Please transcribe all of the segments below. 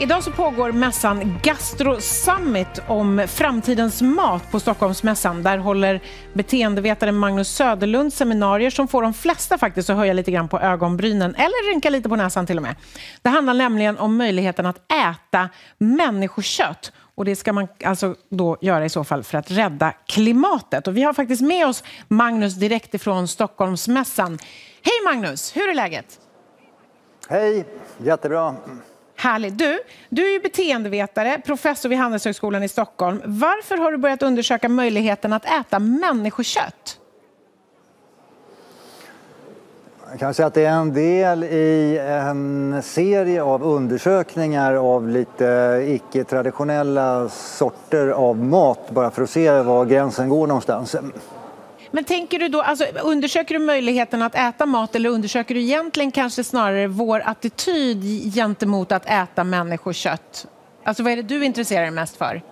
Idag så pågår mässan Gastro Summit om framtidens mat på Stockholmsmässan. Där håller beteendevetaren Magnus Söderlund seminarier som får de flesta faktiskt att höja lite grann på ögonbrynen eller rynka lite på näsan till och med. Det handlar nämligen om möjligheten att äta människokött och det ska man alltså då göra i så fall för att rädda klimatet. Och vi har faktiskt med oss Magnus direkt ifrån Stockholmsmässan. Hej Magnus, hur är läget? Hej, jättebra. Härligt. Du, du är ju beteendevetare, professor vid Handelshögskolan i Stockholm. Varför har du börjat undersöka möjligheten att äta människokött? Jag kan säga att det är en del i en serie av undersökningar av lite icke-traditionella sorter av mat bara för att se var gränsen går någonstans. Men tänker du då, alltså, undersöker du möjligheten att äta mat eller undersöker du egentligen kanske snarare vår attityd gentemot att äta människokött? Alltså vad är det du intresserar dig mest för?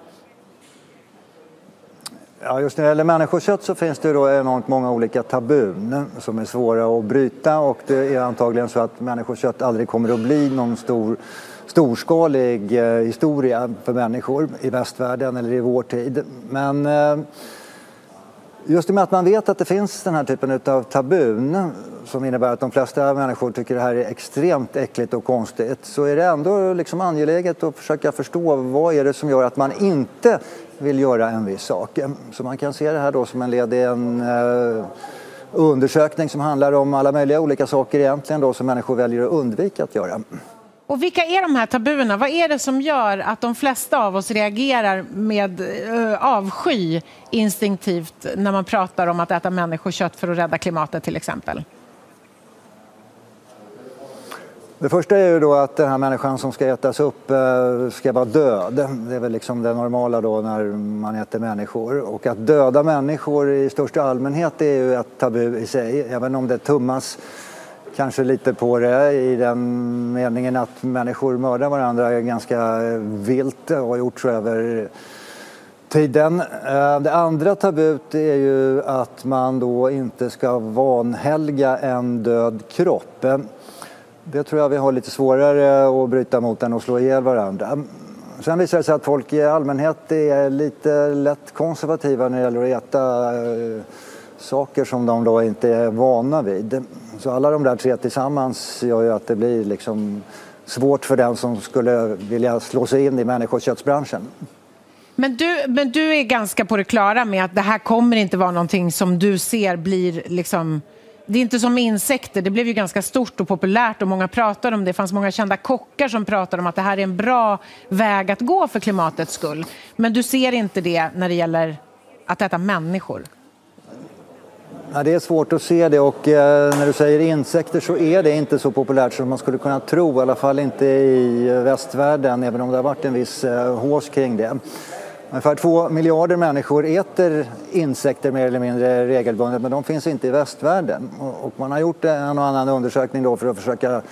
Ja, just när det gäller människokött så finns det då enormt många olika tabun som är svåra att bryta och det är antagligen så att människokött aldrig kommer att bli någon stor storskalig eh, historia för människor i västvärlden eller i vår tid. Men eh, Just i och med att man vet att det finns den här typen av tabun som innebär att de flesta människor tycker det här är extremt äckligt och konstigt så är det ändå liksom angeläget att försöka förstå vad är det som gör att man inte vill göra en viss sak. Så man kan se det här då som en led i en eh, undersökning som handlar om alla möjliga olika saker egentligen då som människor väljer att undvika att göra. Och vilka är de här tabuerna? Vad är det som gör att de flesta av oss reagerar med uh, avsky instinktivt när man pratar om att äta människokött för att rädda klimatet till exempel? Det första är ju då att den här människan som ska ätas upp eh, ska vara död. Det är väl liksom det normala då när man äter människor. Och att döda människor i största allmänhet är ju ett tabu i sig, även om det tummas kanske lite på det i den meningen att människor mördar varandra ganska vilt och har gjort så över tiden. Eh, det andra tabut är ju att man då inte ska vanhelga en död kropp. Eh, det tror jag vi har lite svårare att bryta mot än att slå ihjäl varandra. Sen visar det sig att folk i allmänhet är lite lätt konservativa när det gäller att äta eh, saker som de då inte är vana vid. Så alla de där tre tillsammans gör ju att det blir liksom svårt för den som skulle vilja slå sig in i människoköttsbranschen. Men du, men du är ganska på det klara med att det här kommer inte vara någonting som du ser blir liksom det är inte som insekter, det blev ju ganska stort och populärt och många pratade om det. Det fanns många kända kockar som pratade om att det här är en bra väg att gå för klimatets skull. Men du ser inte det när det gäller att äta människor? Ja, det är svårt att se det och eh, när du säger insekter så är det inte så populärt som man skulle kunna tro, i alla fall inte i eh, västvärlden, även om det har varit en viss eh, hås kring det. Ungefär två miljarder människor äter insekter mer eller mindre regelbundet men de finns inte i västvärlden. Och man har gjort en och annan undersökning då för att försöka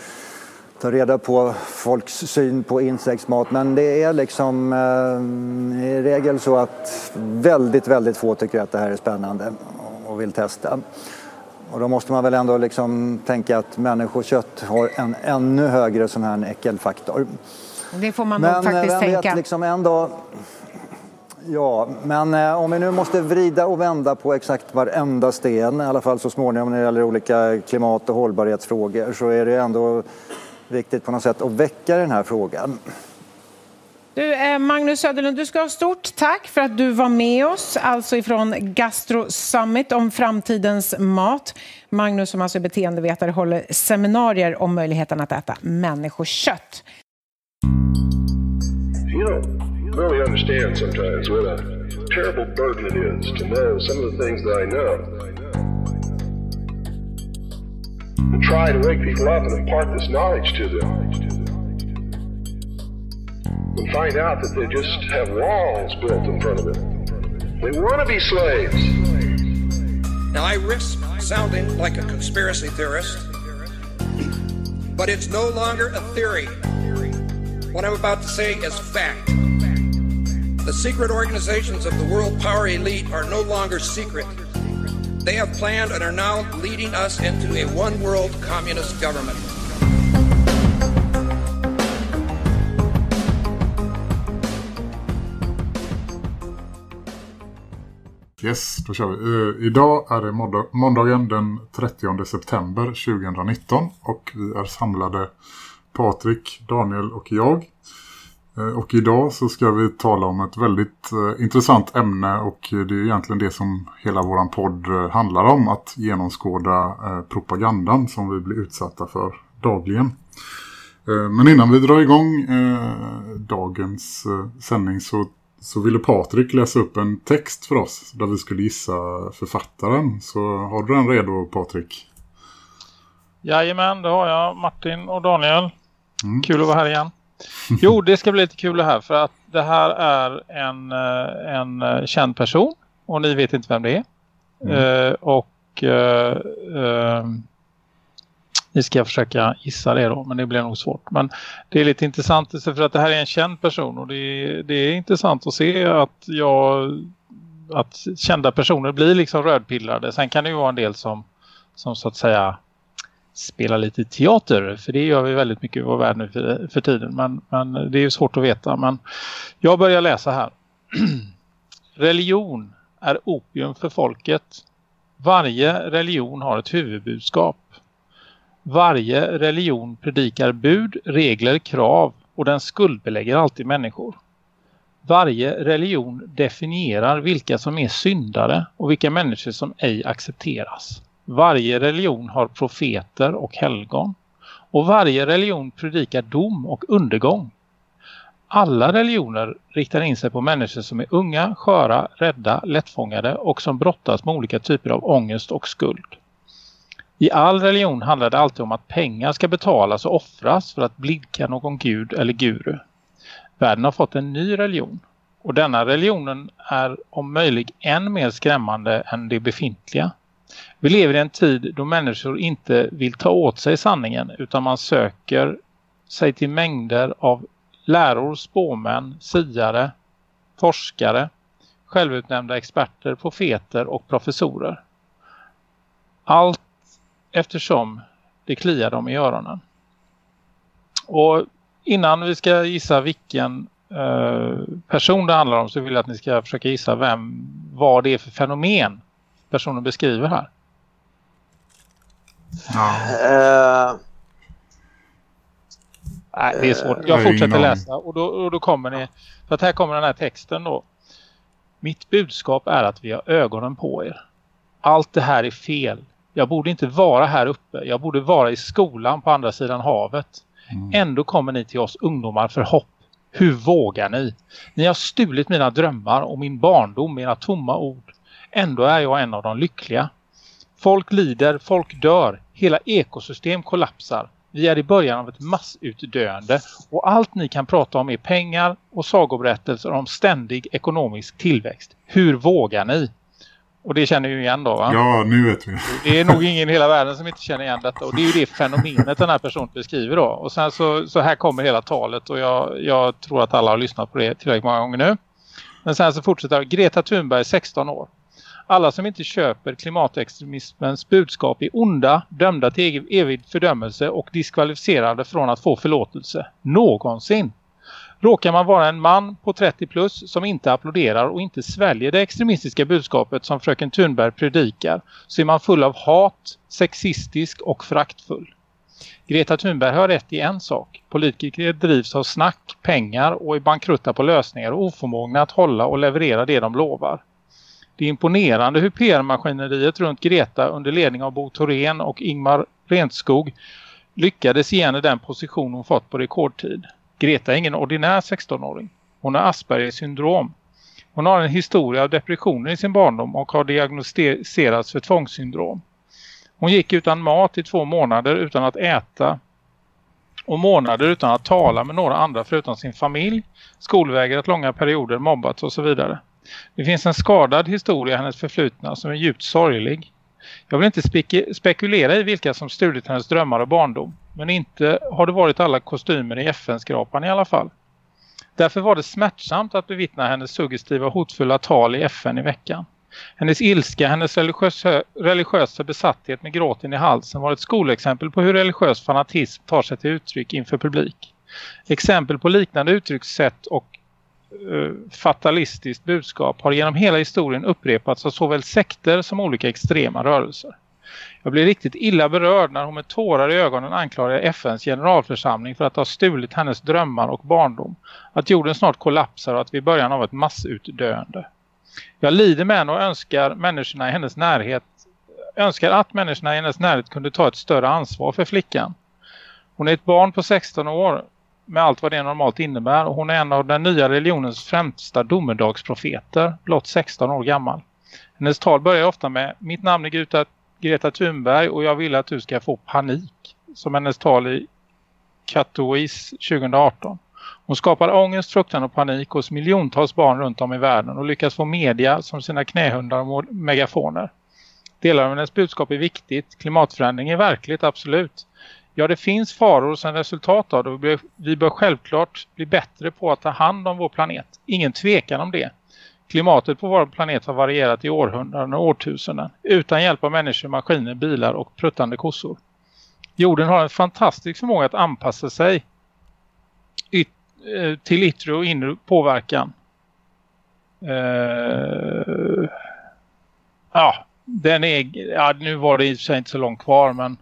ta reda på folks syn på insektsmat men det är liksom eh, i regel så att väldigt, väldigt få tycker att det här är spännande vill testa. Och då måste man väl ändå liksom tänka att människokött har en ännu högre sån här äckelfaktor. Det får man men, nog faktiskt tänka. Men liksom ändå Ja, men eh, om vi nu måste vrida och vända på exakt varenda sten, i alla fall så småningom när det gäller olika klimat och hållbarhetsfrågor, så är det ändå viktigt på något sätt att väcka den här frågan. Du, eh, Magnus Söderlund, du ska ha stort tack för att du var med oss, alltså ifrån Gastro Summit om framtidens mat. Magnus som alltså är beteendevetare håller seminarier om möjligheten att äta människokött. You know really understand sometimes what a terrible burden it is to know some of the things that I know. And try to wake people up and impart this knowledge to them. And find out that they just have walls built in front of them. They want to be slaves. Now, I risk sounding like a conspiracy theorist, but it's no longer a theory. What I'm about to say is fact. The secret organizations of the world power elite are no longer secret. They have planned and are now leading us into a one world communist government. Yes, då kör vi. Uh, idag är det måndag måndagen den 30 september 2019 och vi är samlade Patrik, Daniel och jag. Uh, och idag så ska vi tala om ett väldigt uh, intressant ämne och det är egentligen det som hela våran podd handlar om. Att genomskåda propagandan som vi blir utsatta för dagligen. Men innan vi drar igång dagens sändning så så ville Patrik läsa upp en text för oss där vi skulle gissa författaren. Så har du den redo Patrik? Jajamän, det har jag. Martin och Daniel. Mm. Kul att vara här igen. Jo, det ska bli lite kul här för att det här är en, eh, en eh, känd person och ni vet inte vem det är. Mm. Uh, och uh, uh, ni ska försöka gissa det då, men det blir nog svårt. Men det är lite intressant för att det här är en känd person och det är, det är intressant att se att jag att kända personer blir liksom rödpillrade. Sen kan det ju vara en del som, som så att säga spelar lite teater. För det gör vi väldigt mycket i vår värld nu för, för tiden. Men, men det är ju svårt att veta. Men jag börjar läsa här. Religion är opium för folket. Varje religion har ett huvudbudskap. Varje religion predikar bud, regler, krav och den skuldbelägger alltid människor. Varje religion definierar vilka som är syndare och vilka människor som ej accepteras. Varje religion har profeter och helgon. Och varje religion predikar dom och undergång. Alla religioner riktar in sig på människor som är unga, sköra, rädda, lättfångade och som brottas med olika typer av ångest och skuld. I all religion handlar det alltid om att pengar ska betalas och offras för att blidka någon gud eller guru. Världen har fått en ny religion. Och denna religionen är om möjligt än mer skrämmande än det befintliga. Vi lever i en tid då människor inte vill ta åt sig sanningen utan man söker sig till mängder av läror, spåmän, siare, forskare, självutnämnda experter, profeter och professorer. Allt eftersom det kliar dem i öronen. Och innan vi ska gissa vilken eh, person det handlar om så vill jag att ni ska försöka gissa vem, vad det är för fenomen personen beskriver här. Ja. Uh... Nej, det är svårt. Jag fortsätter läsa och då, och då kommer ni, för att här kommer den här texten då. Mitt budskap är att vi har ögonen på er. Allt det här är fel. Jag borde inte vara här uppe. Jag borde vara i skolan på andra sidan havet. Mm. Ändå kommer ni till oss ungdomar för hopp. Hur vågar ni? Ni har stulit mina drömmar och min barndom, mina tomma ord. Ändå är jag en av de lyckliga. Folk lider, folk dör. Hela ekosystem kollapsar. Vi är i början av ett massutdöende och allt ni kan prata om är pengar och sagoberättelser om ständig ekonomisk tillväxt. Hur vågar ni? Och det känner vi igen då va? Ja, nu vet vi. Det är nog ingen i hela världen som inte känner igen detta. Och det är ju det fenomenet den här personen beskriver då. Och sen så, så här kommer hela talet och jag, jag tror att alla har lyssnat på det tillräckligt många gånger nu. Men sen så fortsätter Greta Thunberg 16 år. Alla som inte köper klimatextremismens budskap är onda, dömda till evig fördömelse och diskvalificerade från att få förlåtelse. Någonsin. Råkar man vara en man på 30 plus som inte applåderar och inte sväljer det extremistiska budskapet som fröken Thunberg predikar så är man full av hat, sexistisk och fraktfull. Greta Thunberg har rätt i en sak. Politiker drivs av snack, pengar och är bankrutta på lösningar och oförmågna att hålla och leverera det de lovar. Det är imponerande hur PR-maskineriet runt Greta under ledning av Bo Thorén och Ingmar Renskog lyckades ge henne den position hon fått på rekordtid. Greta är ingen ordinär 16-åring. Hon har Aspergers syndrom. Hon har en historia av depressioner i sin barndom och har diagnostiserats för tvångssyndrom. Hon gick utan mat i två månader utan att äta och månader utan att tala med några andra förutom sin familj, skolvägrat långa perioder, mobbats och så vidare. Det finns en skadad historia i hennes förflutna som är djupt sorglig. Jag vill inte spek spekulera i vilka som stulit hennes drömmar och barndom. Men inte har det varit alla kostymer i FN-skrapan i alla fall. Därför var det smärtsamt att bevittna hennes suggestiva hotfulla tal i FN i veckan. Hennes ilska, hennes religiösa, religiösa besatthet med gråten i halsen var ett skolexempel på hur religiös fanatism tar sig till uttryck inför publik. Exempel på liknande uttryckssätt och Eh, fatalistiskt budskap har genom hela historien upprepats av såväl sekter som olika extrema rörelser. Jag blir riktigt illa berörd när hon med tårar i ögonen anklagar FNs generalförsamling för att ha stulit hennes drömmar och barndom. Att jorden snart kollapsar och att vi är början av ett massutdöende. Jag lider med henne och önskar människorna i hennes närhet önskar att människorna i hennes närhet kunde ta ett större ansvar för flickan. Hon är ett barn på 16 år med allt vad det normalt innebär och hon är en av den nya religionens främsta domedagsprofeter, blott 16 år gammal. Hennes tal börjar ofta med Mitt namn är Greta, Greta Thunberg och jag vill att du ska få panik som hennes tal i Katowice 2018. Hon skapar ångest, fruktan och panik hos miljontals barn runt om i världen och lyckas få media som sina knähundar och megafoner. Delar av hennes budskap är viktigt. Klimatförändring är verkligt, absolut. Ja, det finns faror som resultat av det. Vi bör självklart bli bättre på att ta hand om vår planet. Ingen tvekan om det. Klimatet på vår planet har varierat i århundraden och årtusenden. Utan hjälp av människor, maskiner, bilar och pruttande kossor. Jorden har en fantastisk förmåga att anpassa sig yt eh, till yttre och inre påverkan. Uh, ja, den är, ja, nu var det i och för sig inte så långt kvar men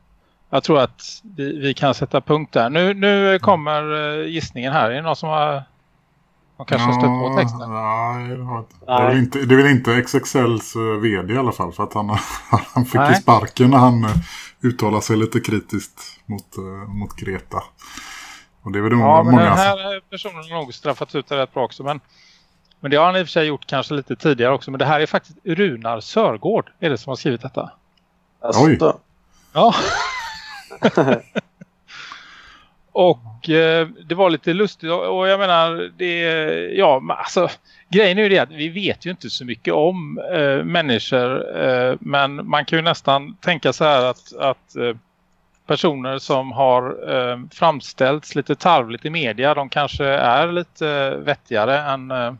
jag tror att vi, vi kan sätta punkt där. Nu, nu kommer uh, gissningen här. Är det någon som har man kanske har stött på texten? Nej, det, har inte. Det, är väl inte, det är väl inte XXLs uh, vd i alla fall för att han, han fick nej. sparken när han uh, uttalade sig lite kritiskt mot, mot Greta. Och det är väl ja, många... men den här personen har nog straffat ut det rätt bra också. Men men det har han i och för sig gjort kanske lite tidigare också. Men det här är faktiskt Runar Sörgård är det som har skrivit detta. Alltså. Oj. Ja. och eh, det var lite lustigt. Och jag menar, det ja, alltså grejen är ju det att vi vet ju inte så mycket om eh, människor. Eh, men man kan ju nästan tänka så här att, att eh, personer som har eh, framställts lite tarvligt i media, de kanske är lite vettigare än eh,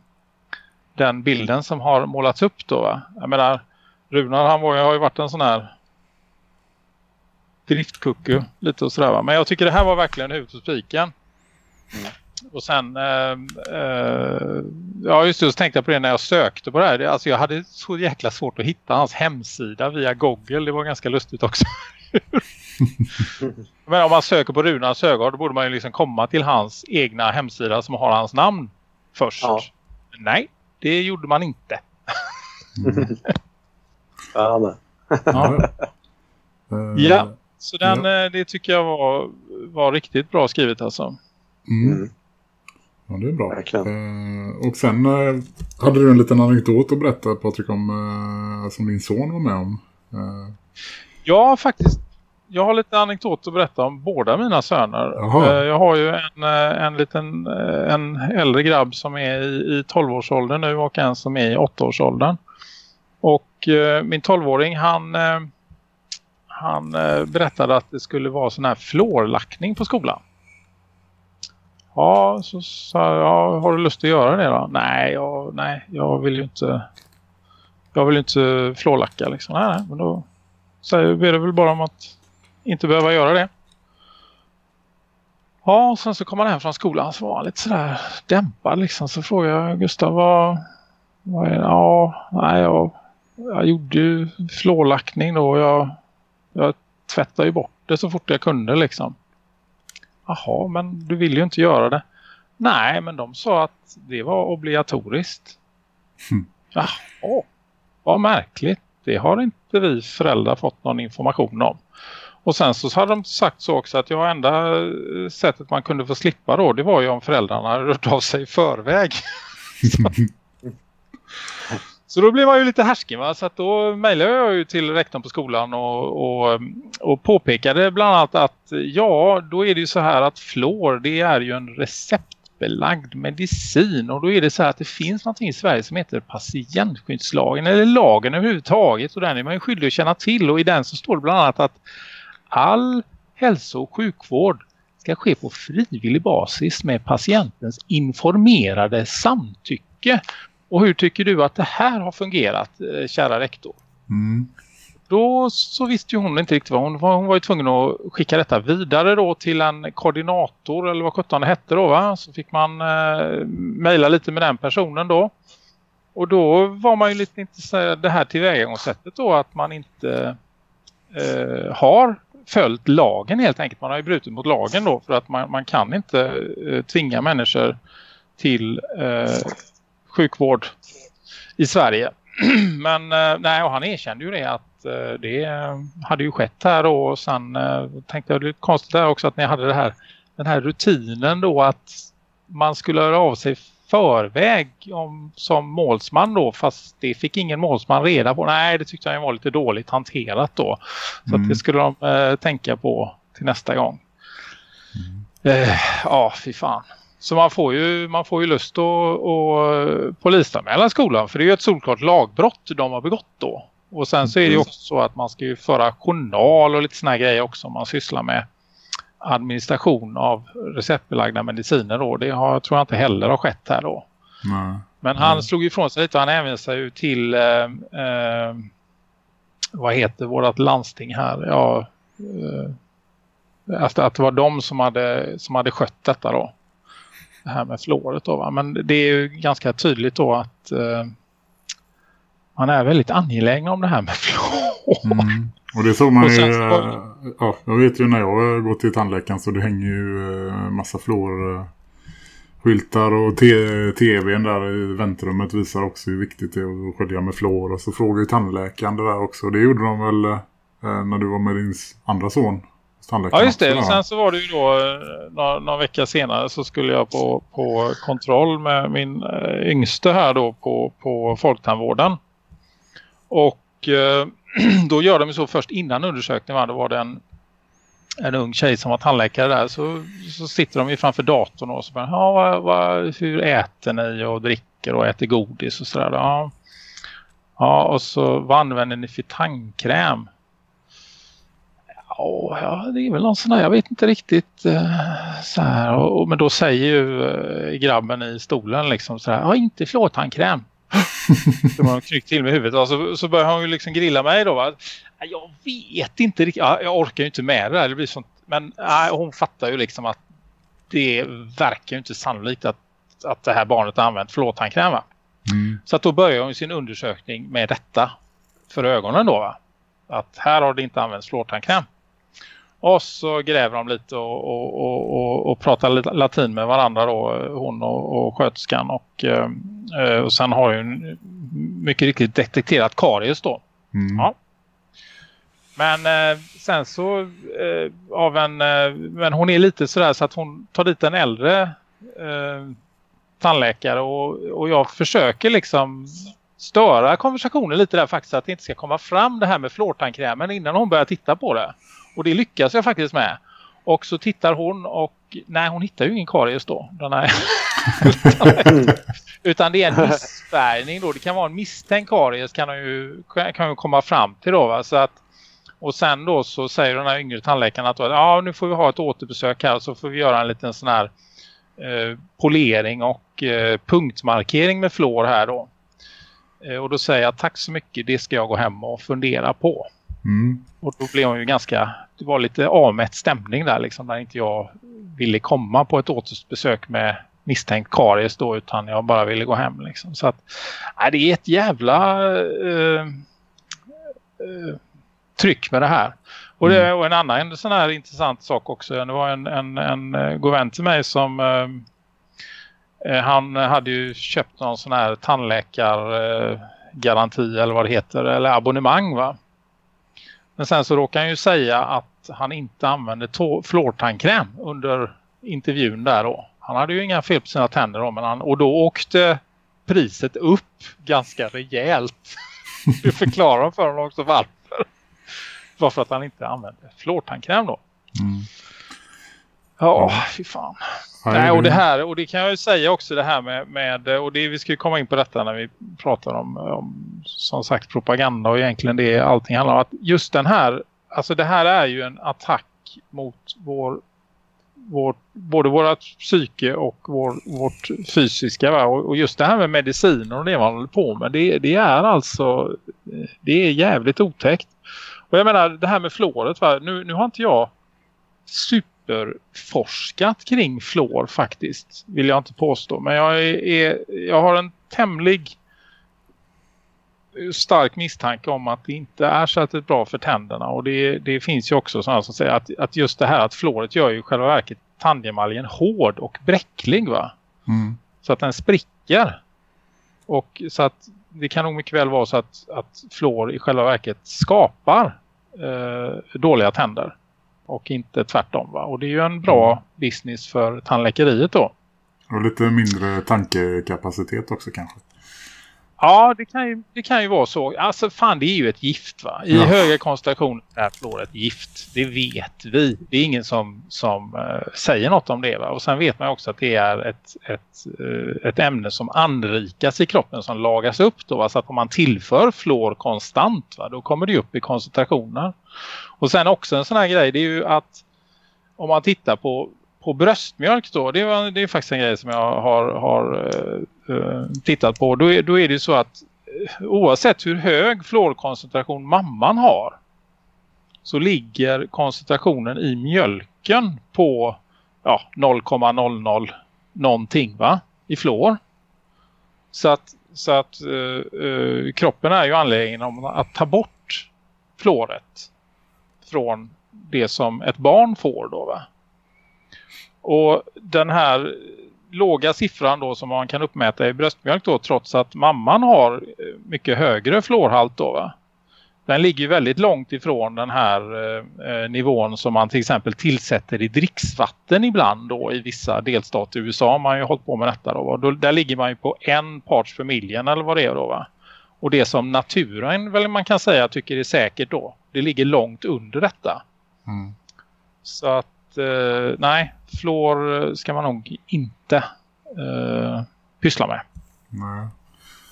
den bilden som har målats upp då va? Jag menar, Runar han var, har ju varit en sån här driftkucku lite och sådär va? Men jag tycker det här var verkligen huvudet och spiken. Mm. Och sen, eh, eh, ja just det, så tänkte jag på det när jag sökte på det här. Alltså jag hade så jäkla svårt att hitta hans hemsida via Google. Det var ganska lustigt också. Men om man söker på Runar Sögaard då borde man ju liksom komma till hans egna hemsida som har hans namn först. Ja. Nej, det gjorde man inte. Mm. ja, ja. ja, så den, ja. Eh, det tycker jag var, var riktigt bra skrivet alltså. Mm. mm. Ja, det är bra. Eh, och sen eh, hade du en liten anekdot att berätta Patrik om eh, som din son var med om. Eh. Ja, faktiskt jag har lite anekdot att berätta om båda mina söner. Jaha. Jag har ju en, en liten en äldre grabb som är i, i 12-årsåldern nu och en som är i 8-årsåldern. Och min 12-åring han, han eh, berättade att det skulle vara sån här flårlackning på skolan. Ja, så sa jag, har du lust att göra det då? Nej, jag, nej, jag vill ju inte jag vill inte flålacka liksom. Nej, nej men då säger ber det väl bara om att inte behöva göra det. Ja, och sen så kom han hem från skolan så var han lite sådär dämpad liksom. Så frågade jag Gustav vad, vad är det? Ja, nej, jag, jag gjorde ju flålackning då. Jag, jag tvättade ju bort det så fort jag kunde liksom. Jaha, men du vill ju inte göra det. Nej, men de sa att det var obligatoriskt. Mm. Jaha, vad märkligt. Det har inte vi föräldrar fått någon information om. Och sen så hade de sagt så också att ja, enda sättet man kunde få slippa då det var ju om föräldrarna rörde av sig i förväg. så. då blev man ju lite härsken va? Så att då mejlade jag ju till rektorn på skolan och, och, och påpekade bland annat att ja, då är det ju så här att flor det är ju en receptbelagd medicin och då är det så här att det finns någonting i Sverige som heter patientskyddslagen eller lagen överhuvudtaget och den är man ju skyldig att känna till och i den så står det bland annat att all hälso- och sjukvård ska ske på frivillig basis med patientens informerade samtycke. Och hur tycker du att det här har fungerat, eh, kära rektor? Mm. då så visste ju hon inte riktigt vad hon var. Hon var ju tvungen att skicka detta vidare då till en koordinator eller vad 17 det hette då va. Så fick man eh, mejla lite med den personen då. Och då var man ju lite intresserad det här tillvägagångssättet då att man inte eh, har följt lagen helt enkelt. Man har ju brutit mot lagen då för att man, man kan inte eh, tvinga människor till eh, sjukvård i Sverige. Men eh, nej, och han erkände ju det att eh, det hade ju skett här då. Och sen eh, tänkte jag det lite konstigt där också att ni hade det här, den här rutinen då att man skulle höra av sig förväg om, som målsman då fast det fick ingen målsman reda på. Nej det tyckte jag var lite dåligt hanterat då. Så mm. det skulle de eh, tänka på till nästa gång. Mm. Eh, ja fy fan. Så man får ju, man får ju lust att, att polisanmäla skolan för det är ju ett solklart lagbrott de har begått då. Och sen så är det ju mm. också så att man ska ju föra journal och lite såna grejer också om man sysslar med administration av receptbelagda mediciner då. Det har, tror jag inte heller har skett här då. Nej. Men han Nej. slog ifrån sig lite han hänvisade ju till eh, eh, vad heter vårt landsting här? Ja, eh, att, att det var de som hade, som hade skött detta då. Det här med fluoret då va? Men det är ju ganska tydligt då att eh, man är väldigt angelägen om det här med fluor. Mm. Och det såg man ju, så... ja, jag vet ju när jag går till tandläkaren så det hänger ju eh, massa flår skyltar och tvn där i väntrummet visar också hur viktigt det är att skölja med flår. Och så frågar ju tandläkaren det där också. Det gjorde de väl eh, när du var med din andra son? Ja just det, sen så var det ju då eh, några, några veckor senare så skulle jag på, på kontroll med min yngste här då på, på folktandvården. Och eh, då gör de ju så först innan undersökningen. Då var det en, en ung tjej som var tandläkare där. Så, så sitter de ju framför datorn och så bara, ja, vad, vad, hur äter ni och dricker och äter godis och sådär. Ja. ja, och så vad använder ni för tandkräm? Ja, det är väl någon sån här, jag vet inte riktigt eh, så här. Och, men då säger ju eh, grabben i stolen liksom så här, ja inte flårtandkräm. Som har knyckt till med huvudet. Och så, så börjar hon ju liksom grilla mig då. Va? Jag vet inte riktigt. Ja, jag orkar ju inte med det där. Det blir sånt. Men nej, hon fattar ju liksom att det verkar ju inte sannolikt att, att det här barnet har använt flårtandkräm? Mm. Så att då börjar hon sin undersökning med detta för ögonen då va? Att här har det inte använts flårtandkräm. Och så gräver de lite och, och, och, och, pratar latin med varandra då, hon och, och sköterskan. Och, eh, och sen har ju mycket riktigt detekterat karies då. Mm. Ja. Men eh, sen så eh, av en, eh, men hon är lite sådär så att hon tar dit en äldre eh, tandläkare och, och jag försöker liksom störa konversationen lite där faktiskt att det inte ska komma fram det här med flårtandkrämen innan hon börjar titta på det. Och det lyckas jag faktiskt med. Och så tittar hon och nej hon hittar ju ingen karies då. Den är Utan det är en missfärgning då. Det kan vara en misstänkt karies kan ju, kan ju komma fram till då va? Så att, och sen då så säger den här yngre tandläkaren att ja nu får vi ha ett återbesök här så får vi göra en liten sån här eh, polering och eh, punktmarkering med flår här då. Eh, och då säger jag tack så mycket, det ska jag gå hem och fundera på. Mm. Och då blev hon ju ganska, det var lite avmätt stämning där liksom, där inte jag ville komma på ett återbesök med misstänkt karies då utan jag bara ville gå hem liksom. Så att, nej, det är ett jävla eh, eh, tryck med det här. Och, det, mm. och en annan en sån här intressant sak också, det var en, en, en eh, god vän till mig som eh, eh, han hade ju köpt någon sån här tandläkargaranti eller vad det heter, eller abonnemang va? Men sen så råkar han ju säga att han inte använde flårtandkräm under intervjun där då. Han hade ju inga fel på sina tänder då, men han, och då åkte priset upp ganska rejält. Du förklarar för honom också varför. Varför att han inte använde flårtandkräm då. Mm. Ja, fy fan. Nej, och det här, och det kan jag ju säga också det här med, med och det vi ska komma in på detta när vi pratar om, om som sagt propaganda och egentligen det allting handlar om att just den här, alltså det här är ju en attack mot vår vårt, både vårt psyke och vår, vårt fysiska. Va? Och, och, just det här med mediciner och det man håller på med, det, det är alltså det är jävligt otäckt. Och jag menar, det här med fluoret, va? Nu, nu har inte jag superforskat kring fluor faktiskt, vill jag inte påstå. Men jag, är, jag har en tämlig stark misstanke om att det inte är särskilt bra för tänderna. Och det, det finns ju också sådana som säger att, att just det här att fluoret gör ju själva verket tandemaljen hård och bräcklig va? Mm. Så att den spricker. Och så att det kan nog mycket väl vara så att, att fluor i själva verket skapar eh, dåliga tänder. Och inte tvärtom va? Och det är ju en bra mm. business för tandläkeriet då. Och lite mindre tankekapacitet också kanske. Ja, det kan, ju, det kan ju vara så. Alltså fan, det är ju ett gift va? I ja. höga koncentrationer är fluor ett gift. Det vet vi. Det är ingen som, som uh, säger något om det va? Och sen vet man också att det är ett, ett, uh, ett ämne som anrikas i kroppen som lagas upp då va? Så att om man tillför fluor konstant va? Då kommer det upp i koncentrationer. Och sen också en sån här grej det är ju att om man tittar på på bröstmjölk då, det, är det är faktiskt en grej som jag har, har uh, tittat på. Då är, då är det så att eh, oavsett hur hög fluorkoncentration mamman har så ligger koncentrationen i mjölken på ja, 0,00 någonting va? i fluor. Så att, så att uh, kroppen är ju anledningen om att ta bort fluoret från det som ett barn får då va? Och den här låga siffran då som man kan uppmäta i bröstmjölk då trots att mamman har eh, mycket högre fluorhalt då va? Den ligger väldigt långt ifrån den här eh, eh, nivån som man till exempel tillsätter i dricksvatten ibland då i vissa delstater i USA. Man har ju hållit på med detta då. då där ligger man ju på en parts familjen eller vad det är då va? Och det som naturen väl man kan säga tycker är säkert då. Det ligger långt under detta. Mm. Så att eh, nej, flår ska man nog inte eh, pyssla med. Nej.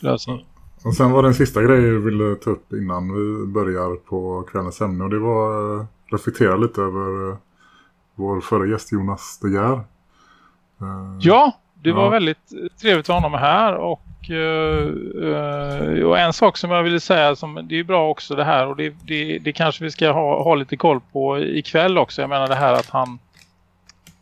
Lösning. Och sen var det en sista grej jag ville ta upp innan vi börjar på kvällens ämne. Och det var att eh, reflektera lite över eh, vår förra gäst Jonas De Geer. Eh, ja, det var ja. väldigt trevligt att ha honom här. Och, uh, och en sak som jag ville säga, som, det är bra också det här. Och det, det, det kanske vi ska ha, ha lite koll på ikväll också. Jag menar det här att han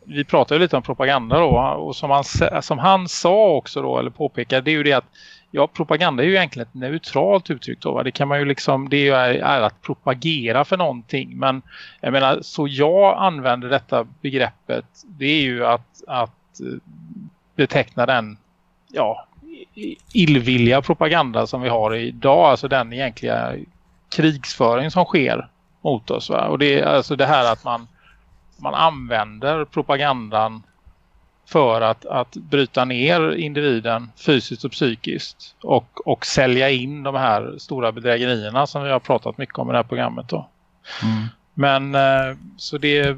vi pratade lite om propaganda då och som han, som han sa också då eller påpekade det är ju det att ja, propaganda är ju egentligen ett neutralt uttryck då va? det kan man ju liksom det är, är att propagera för någonting men jag menar så jag använder detta begreppet det är ju att, att eh, beteckna den ja illvilliga propaganda som vi har idag alltså den egentliga krigsföring som sker mot oss va? och det är alltså det här att man man använder propagandan för att, att bryta ner individen fysiskt och psykiskt och, och sälja in de här stora bedrägerierna som vi har pratat mycket om i det här programmet då. Mm. Men eh, så det,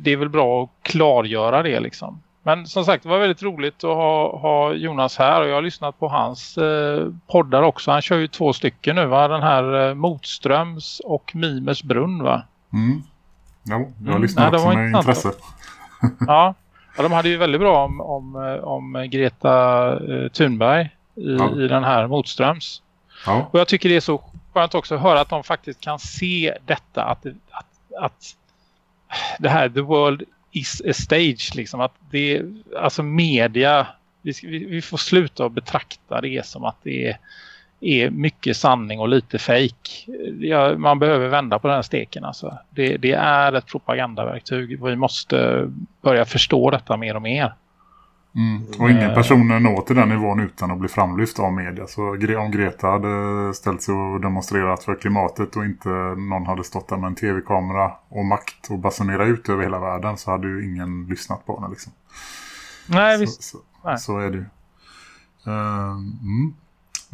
det är väl bra att klargöra det liksom. Men som sagt, det var väldigt roligt att ha, ha Jonas här och jag har lyssnat på hans eh, poddar också. Han kör ju två stycken nu va? Den här eh, Motströms och Mimers brunn va? Mm. Ja, jag mm. lyssnar också med intresse. ja. ja, de hade ju väldigt bra om, om, om Greta eh, Thunberg i, ja. i den här Motströms. Ja. Och jag tycker det är så skönt också att höra att de faktiskt kan se detta att, att, att det här the world is a stage liksom att det alltså media vi, vi får sluta att betrakta det som att det är är mycket sanning och lite fejk. Ja, man behöver vända på den här steken. Alltså. Det, det, är ett propagandaverktyg. Vi måste börja förstå detta mer och mer. Mm. Och ingen eh. person når till den nivån utan att bli framlyft av media. Så om Greta hade ställt sig och demonstrerat för klimatet och inte någon hade stått där med en tv-kamera och makt och basunerat ut över hela världen så hade ju ingen lyssnat på henne. Liksom. Nej, visst. Så, så, så är det ju. Uh, mm.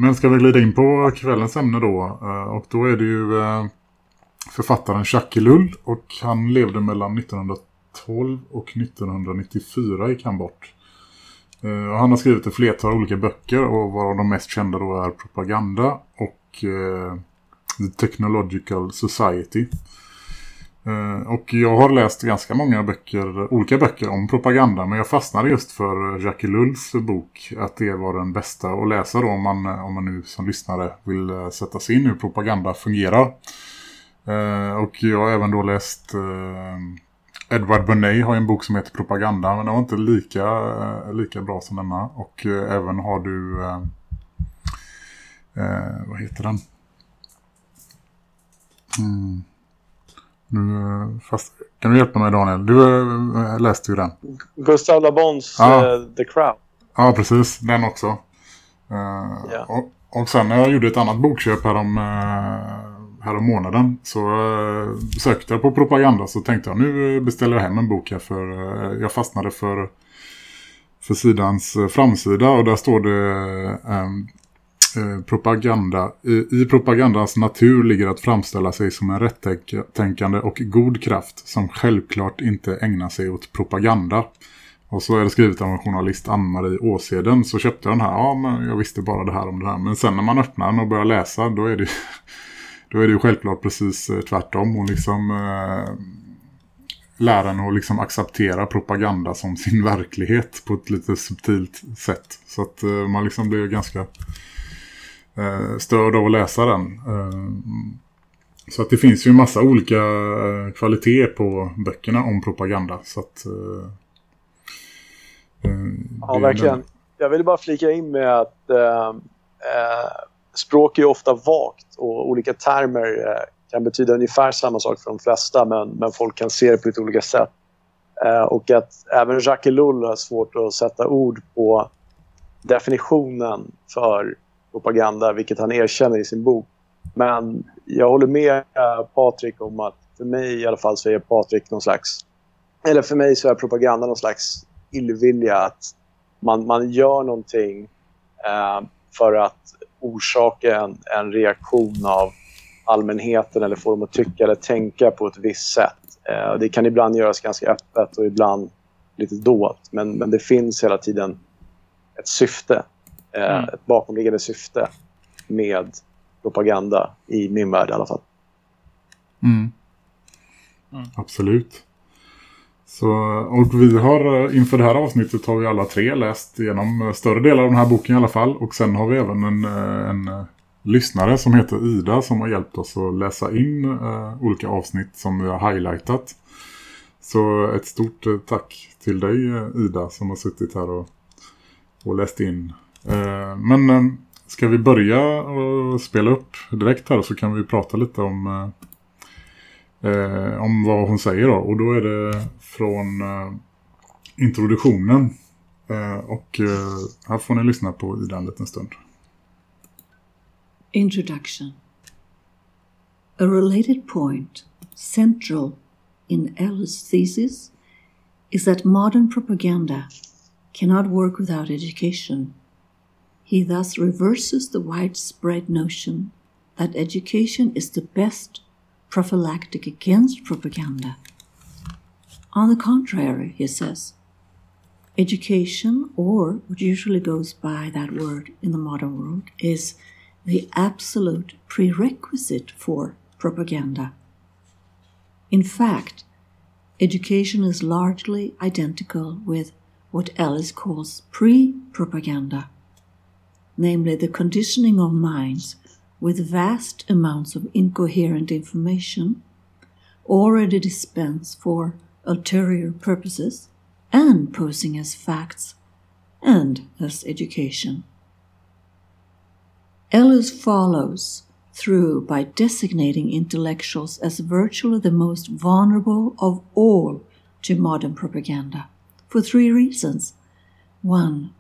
Men ska vi glida in på kvällens ämne då? Eh, och då är det ju eh, författaren Jacques Lull och han levde mellan 1912 och 1994 gick han bort. Eh, och han har skrivit ett flertal olika böcker och varav de mest kända då är Propaganda och eh, The Technological Society. Eh, och jag har läst ganska många böcker, olika böcker om propaganda men jag fastnade just för Jackie Lulls bok att det var den bästa att läsa då om man, om man nu som lyssnare vill eh, sätta sig in hur propaganda fungerar. Eh, och jag har även då läst Edward Bernays har en bok som heter Propaganda men den var inte lika, lika bra som denna och även har du eh, vad heter den? Mm. Nu, fast, kan du hjälpa mig Daniel? Du äh, läste ju den. Gustav Le Bons ja. uh, The Crown. Ja, precis. Den också. Uh, ja. och, och sen när jag gjorde ett annat bokköp härom, uh, härom månaden så eh, sökte jag på propaganda så tänkte jag nu beställer jag hem en bok här för eh, jag fastnade för, för sidans eh, framsida och där står det ehm, Eh, propaganda. I, I propagandans natur ligger att framställa sig som en rättänkande och god kraft som självklart inte ägnar sig åt propaganda. Och så är det skrivet av en journalist Ann-Marie Åseden så köpte jag den här. Ja, men jag visste bara det här om det här. Men sen när man öppnar den och börjar läsa då är det, då är det ju självklart precis eh, tvärtom. Hon liksom eh, lär en att liksom acceptera propaganda som sin verklighet på ett lite subtilt sätt. Så att eh, man liksom blir ganska störd av att läsa den. Så att det finns ju en massa olika kvalitet på böckerna om propaganda. Så att, ja, verkligen. Jag vill bara flika in med att eh, språk är ofta vagt och olika termer eh, kan betyda ungefär samma sak för de flesta men, men folk kan se det på lite olika sätt. Eh, och att även Jacques Ellul har svårt att sätta ord på definitionen för propaganda, vilket han erkänner i sin bok. Men jag håller med eh, Patrik om att för mig i alla fall så är Patrik någon slags... Eller för mig så är propaganda någon slags illvilja. Att man, man gör någonting eh, för att orsaka en, en reaktion av allmänheten eller få dem att tycka eller tänka på ett visst sätt. Eh, det kan ibland göras ganska öppet och ibland lite dolt. Men, men det finns hela tiden ett syfte Eh, mm. ett bakomliggande syfte med propaganda i min värld i alla fall. Mm. Mm. Absolut. Så, och vi har eh, inför det här avsnittet har vi alla tre läst igenom eh, större delar av den här boken i alla fall. Och sen har vi även en, eh, en lyssnare som heter Ida som har hjälpt oss att läsa in uh, olika avsnitt som vi har highlightat. Så ett stort tack till dig Ida som har suttit här och, och läst in men ska vi börja och spela upp direkt här så kan vi prata lite om eh, om vad hon säger då. Och då är det från eh, introduktionen. Eh, och eh, här får ni lyssna på i den liten stund. Introduction A related point, central in Ellis' thesis, is that modern propaganda cannot work without education. He thus reverses the widespread notion that education is the best prophylactic against propaganda. On the contrary, he says, education, or what usually goes by that word in the modern world, is the absolute prerequisite for propaganda. In fact, education is largely identical with what Ellis calls pre propaganda namely the conditioning of minds with vast amounts of incoherent information, already dispensed for ulterior purposes, and posing as facts and as education. Ellis follows through by designating intellectuals as virtually the most vulnerable of all to modern propaganda for three reasons. One,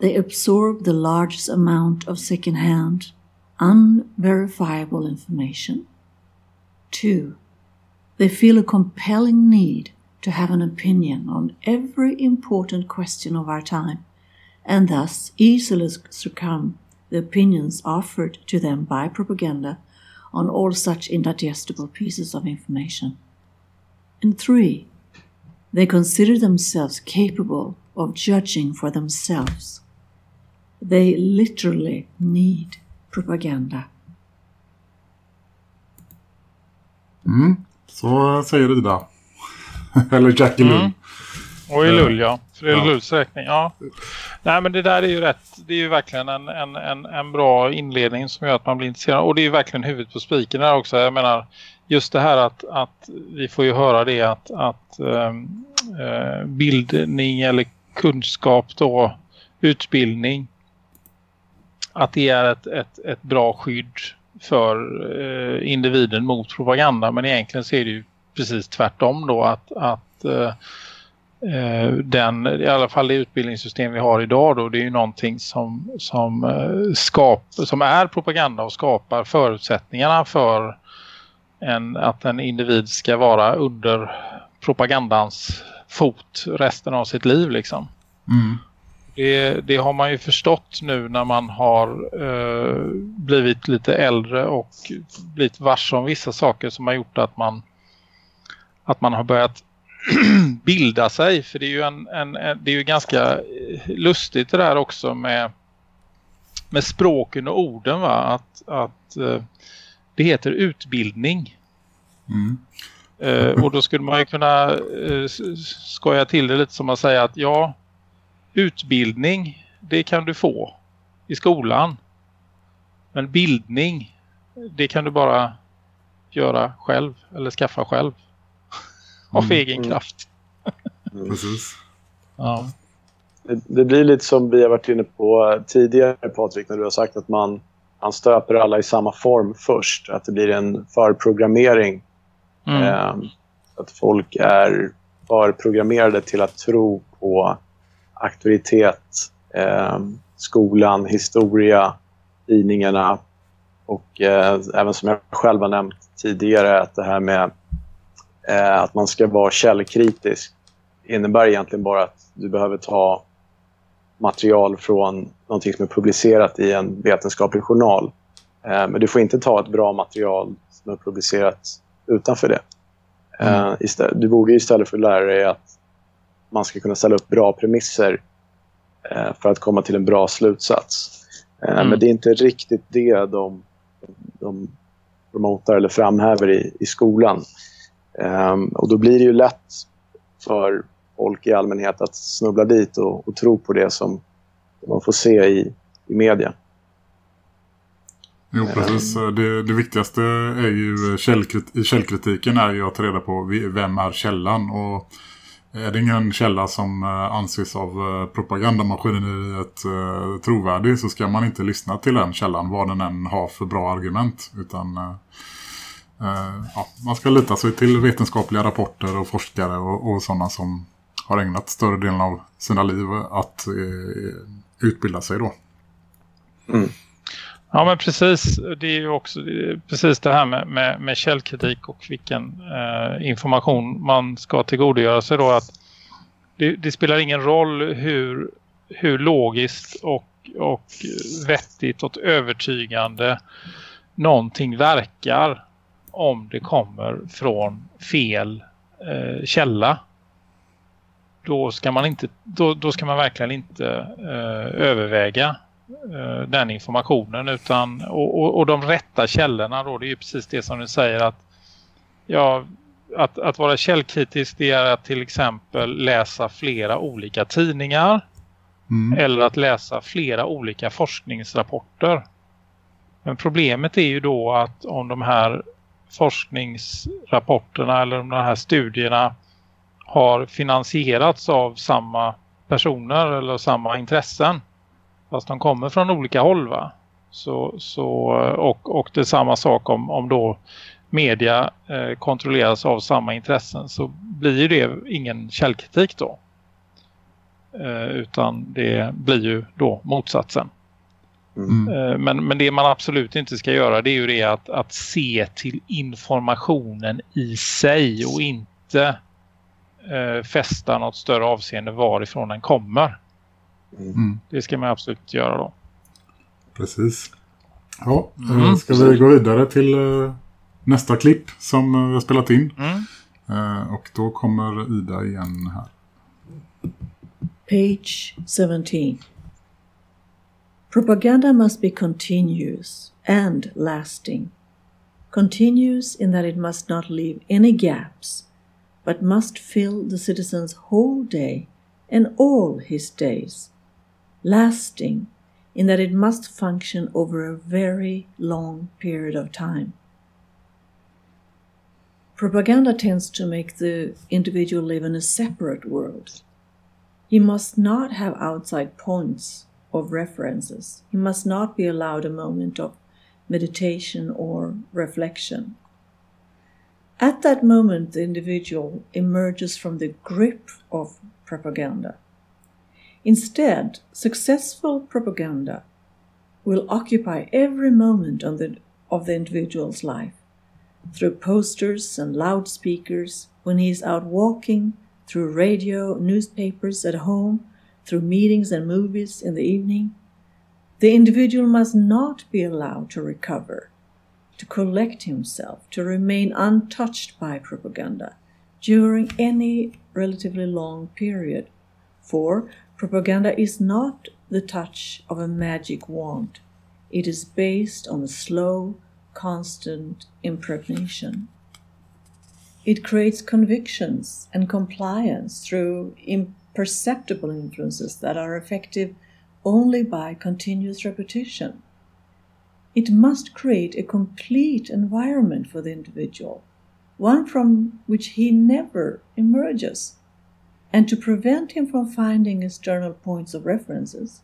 they absorb the largest amount of second-hand, unverifiable information. Two, they feel a compelling need to have an opinion on every important question of our time, and thus easily succumb the opinions offered to them by propaganda on all such indigestible pieces of information. And three, they consider themselves capable of judging for themselves They literally need propaganda. Mm. Så säger Ida. Eller Jackie Lull. Mm. Och i Lull, ja. För det är ja. Lulls räkning, ja. Nej, men det där är ju rätt. Det är ju verkligen en, en, en, en bra inledning som gör att man blir intresserad. Och det är ju verkligen huvudet på spiken där också. Jag menar, just det här att, att vi får ju höra det att, att äh, bildning eller kunskap då, utbildning, att det är ett, ett, ett bra skydd för eh, individen mot propaganda. Men egentligen så är det ju precis tvärtom då att, att eh, eh den, i alla fall det utbildningssystem vi har idag då, det är ju någonting som, som, eh, skap, som är propaganda och skapar förutsättningarna för en, att en individ ska vara under propagandans fot resten av sitt liv liksom. Mm. Det, det, har man ju förstått nu när man har eh, blivit lite äldre och blivit varse om vissa saker som har gjort att man att man har börjat bilda sig. För det är ju, en, en, en, det är ju ganska lustigt det där också med, med språken och orden va? Att, att eh, det heter utbildning. Mm. Uh, och då skulle man ju kunna uh, skoja till det lite som att säga att ja, utbildning det kan du få i skolan. Men bildning det kan du bara göra själv eller skaffa själv. Av mm. egen kraft. Mm. Precis. Ja. Det, det, blir lite som vi har varit inne på tidigare Patrik när du har sagt att man han stöper alla i samma form först. Att det blir en förprogrammering. Mm. Eh, att folk är förprogrammerade till att tro på auktoritet, eh, skolan, historia, tidningarna och eh, även som jag själv har nämnt tidigare att det här med eh, att man ska vara källkritisk innebär egentligen bara att du behöver ta material från någonting som är publicerat i en vetenskaplig journal. Eh, men du får inte ta ett bra material som är publicerat utanför det. Eh, mm. Istället, du borde istället för lära dig att man ska kunna ställa upp bra premisser eh, för att komma till en bra slutsats. Mm. Men det är inte riktigt det de, de promotar eller framhäver i, i skolan. Um, och då blir det ju lätt för folk i allmänhet att snubbla dit och, och tro på det som man får se i, i media. Jo, precis. Det, det viktigaste är ju källkrit i källkritiken är ju att ta reda på vem är källan och Eh, är det ingen källa som eh, anses av eh, propagandamaskineriet trovärdig så ska man inte lyssna till den källan vad den än har för bra argument utan ja, man ska lita sig till vetenskapliga rapporter och forskare och, och sådana som har ägnat större delen av sina liv att eh, utbilda sig då. Mm. Ja men precis, det är ju också precis det här med, med, med källkritik och vilken eh, information man ska tillgodogöra sig då att det, det, spelar ingen roll hur, hur logiskt och, och vettigt och övertygande någonting verkar om det kommer från fel eh, källa. Då ska man inte då, då ska man verkligen inte eh, överväga den informationen utan och, och, och, de rätta källorna då det är ju precis det som du säger att ja att, att vara källkritisk det är att till exempel läsa flera olika tidningar mm. eller att läsa flera olika forskningsrapporter. Men problemet är ju då att om de här forskningsrapporterna eller de här studierna har finansierats av samma personer eller samma intressen. Fast de kommer från olika håll va? Så, så, och, och det är samma sak om, om då media eh, kontrolleras av samma intressen så blir det ingen källkritik då. Eh, utan det blir ju då motsatsen. Mm. Eh, men, men det man absolut inte ska göra det är ju det att, att se till informationen i sig och inte eh, fästa något större avseende varifrån den kommer. Mm. Det ska man absolut göra då. Precis. Ja, eh, mm. ska vi gå vidare till uh, nästa klipp som uh, vi har spelat in. Mm. Och då kommer Ida igen här. Page 17. Propaganda must be continuous and lasting. continues in that it must not leave any gaps, but must fill the citizen's whole day and all his days, lasting in that it must function over a very long period of time. Propaganda tends to make the individual live in a separate world. He must not have outside points of references. He must not be allowed a moment of meditation or reflection. At that moment, the individual emerges from the grip of propaganda. Instead, successful propaganda will occupy every moment the, of the individual's life through posters and loudspeakers when he is out walking, through radio, newspapers at home, through meetings and movies in the evening. The individual must not be allowed to recover, to collect himself, to remain untouched by propaganda during any relatively long period. For propaganda is not the touch of a magic wand, it is based on a slow, constant impregnation. It creates convictions and compliance through imperceptible influences that are effective only by continuous repetition. It must create a complete environment for the individual, one from which he never emerges. And to prevent him from finding external points of references,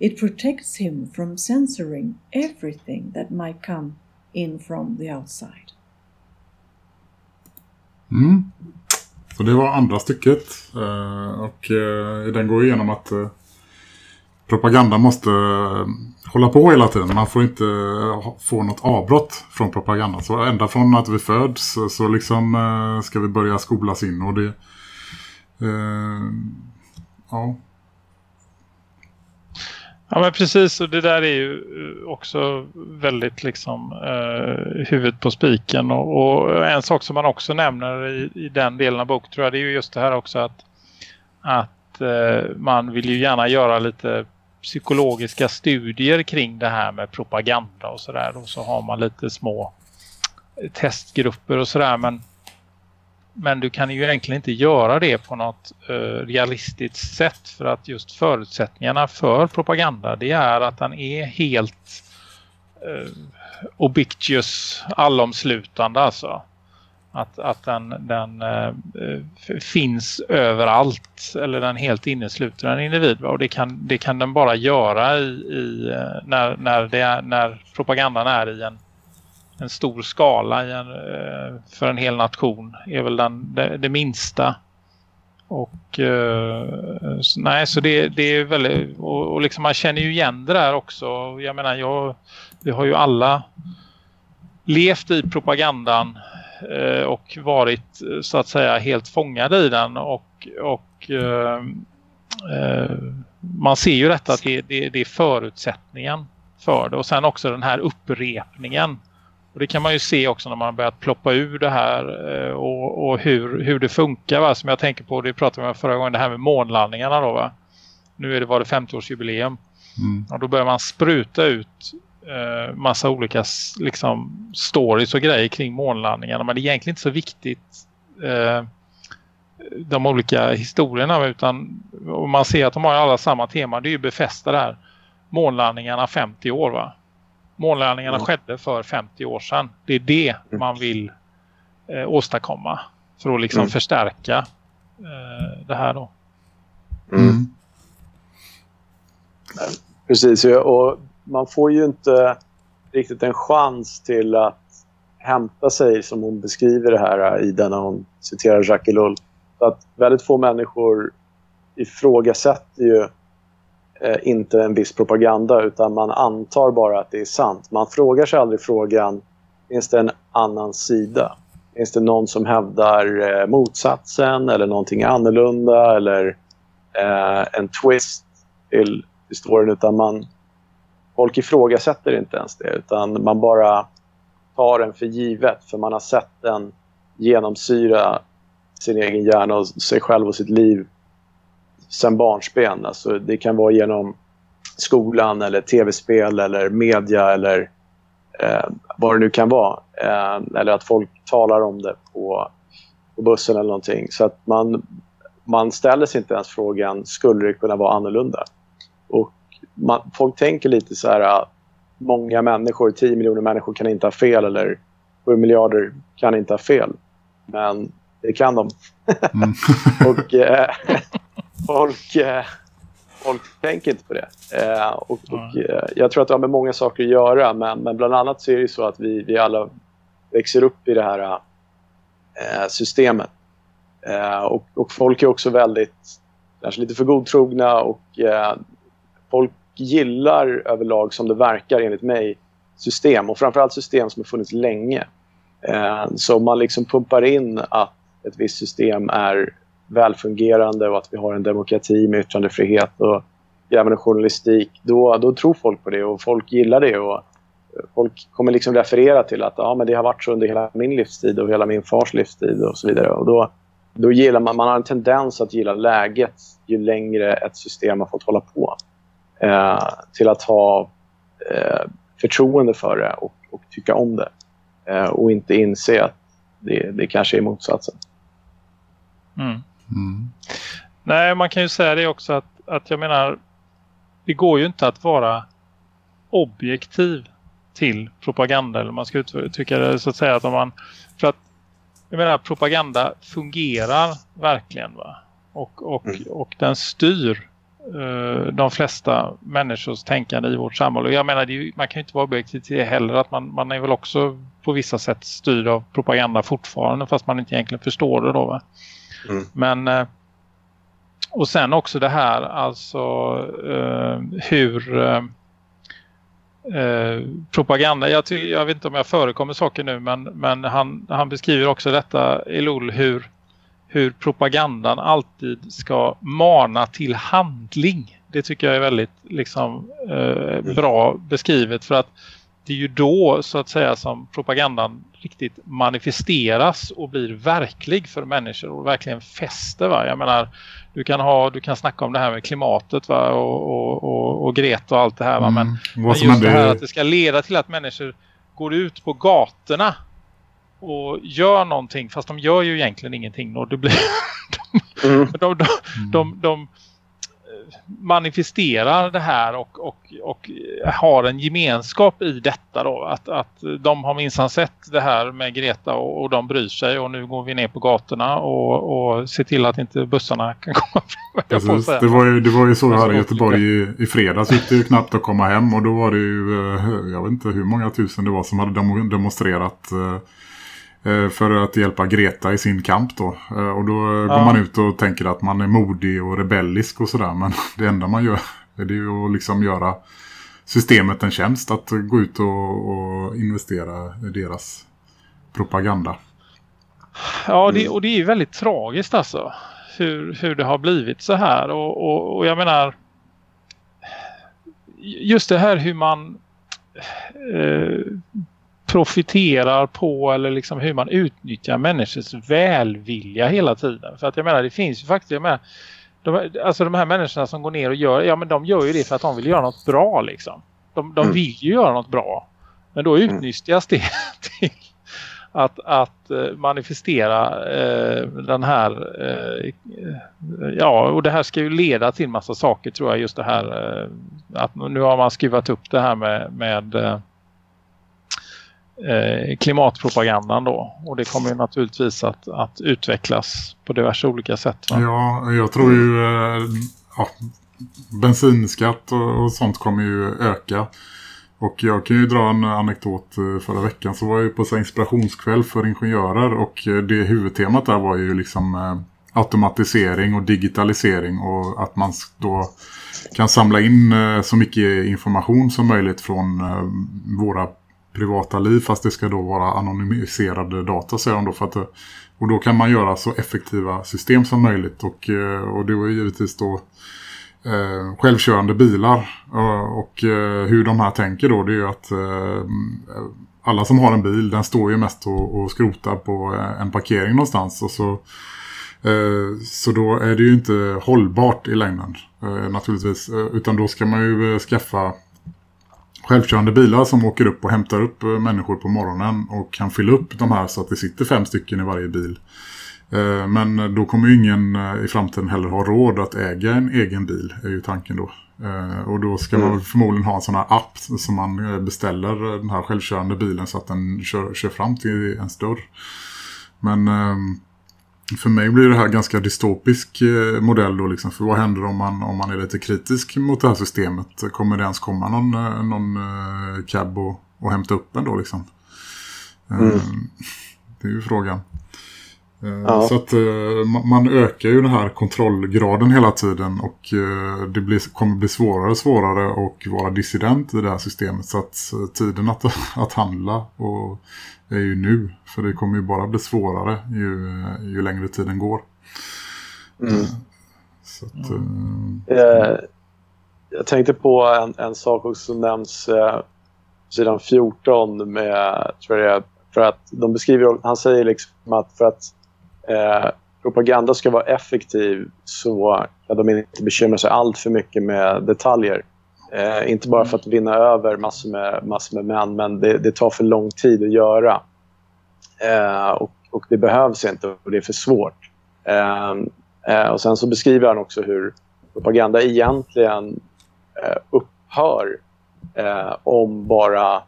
it protects him from censoring everything that might come in from the outside. Mm. Så det var andra stycket. Eh, och eh, den går igenom att eh, propaganda måste hålla på hela tiden. Man får inte få något avbrott från propaganda. Så ända från att vi föds så liksom ska vi börja skolas in. Och det... Eh, ja, Ja men precis och det där är ju eh, också väldigt liksom eh, huvudet på spiken. Och, och, en sak som man också nämner i, i, den delen av boken tror jag det är ju just det här också att, att eh, man vill ju gärna göra lite psykologiska studier kring det här med propaganda och sådär. Och så har man lite små testgrupper och sådär men men du kan ju egentligen inte göra det på något eh, realistiskt sätt för att just förutsättningarna för propaganda det är att den är helt eh, obictious, allomslutande alltså. Att, att den, den eh, finns överallt eller den helt innesluter en individ. Och det kan, det kan den bara göra i, i eh, när, när, det är, när propagandan är i en en stor skala en, eh, för en hel nation är väl den, det, det minsta. Och eh, nej så det, det är väldigt och, och, liksom man känner ju igen det där också. Jag menar jag vi har ju alla levt i propagandan eh, och varit eh, så att säga helt fångade i den och, och eh, eh man ser ju detta att det, det, det är förutsättningen för det och sen också den här upprepningen och det kan man ju se också när man har börjat ploppa ur det här eh, och, och hur, hur det funkar. Va? Som jag tänker på, det pratade vi om förra gången, det här med månlandningarna då va? Nu är det var det 50-årsjubileum. Mm. Och då börjar man spruta ut eh, massa olika liksom, stories och grejer kring månlandningarna. Men det är egentligen inte så viktigt eh, de olika historierna utan man ser att de har alla samma tema. Det är ju befästa där. Månlandningarna 50 år va? Månlandningarna mm. skedde för 50 år sedan. Det är det mm. man vill eh, åstadkomma för att liksom mm. förstärka eh, det här då. Mm. mm. Precis, och man får ju inte riktigt en chans till att hämta sig som hon beskriver det här i denna hon citerar Jacques Ellul. att väldigt få människor ifrågasätter ju Eh, inte en viss propaganda utan man antar bara att det är sant. Man frågar sig aldrig frågan, finns det en annan sida? Finns det någon som hävdar eh, motsatsen eller någonting annorlunda eller eh, en twist till historien utan man folk ifrågasätter inte ens det utan man bara tar den för givet för man har sett den genomsyra sin egen hjärna och sig själv och sitt liv sen barnsben. Alltså, det kan vara genom skolan eller tv-spel eller media eller eh, vad det nu kan vara. Eh, eller att folk talar om det på, på bussen eller någonting. Så att man, man ställer sig inte ens frågan, skulle det kunna vara annorlunda? Och man, folk tänker lite så här, många människor, 10 miljoner människor kan inte ha fel eller 7 miljarder kan inte ha fel. Men det kan de. Mm. och eh, folk, eh, folk tänker inte på det. Eh, och, och eh, jag tror att det har med många saker att göra. Men, men bland annat så är det så att vi, vi alla växer upp i det här eh, systemet. Eh, och, och, folk är också väldigt, kanske lite för godtrogna och folk gillar överlag som det verkar enligt mig system och framförallt system som har funnits länge. Eh, så om man liksom pumpar in att ett visst system är välfungerande och att vi har en demokrati med yttrandefrihet och grävande journalistik, då, då tror folk på det och folk gillar det. Och folk kommer liksom referera till att ja, men det har varit så under hela min livstid och hela min fars livstid och så vidare. Och då, då gillar man, man har en tendens att gilla läget ju längre ett system har fått hålla på. Eh, till att ha eh, förtroende för det och, och tycka om det. Eh, och inte inse att det, det kanske är motsatsen. Mm. Mm. Nej, man kan ju säga det också att, att jag menar det går ju inte att vara objektiv till propaganda eller man ska uttrycka det så att säga att om man för att jag menar propaganda fungerar verkligen va och, och, mm. och den styr uh, de flesta människors tänkande i vårt samhälle. Och jag menar, ju, man kan ju inte vara objektiv till det heller. Att man, man är väl också på vissa sätt styrd av propaganda fortfarande fast man inte egentligen förstår det då va? Mm. Men uh, och sen också det här alltså uh, hur Eh, propaganda. Jag, jag, vet inte om jag förekommer saker nu men, men han, han beskriver också detta Elul hur hur propagandan alltid ska mana till handling. Det tycker jag är väldigt liksom, eh, bra beskrivet för att det är ju då så att säga som propagandan riktigt manifesteras och blir verklig för människor och verkligen fäster va. Jag menar, du kan, ha, du kan snacka om det här med klimatet va? Och, och, och, och Greta och allt det här va? Men, mm. men just det här att det ska leda till att människor går ut på gatorna och gör någonting fast de gör ju egentligen ingenting och det blir de, mm. de, de, de, de manifesterar det här och, och, och har en gemenskap i detta då. Att, att de har minsann sett det här med Greta och, och de bryr sig och nu går vi ner på gatorna och, och ser till att inte bussarna kan komma fram. Det, var ju, det var ju så här i Göteborg i, i fredags gick det ju knappt att komma hem och då var det ju, eh, jag vet inte hur många tusen det var som hade demonstrerat Eh, för att hjälpa Greta i sin kamp då. Eh, och då ja. går man ut och tänker att man är modig och rebellisk och sådär. Men det enda man gör är ju att liksom göra systemet en tjänst. Att gå ut och, och investera i deras propaganda. Ja, det, och det är ju väldigt tragiskt alltså. Hur, hur det har blivit så här. Och, och, och jag menar... Just det här hur man... Eh, profiterar på eller liksom hur man utnyttjar människors välvilja hela tiden. För att jag menar, det finns ju faktiskt, jag menar, de, alltså de här människorna som går ner och gör, ja men de gör ju det för att de vill göra något bra liksom. De, de mm. vill ju göra något bra. Men då mm. utnyttjas det till att, att eh, manifestera eh, den här eh, ja och det här ska ju leda till massa saker tror jag just det här eh, att nu har man skruvat upp det här med, med eh, klimatpropagandan då. Och det kommer ju naturligtvis att, att utvecklas på diverse olika sätt. Va? Ja, jag tror ju eh, ja, bensinskatt och, och, sånt kommer ju öka. Och jag kan ju dra en anekdot eh, förra veckan så var jag ju på så inspirationskväll för ingenjörer och eh, det huvudtemat där var ju liksom eh, automatisering och digitalisering och att man då kan samla in eh, så mycket information som möjligt från våra privata liv fast det ska då vara anonymiserade data säger de då för att eh, och då kan man göra så effektiva system som möjligt och, eh, och det var givetvis då eh, självkörande bilar. Och, och eh, hur de här tänker då det är ju att eh, alla som har en bil den står ju mest och, och skrotar på eh, en parkering någonstans och så eh, så då är det ju inte hållbart i längden naturligtvis. Utan då ska man ju skaffa självkörande bilar som åker upp och hämtar upp eh, människor på morgonen och kan fylla upp de här så att det sitter fem stycken i varje bil. Eh, men då kommer ju ingen eh, i framtiden heller ha råd att äga en egen bil, är ju tanken då. Och då ska man mm. förmodligen ha en sån här app som man beställer den här självkörande bilen så att den kör, kör fram till ens dörr. Men ehm, för mig blir det här ganska dystopisk eh, modell då liksom. För vad händer om man, om man är lite kritisk mot det här systemet? Kommer det ens komma någon, eh, någon uh, cab och, och hämta upp en då liksom? Mm. Det är ju frågan. Ja. Så att man ökar ju den här kontrollgraden hela tiden och det blir, kommer bli svårare och svårare att vara dissident i det här systemet. Så att tiden att, att handla och är ju nu. För det kommer ju bara bli svårare ju, ju längre tiden går. Mm. Så att, mm. eh, jag tänkte på en, en sak också som nämns eh, sidan 14 med, tror jag för att de beskriver, han säger liksom att för att eh, propaganda ska vara effektiv så kan de inte bekymra sig allt för mycket med detaljer. Eh, inte bara för att vinna över massor med, massor med män, men det, det tar för lång tid att göra. Eh, och, och, det behövs inte och det är för svårt. Eh, eh och sen så beskriver han också hur propaganda egentligen eh, upphör eh, om bara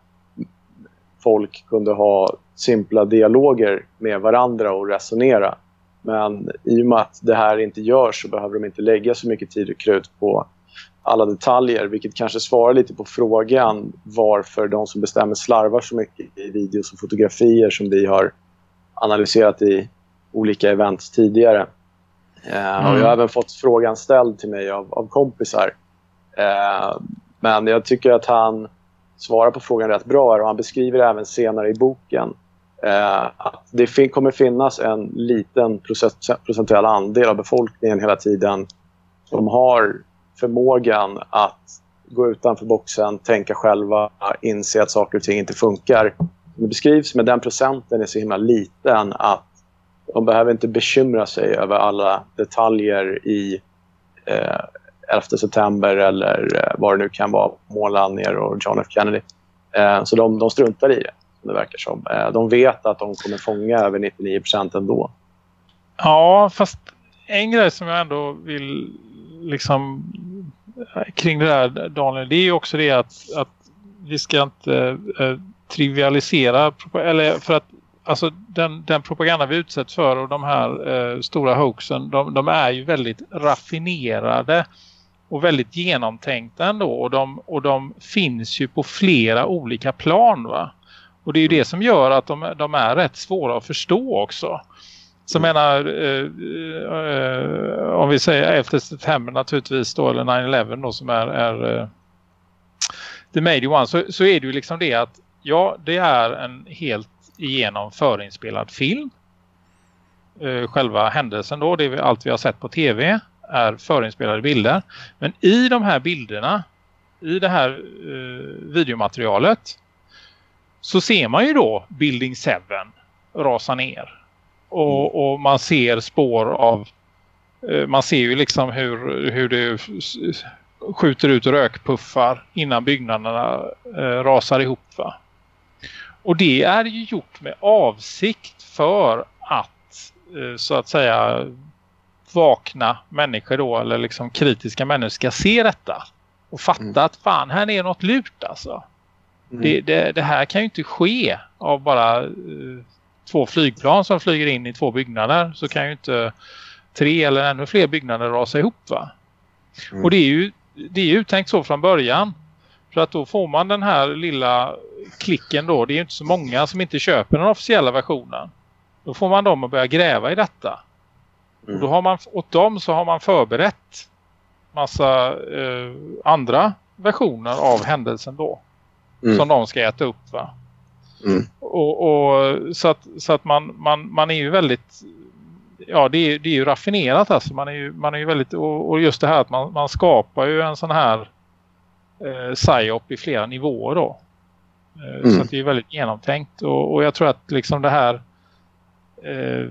folk kunde ha simpla dialoger med varandra och resonera. Men i och med att det här inte görs så behöver de inte lägga så mycket tid och krut på alla detaljer, vilket kanske svarar lite på frågan varför de som bestämmer slarvar så mycket i videos och fotografier som vi har analyserat i olika events tidigare. Eh, mm. och jag har även fått frågan ställd till mig av, av kompisar. Eh, men jag tycker att han svarar på frågan rätt bra och han beskriver även senare i boken eh, att det fin kommer finnas en liten procentuell andel av befolkningen hela tiden som har förmågan att gå utanför boxen, tänka själva, inse att saker och ting inte funkar. Det beskrivs med den procenten är så himla liten att de behöver inte bekymra sig över alla detaljer i eh, 11 september eller eh, vad det nu kan vara, månlandningar och John F Kennedy. Eh, så de, de struntar i det, som det verkar som. Eh, de vet att de kommer fånga över 99 procent ändå. Ja, fast en grej som jag ändå vill liksom kring det där Daniel, det är ju också det att, att vi ska inte eh, trivialisera eller för att alltså den, den propaganda vi utsätts för och de här eh, stora hoaxen de, de, är ju väldigt raffinerade och väldigt genomtänkta ändå och de, och de finns ju på flera olika plan va. Och det är ju det som gör att de, de är rätt svåra att förstå också. Så mm. menar, eh, eh, om vi säger 11 september naturligtvis då, eller 9-11 då som är, är eh, the major one, så, så är det ju liksom det att ja, det är en helt igenom förinspelad film. Eh, själva händelsen då, det är allt vi har sett på tv är förinspelade bilder. Men i de här bilderna, i det här eh, videomaterialet så ser man ju då Building 7 rasa ner och, mm. och man ser spår av eh, man ser ju liksom hur, hur det skjuter ut rökpuffar innan byggnaderna eh, rasar ihop va. Och det är ju gjort med avsikt för att eh, så att säga vakna människor då eller liksom kritiska människor ska se detta och fatta mm. att fan här är något lurt alltså. Mm. Det, det, det, här kan ju inte ske av bara två flygplan som flyger in i två byggnader så kan ju inte tre eller ännu fler byggnader rasa ihop va. Mm. Och det är ju det är uttänkt så från början. För att då får man den här lilla klicken då. Det är ju inte så många som inte köper den officiella versionen. Då får man dem att börja gräva i detta. Mm. Och då har man, åt dem så har man förberett massa eh, andra versioner av händelsen då. Mm. Som de ska äta upp va. Mm. Och, och, så att, så att man, man, man är ju väldigt ja det är, det är ju raffinerat alltså. Man är ju, man är ju väldigt, och, och just det här att man, man skapar ju en sån här eh, psyop i flera nivåer då. Eh, mm. Så att det är väldigt genomtänkt och, och jag tror att liksom det här eh,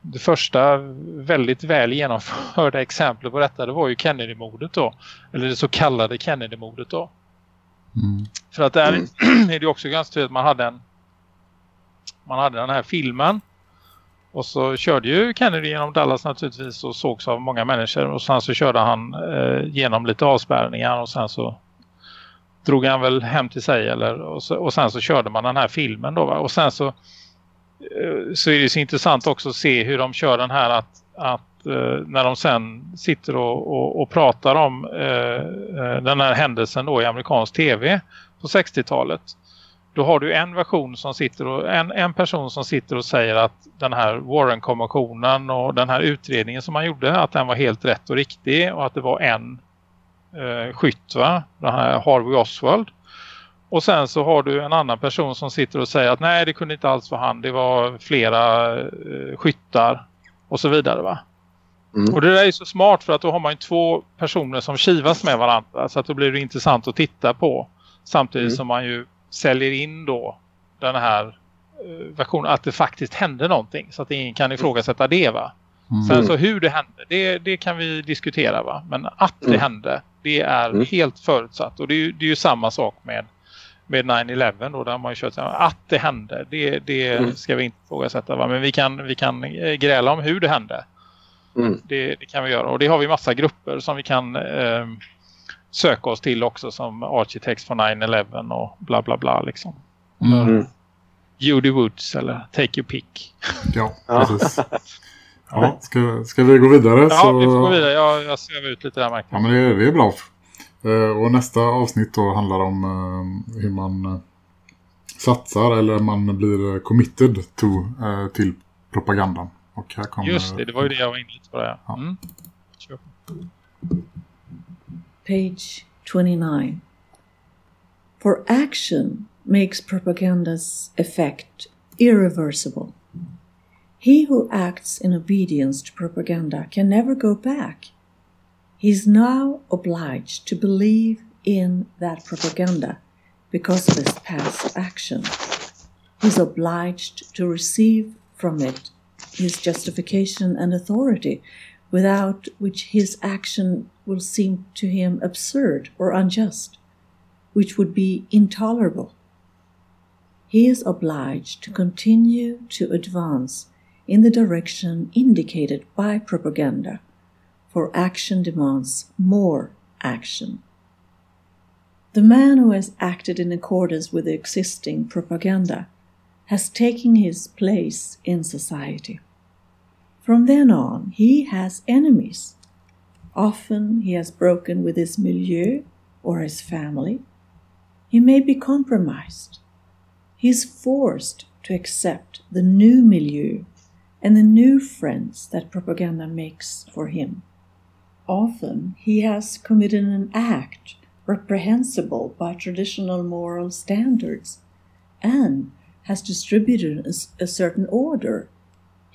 det första väldigt väl genomförda exemplet på detta det var ju Kennedy-mordet då. Eller det så kallade Kennedy-mordet då. Mm. För att där mm. är det också ganska tydligt att man hade en man hade den här filmen och så körde ju Kennedy genom Dallas naturligtvis och sågs av många människor och sen så körde han eh, genom lite avspärrningar och sen så drog han väl hem till sig eller, och, så, och sen så körde man den här filmen då va? och sen så eh, så är det så intressant också att se hur de kör den här att, att Eh, när de sen sitter och, och, och pratar om eh, eh den här händelsen då i amerikansk tv på 60-talet då har du en version som sitter och en, en person som sitter och säger att den här Warren-kommissionen och den här utredningen som man gjorde att den var helt rätt och riktig och att det var en eh, skytt va? Den här Harvey Oswald. Och sen så har du en annan person som sitter och säger att nej det kunde inte alls vara han, det var flera eh, skyttar och så vidare va. Mm. Och det där är så smart för att då har man ju två personer som kivas med varandra så att då blir det intressant att titta på samtidigt mm. som man ju säljer in då den här uh, versionen att det faktiskt hände någonting så att ingen kan ifrågasätta det va. Mm. Sen så hur det hände, det, det kan vi diskutera va. Men att det mm. hände, det är mm. helt förutsatt. Och det är, det är ju samma sak med, med 9-11 då, där man ju kört att det hände, det, det mm. ska vi inte ifrågasätta va. Men vi kan, vi kan eh, gräla om hur det hände. Mm. Det, det, kan vi göra. Och det har vi massa grupper som vi kan eh, söka oss till också som Architects for 9-11 och bla bla bla liksom. Mm. Judy Woods eller Take Your Pick. Ja, precis. Ja, ska, ska vi gå vidare? Ja, så... vi får gå vidare. Jag, jag svävar ut lite där, Mark. Ja, men det, det är bra. Uh, och nästa avsnitt då handlar om uh, hur man uh, satsar eller man blir committed to, till propagandan. Och här kommer, Just det, det var ju det jag var inne lite på. Det. Ja. Mm. Page 29 For action makes propaganda's effect irreversible. He who acts in obedience to propaganda can never go back. He is now obliged to believe in that propaganda because of his past action. He is obliged to receive from it his justification and authority, without which his action will seem to him absurd or unjust, which would be intolerable. He is obliged to continue to advance in the direction indicated by propaganda, for action demands more action. The man who has acted in accordance with the existing propaganda has taken his place in society. From then on, he has enemies. Often he has broken with his milieu or his family. He may be compromised. He is forced to accept the new milieu and the new friends that propaganda makes for him. Often he has committed an act reprehensible by traditional moral standards and has distributed a, certain order.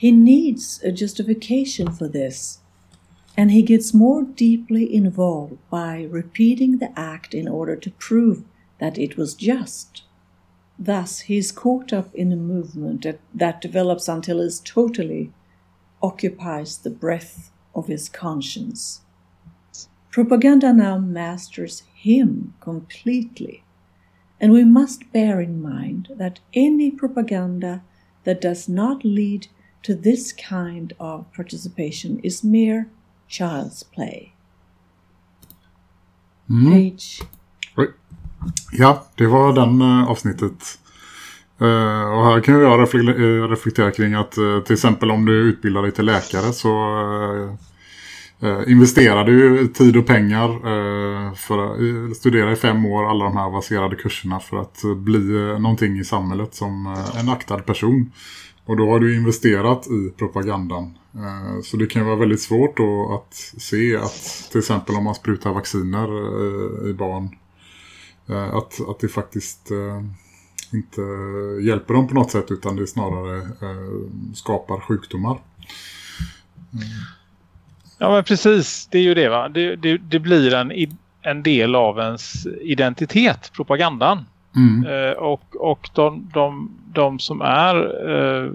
He needs a justification for this, and he gets more deeply involved by repeating the act in order to prove that it was just. Thus, he is caught up in a movement that, that develops until it totally occupies the breath of his conscience. Propaganda now masters him completely, and we must bear in mind that any propaganda that does not lead to this kind of participation is mere child's play. Mm. Page Ja, det var den uh, avsnittet. Uh, och här kan jag reflektera, reflektera kring att uh, till exempel om du utbildar dig till läkare så investerar du tid och pengar för att studera i fem år alla de här avancerade kurserna för att bli någonting i samhället som en aktad person. Och då har du investerat i propagandan. Eh, så det kan vara väldigt svårt då att se att till exempel om man sprutar vacciner eh, i barn eh, att, att det faktiskt inte hjälper dem på något sätt utan det snarare skapar sjukdomar. Ja men precis, det är ju det va. Det, det, det blir en, en del av ens identitet, propagandan. Mm. Eh, och och de, de, de som är eh,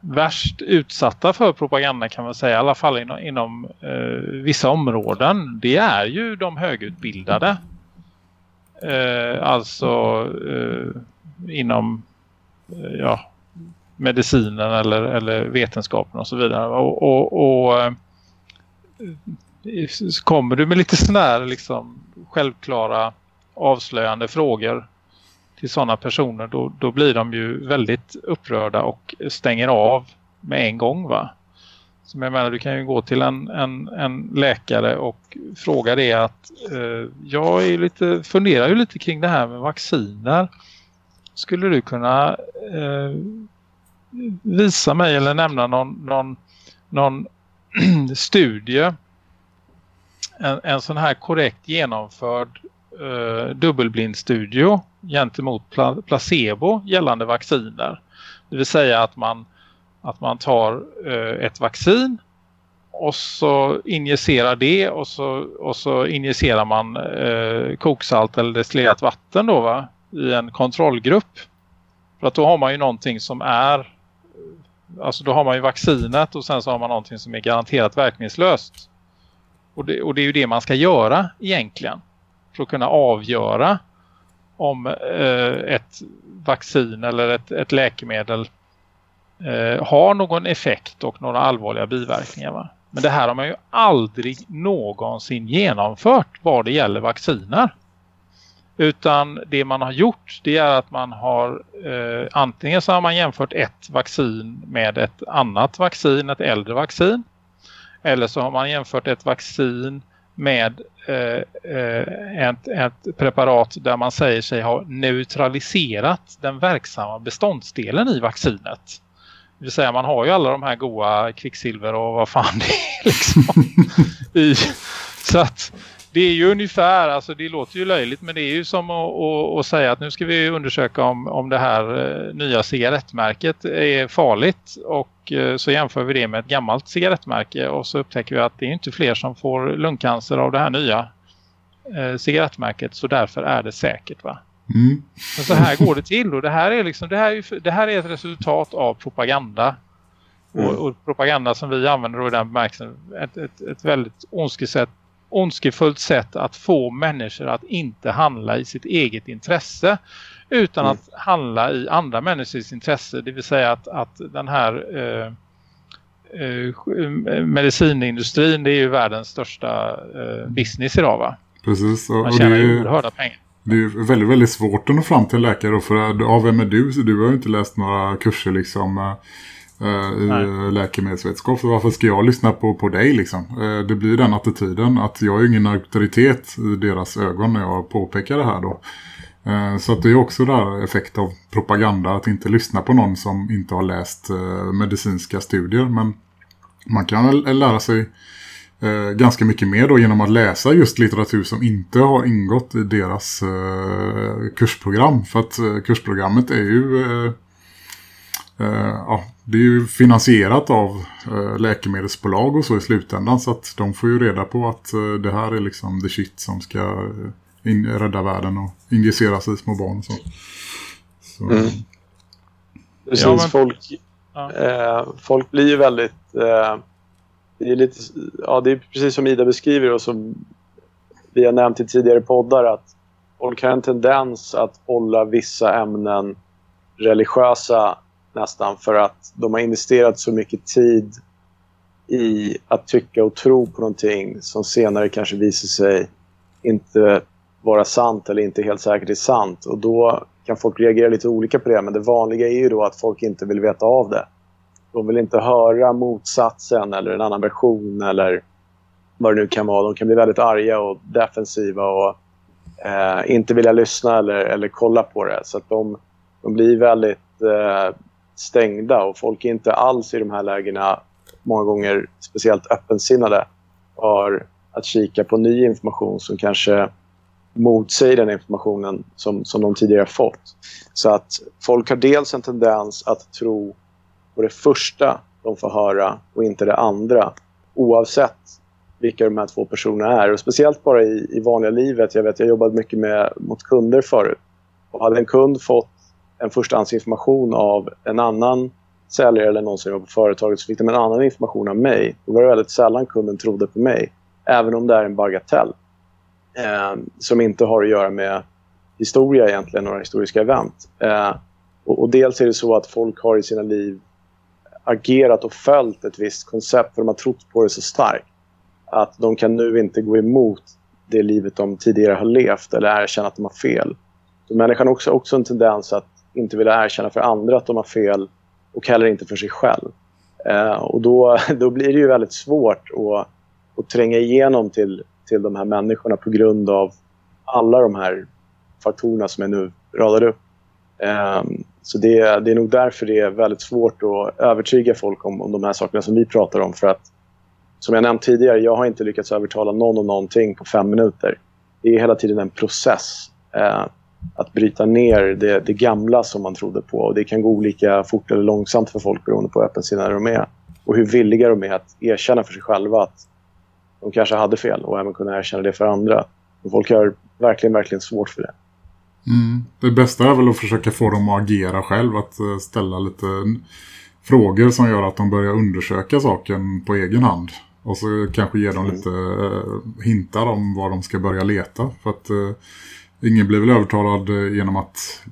värst utsatta för propaganda kan man säga, i alla fall inom, inom eh, vissa områden, det är ju de högutbildade. Eh, alltså eh, inom eh, ja, medicinen eller, eller vetenskapen och så vidare. Och, och, och eh, kommer du med lite sådana här liksom självklara avslöjande frågor till sådana personer då, då blir de ju väldigt upprörda och stänger av med en gång va. Som jag menar, du kan ju gå till en, en, en läkare och fråga det att eh, jag är lite, funderar ju lite kring det här med vacciner. Skulle du kunna eh, visa mig eller nämna någon, någon, någon studie en, en sån här korrekt genomförd eh, dubbelblindstudio gentemot pla placebo gällande vacciner. Det vill säga att man, att man tar eh, ett vaccin och så injicerar det och så, och så injicerar man eh, koksalt eller destillerat vatten då va? i en kontrollgrupp. För att då har man ju någonting som är alltså då har man ju vaccinet och sen så har man någonting som är garanterat verkningslöst. Och det, och det är ju det man ska göra egentligen för att kunna avgöra om eh, ett vaccin eller ett, ett läkemedel eh, har någon effekt och några allvarliga biverkningar. Va? Men det här har man ju aldrig någonsin genomfört vad det gäller vacciner. Utan det man har gjort det är att man har eh, antingen så har man jämfört ett vaccin med ett annat vaccin, ett äldre vaccin. Eller så har man jämfört ett vaccin med eh, eh, ett, ett, preparat där man säger sig ha neutraliserat den verksamma beståndsdelen i vaccinet. Det vill säga man har ju alla de här goda kvicksilver och vad fan det är liksom. I, så att det är ju ungefär, alltså det låter ju löjligt men det är ju som att, att, att säga att nu ska vi undersöka om, om det här eh, nya cigarettmärket är farligt och eh, så jämför vi det med ett gammalt cigarettmärke och så upptäcker vi att det är inte fler som får lungcancer av det här nya eh, cigarettmärket så därför är det säkert va? Mm. Men så här går det till och det här är liksom det här är, det här är ett resultat av propaganda. Mm. Och, och, propaganda som vi använder då i den bemärkelsen ett, ett, ett väldigt ondskesätt ondskefullt sätt att få människor att inte handla i sitt eget intresse utan mm. att handla i andra människors intresse. Det vill säga att, att den här eh, eh, medicinindustrin det är ju världens största eh, business idag va? Precis. Och, Man tjänar ju oerhörda pengar. Det är väldigt, väldigt svårt att nå fram till läkare. För av vem är du? Så du har ju inte läst några kurser liksom eh, Eh, läkemedelsvetenskap. Så varför ska jag lyssna på, på dig liksom? Eh, det blir den attityden att jag är ingen auktoritet i deras ögon när jag påpekar det här då. Eh, så att det är också där effekt av propaganda att inte lyssna på någon som inte har läst medicinska studier. Men man kan lära sig ganska mycket mer då genom att läsa just litteratur som inte har ingått i deras kursprogram. För att kursprogrammet är ju ja, det är ju finansierat av eh, läkemedelsbolag och så i slutändan så att de får ju reda på att eh, det här är liksom the shit som ska eh, in, rädda världen och injiceras i små barn och så. så. Mm. Precis, ja, men... folk, eh, folk blir ju väldigt eh, det är lite, ja det är precis som Ida beskriver och som vi har nämnt i tidigare poddar att folk har en tendens att hålla vissa ämnen religiösa nästan för att de har investerat så mycket tid i att tycka och tro på någonting som senare kanske visar sig inte vara sant eller inte helt säkert är sant. Och då kan folk reagera lite olika på det. Men det vanliga är ju då att folk inte vill veta av det. De vill inte höra motsatsen eller en annan version eller vad det nu kan vara. De kan bli väldigt arga och defensiva och eh, inte vilja lyssna eller, eller kolla på det. Så att de, de blir väldigt eh, stängda och folk är inte alls i de här lägena många gånger speciellt öppensinnade för att kika på ny information som kanske motsäger den informationen som, som de tidigare fått. Så att folk har dels en tendens att tro på det första de får höra och inte det andra oavsett vilka de här två personerna är. Och speciellt bara i, i vanliga livet. Jag vet, jag jobbade mycket med, mot kunder förut. Och hade en kund fått en förstahandsinformation av en annan säljare eller någon som jobbar på företaget så fick de en annan information av mig. Då var det väldigt sällan kunden trodde på mig. Även om det är en bagatell. Eh, som inte har att göra med historia egentligen, några historiska event. Eh, och, och, dels är det så att folk har i sina liv agerat och följt ett visst koncept för de har trott på det så starkt att de kan nu inte gå emot det livet de tidigare har levt eller erkänna att de har fel. Så människan har också, också en tendens att inte vilja erkänna för andra att de har fel och heller inte för sig själv. Eh, och då, då blir det ju väldigt svårt att, att tränga igenom till, till de här människorna på grund av alla de här faktorerna som jag nu radar upp. Eh, så det, det är nog därför det är väldigt svårt att övertyga folk om, om de här sakerna som vi pratar om. För att, som jag nämnt tidigare, jag har inte lyckats övertala någon om någonting på fem minuter. Det är hela tiden en process. Eh, att bryta ner det, det, gamla som man trodde på. Och Det kan gå olika fort eller långsamt för folk beroende på hur öppensinnade de är. Och hur villiga de är att erkänna för sig själva att de kanske hade fel och även kunna erkänna det för andra. Och folk har verkligen, verkligen svårt för det. Mm. Det bästa är väl att försöka få dem att agera själv. Att eh, ställa lite frågor som gör att de börjar undersöka saken på egen hand. Och så kanske ge dem mm. lite uh, hintar om var de ska börja leta. För att uh, ingen blir väl övertalad uh, genom att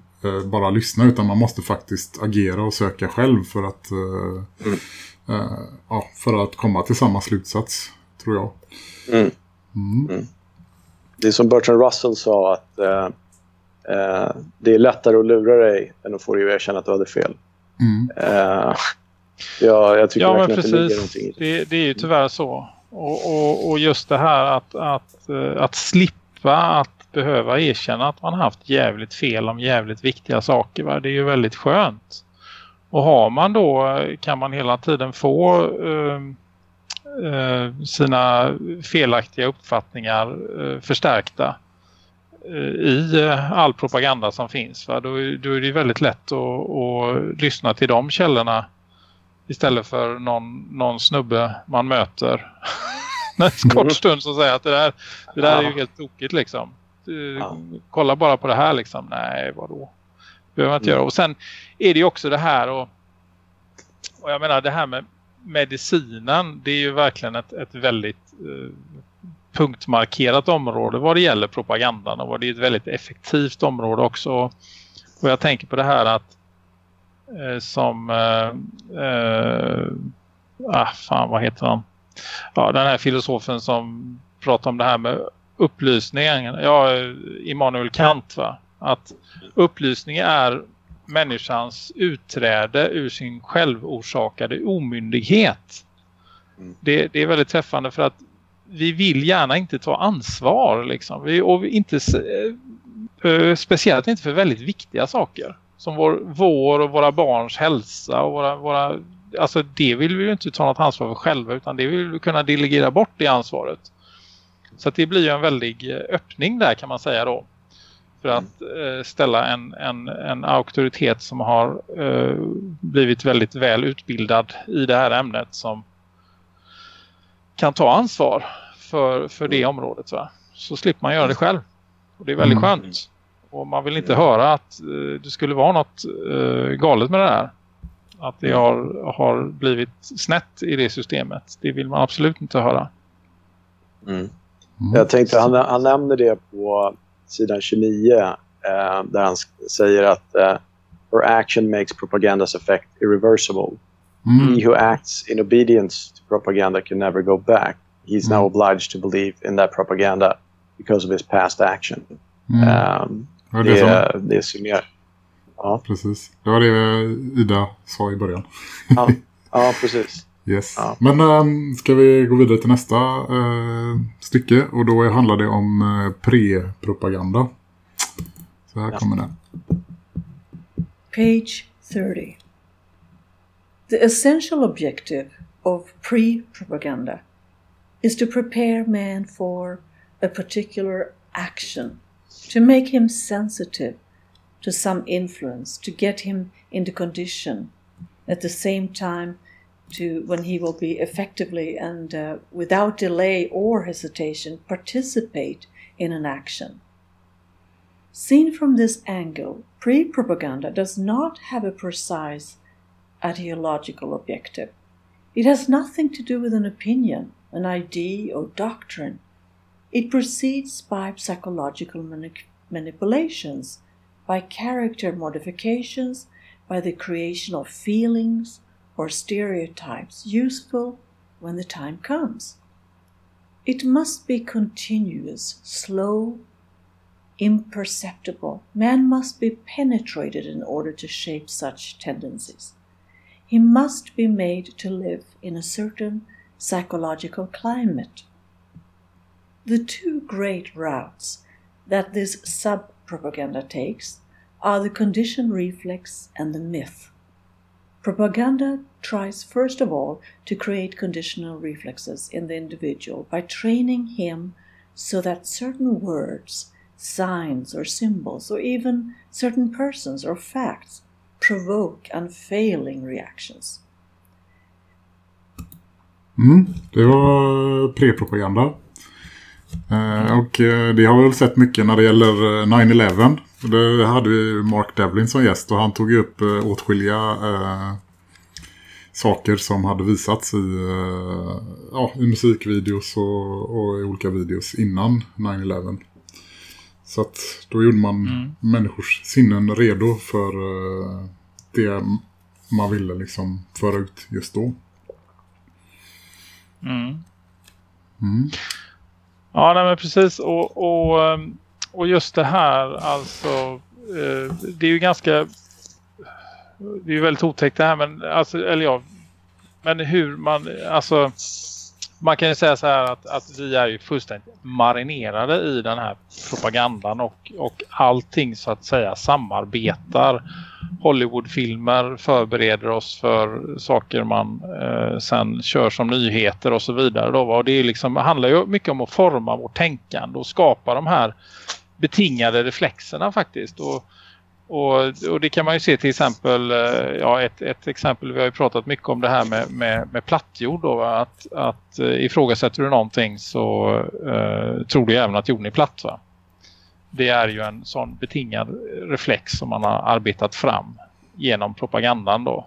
bara lyssna utan man måste faktiskt agera och söka själv för att, mm. ja, för att komma till samma slutsats, tror jag. Mm. mm. mm. Det är som Bertrand Russell sa att det är lättare att lura dig än att få dig att erkänna att du hade fel. Mm. Ja, jag tycker ja, men precis. att det någonting det. det. är ju tyvärr så. Och, och, och, just det här att, att, eh, att slippa att behöva erkänna att man haft jävligt fel om jävligt viktiga saker. Va? Det är ju väldigt skönt. Och har man då kan man hela tiden få uh, uh, sina felaktiga uppfattningar uh, förstärkta i all propaganda som finns. Va? Då, då är det väldigt lätt att, att lyssna till de källorna Istället för någon, någon snubbe man möter en kort mm. stund så säger att det där, det där är ju helt tokigt liksom. Du, kolla bara på det här liksom. Nej, vadå? behöver man inte mm. göra. Och sen är det ju också det här och, och jag menar det här med medicinen det är ju verkligen ett, ett väldigt eh, punktmarkerat område vad det gäller propagandan och det är ett väldigt effektivt område också. Och jag tänker på det här att eh, som eh, eh, ah, fan vad heter han? Ja, den här filosofen som pratar om det här med upplysningen. Ja, Immanuel Kant va? Att upplysning är människans utträde ur sin självorsakade omyndighet. Mm. Det, det, är väldigt träffande för att vi vill gärna inte ta ansvar liksom. Vi, och vi inte, eh, speciellt inte för väldigt viktiga saker som vår, vår och våra barns hälsa och våra, våra alltså det vill vi ju inte ta något ansvar för själva utan det vill vi kunna delegera bort det ansvaret. Så det blir ju en väldig eh, öppning där kan man säga då. För att eh, ställa en, en, en auktoritet som har eh, blivit väldigt väl utbildad i det här ämnet som kan ta ansvar för, för det området. Va? Så slipper man göra det själv. Och det är väldigt mm. skönt. Och man vill inte höra att uh, det skulle vara något uh, galet med det här. Att det har, har blivit snett i det systemet. Det vill man absolut inte höra. Mm. Mm. Jag tänkte, han, han nämner det på sidan 29 eh, där han säger att eh, For action makes propaganda's effect irreversible. Mm. He who acts in obedience to propaganda can never go back. He's now mm. obliged to believe in that propaganda because of his past action. Um, det, det, som... det summerar. Ja. Precis. Det var det Ida sa i början. ja. ja, precis. Yes. Ja. Men ähm, ska vi gå vidare till nästa äh, stycke och då handlar det om äh, pre-propaganda. Så här ja. kommer den. Page 30. The essential objective of pre-propaganda is to prepare man for a particular action to make him sensitive to some influence, to get him into condition at the same time to when he will be effectively and uh, without delay or hesitation participate in an action. Seen from this angle, pre propaganda does not have a precise ideological objective. It has nothing to do with an opinion, an idea, or doctrine. It proceeds by psychological manipulations, by character modifications, by the creation of feelings or stereotypes useful when the time comes. It must be continuous, slow, imperceptible. Man must be penetrated in order to shape such tendencies. He must be made to live in a certain psychological climate. The two great routes that this sub propaganda takes are the conditioned reflex and the myth. Propaganda tries first of all to create conditional reflexes in the individual by training him so that certain words, signs, or symbols, or even certain persons or facts provoke unfailing reactions. Mm, det var prepropaganda. Eh, och eh, det har vi väl sett mycket när det gäller 9-11. Det hade vi Mark Devlin som gäst och han tog upp eh, åtskilliga eh, saker som hade visats i, eh, ja, i musikvideos och, och, i olika videos innan 9-11. Så att då gjorde man mm. människors sinnen redo för eh, det man ville liksom föra ut just då. Mm. Mm. Ja, nej, men precis. Och, och, ehm, och just det här, alltså, eh, det är ju ganska, det är ju väldigt otäckt det här, men alltså, eller ja, men hur man, alltså, man kan ju säga så här att, att vi är ju fullständigt marinerade i den här propagandan och, och allting så att säga samarbetar. Hollywoodfilmer förbereder oss för saker man eh, sen kör som nyheter och så vidare. Då, och det är liksom, handlar ju mycket om att forma vårt tänkande och skapa de här betingade reflexerna faktiskt. Och, och, och, det kan man ju se till exempel, eh, ja ett, ett exempel, vi har ju pratat mycket om det här med, med, med plattjord då, att, att eh, ifrågasätter du någonting så eh, tror du även att jorden är platt va? Det är ju en sån betingad reflex som man har arbetat fram genom propagandan då.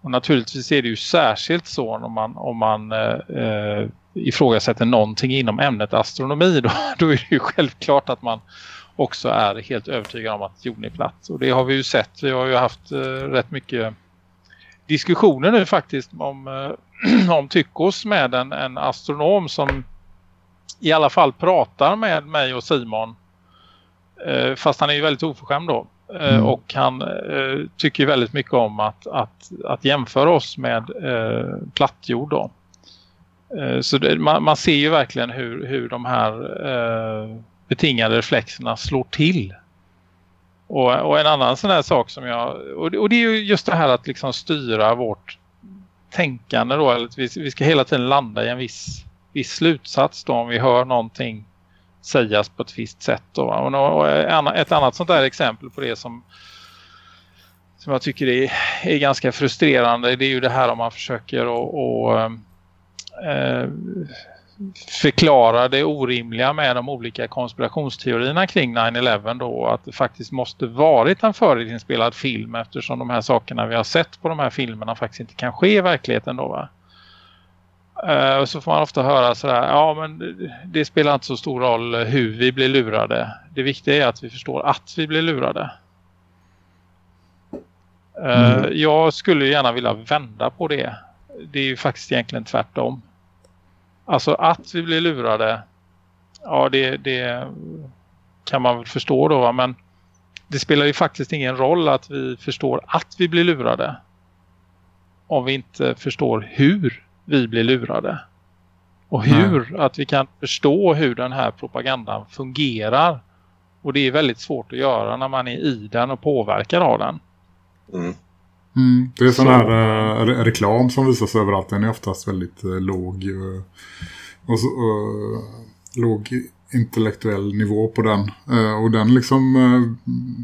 Och naturligtvis är det ju särskilt så om man, om man eh, eh ifrågasätter någonting inom ämnet astronomi då, då är det ju självklart att man också är helt övertygad om att jorden är platt. Och det har vi ju sett. Vi har ju haft eh, rätt mycket diskussioner nu faktiskt om, eh, om Tyckos med en, en astronom som i alla fall pratar med mig och Simon. Eh, fast han är ju väldigt oförskämd då. Eh, mm. Och han eh, tycker väldigt mycket om att, att, att jämföra oss med eh, plattjord då. Eh, så det, man, man, ser ju verkligen hur, hur de här eh, betingade reflexerna slår till. Och, och, en annan sån här sak som jag... Och, och, det är ju just det här att liksom styra vårt tänkande då. Eller vi, vi ska hela tiden landa i en viss, viss slutsats då om vi hör någonting sägas på ett visst sätt. Då. Och, och ett annat sånt där exempel på det som som jag tycker är, är ganska frustrerande det är ju det här om man försöker att eh, förklara det orimliga med de olika konspirationsteorierna kring 9-11 då att det faktiskt måste varit en förinspelad film eftersom de här sakerna vi har sett på de här filmerna faktiskt inte kan ske i verkligheten då va? Uh, så får man ofta höra sådär, ja men det spelar inte så stor roll hur vi blir lurade. Det viktiga är att vi förstår att vi blir lurade. Uh, mm. Jag skulle gärna vilja vända på det. Det är ju faktiskt egentligen tvärtom. Alltså att vi blir lurade, ja det, det kan man väl förstå då men det spelar ju faktiskt ingen roll att vi förstår att vi blir lurade om vi inte förstår hur vi blir lurade. Och hur, Nej. att vi kan förstå hur den här propagandan fungerar. Och det är väldigt svårt att göra när man är i den och påverkar av den. Mm. Mm, det är sån här äh, reklam som visas överallt. Den är oftast väldigt äh, låg äh, och så, låg intellektuell nivå på den. och den liksom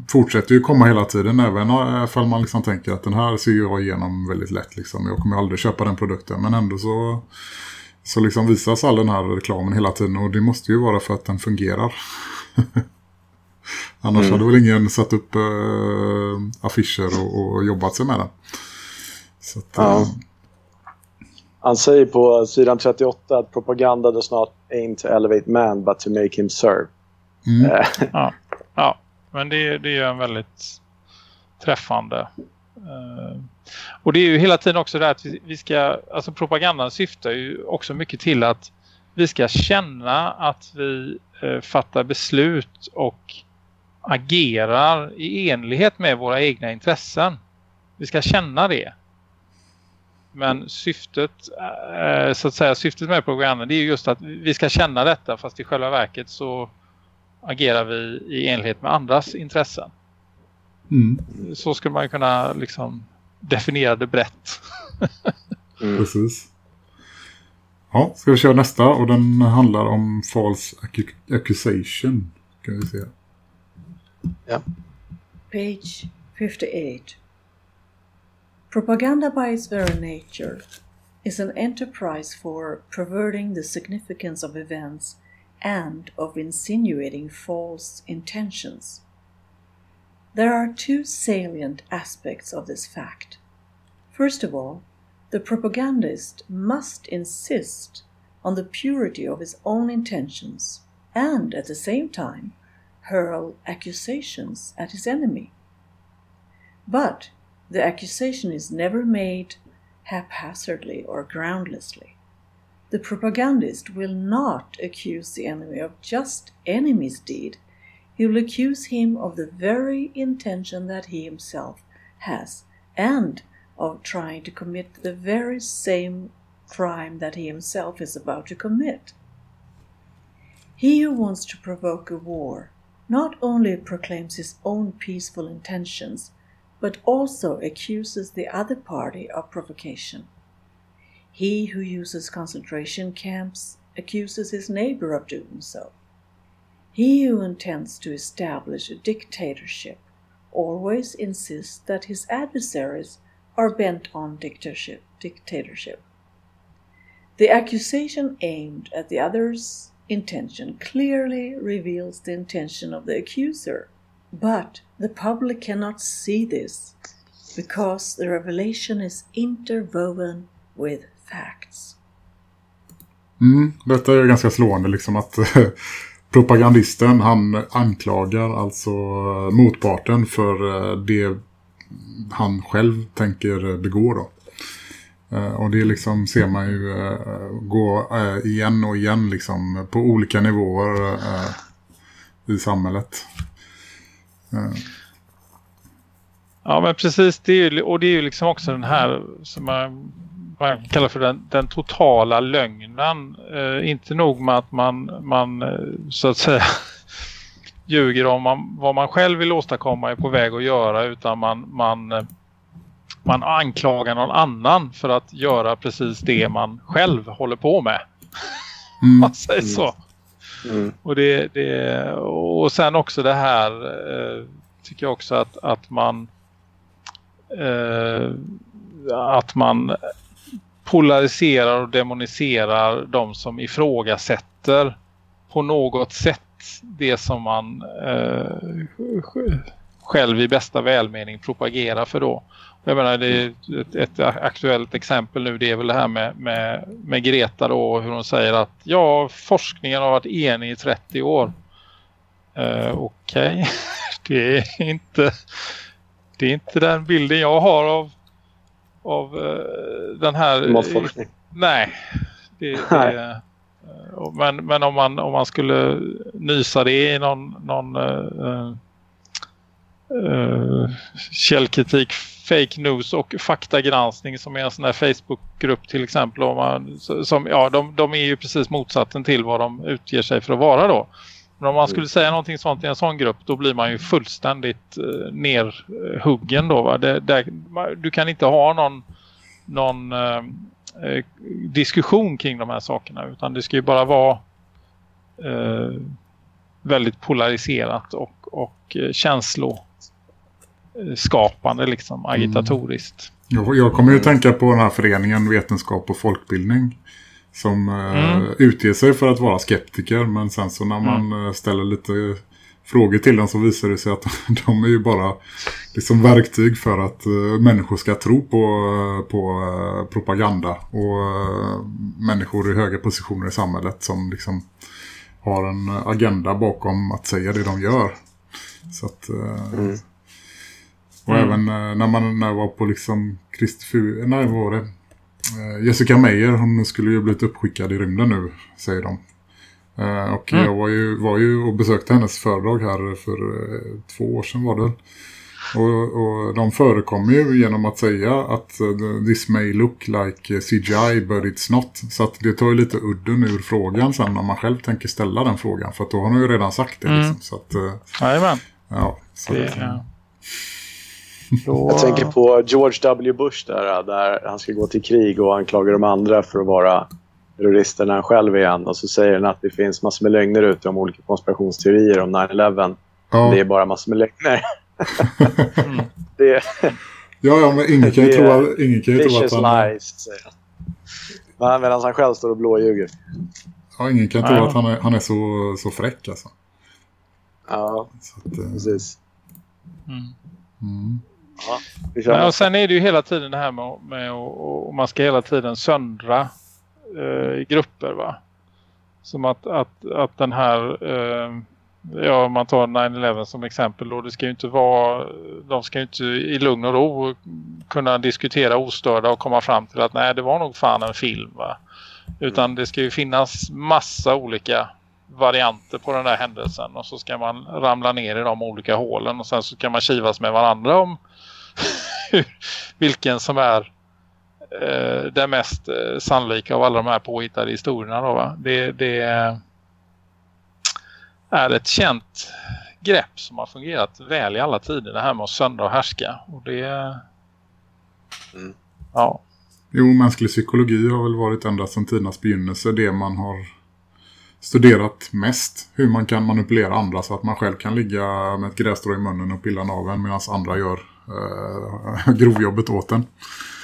fortsätter ju komma hela tiden även om man liksom tänker att den här ser jag igenom väldigt lätt. Liksom. Jag kommer aldrig köpa den produkten men ändå så, så liksom visas all den här reklamen hela tiden och det måste ju vara för att den fungerar. Annars mm. hade väl ingen satt upp äh, affischer och, och, jobbat sig med den. Så att, ja. äh, Han säger på sidan 38 att propaganda does not aim to elevate man but to make him serve. Mm. ja. Ja, men det, det är en väldigt träffande. Uh, och det är ju hela tiden också det att vi, vi ska, alltså propagandan syftar ju också mycket till att vi ska känna att vi uh, fattar beslut och agerar i enlighet med våra egna intressen. Vi ska känna det. Men syftet, uh, så att säga, syftet med propagandan det är just att vi ska känna detta fast i själva verket så agerar vi i enlighet med andras intressen. Mm. Så skulle man kunna liksom definiera det brett. mm. Precis. Ja, ska vi köra nästa och den handlar om false accusation. Kan vi se. Ja. Page 58. Propaganda by its very nature is an enterprise for perverting the significance of events and of insinuating false intentions. There are two salient aspects of this fact. First of all, the propagandist must insist on the purity of his own intentions and at the same time hurl accusations at his enemy. But the accusation is never made haphazardly or groundlessly. The propagandist will not accuse the enemy of just any misdeed, he will accuse him of the very intention that he himself has and of trying to commit the very same crime that he himself is about to commit. He who wants to provoke a war not only proclaims his own peaceful intentions, but also accuses the other party of provocation. He who uses concentration camps accuses his neighbor of doing so. He who intends to establish a dictatorship always insists that his adversaries are bent on dictatorship. dictatorship. The accusation aimed at the other's intention clearly reveals the intention of the accuser, but the public cannot see this because the revelation is interwoven with facts. Mm, detta är ganska slående liksom att propagandisten han anklagar alltså eh, motparten för eh, det han själv tänker begå då. Eh, och det liksom ser man ju eh, gå eh, igen och igen liksom på olika nivåer i samhället. Ja men precis, det är ju, och det är ju liksom också den här som man man kallar för den, den totala lögnen. Eh, inte nog med att man, man så att säga ljuger om man, vad man själv vill åstadkomma är på väg att göra utan man, man, man anklagar någon annan för att göra precis det man själv håller på med. Mm. man säger så. Mm. Och, det, det, och sen också det här eh, tycker jag också att, att man eh, att man polariserar och demoniserar de som ifrågasätter på något sätt det som man eh, själv i bästa välmening propagerar för då. Jag menar, det är ett, ett, aktuellt exempel nu, det är väl det här med, med, med Greta då, hur hon säger att ja, forskningen har varit enig i 30 år. Eh, Okej, okay. det är inte det är inte den bilden jag har av av uh, den här... Matforskning? Nej. Det, nej. Det, uh, men, men om man, om man skulle nysa det i någon, någon uh, källkritik, fake news och faktagranskning som är en sån här Facebookgrupp till exempel. Om man, som, ja, de, de är ju precis motsatsen till vad de utger sig för att vara då. Men om man skulle säga någonting sånt i en sån grupp då blir man ju fullständigt eh, nerhuggen då. Va? Det, där, du kan inte ha någon, någon eh, eh, diskussion kring de här sakerna utan det ska ju bara vara eh, väldigt polariserat och, och eh, känsloskapande liksom, agitatoriskt. Mm. Jag, jag kommer ju tänka på den här föreningen Vetenskap och folkbildning som eh, mm. utger sig för att vara skeptiker men sen så när man mm. Eh, ställer lite frågor till dem så visar det sig att de är ju bara liksom verktyg för att uh, människor ska tro på, på uh, propaganda och uh, människor i höga positioner i samhället som liksom har en agenda bakom att säga det de gör. Så att... Eh, mm. Och mm. även eh, när man när jag var på liksom Kristi Nej, vad var det? Eh, Jessica Meyer, hon skulle ju blivit uppskickad i rymden nu, säger de. Eh, och mm. jag var ju, var ju och besökte hennes föredrag här för två år sedan var det och, och de förekommer ju genom att säga att this may look like CGI but it's not. Så att det tar ju lite udden ur frågan sen när man själv tänker ställa den frågan. För att då har hon ju redan sagt det. Mm. Liksom, så att, Ja, så det, att, ja. Då... Jag tänker på George W. Bush där, där han ska gå till krig och anklagar de andra för att vara terrorister när han själv är en. Och så säger han att det finns massor med lögner ute om olika konspirationsteorier om 9-11. Ja. Det är bara massor med lögner. mm. det, ja, ja, men ingen kan ju tro, att, ingen kan ju tro att han... Lies, men medan han själv står och blåljuger. Ja, ingen kan tro att han är, han är så, så fräck alltså. Ja, att, eh, precis. Mm. Mm. Ja, och sen är det ju hela tiden det här med, med och, och man ska hela tiden söndra eh, grupper va. Som att, att, att den här eh, ja, om man tar 9-11 som exempel då, det ska ju inte vara, de ska ju inte i lugn och ro kunna diskutera ostörda och komma fram till att nej, det var nog fan en film va. Utan mm. det ska ju finnas massa olika varianter på den där händelsen och så ska man ramla ner i de olika hålen och sen så kan man kivas med varandra om vilken som är eh, den mest eh, sannolika av alla de här påhittade historierna då va. Det, det är ett känt grepp som har fungerat väl i alla tider. Det här med att söndra och härska. Och det... Mm. Ja. Jo, mänsklig psykologi har väl varit ända sedan tidernas begynnelse det man har studerat mest. Hur man kan manipulera andra så att man själv kan ligga med ett grässtrå i munnen och pilla naveln medan andra gör eh, grovjobbet åt en.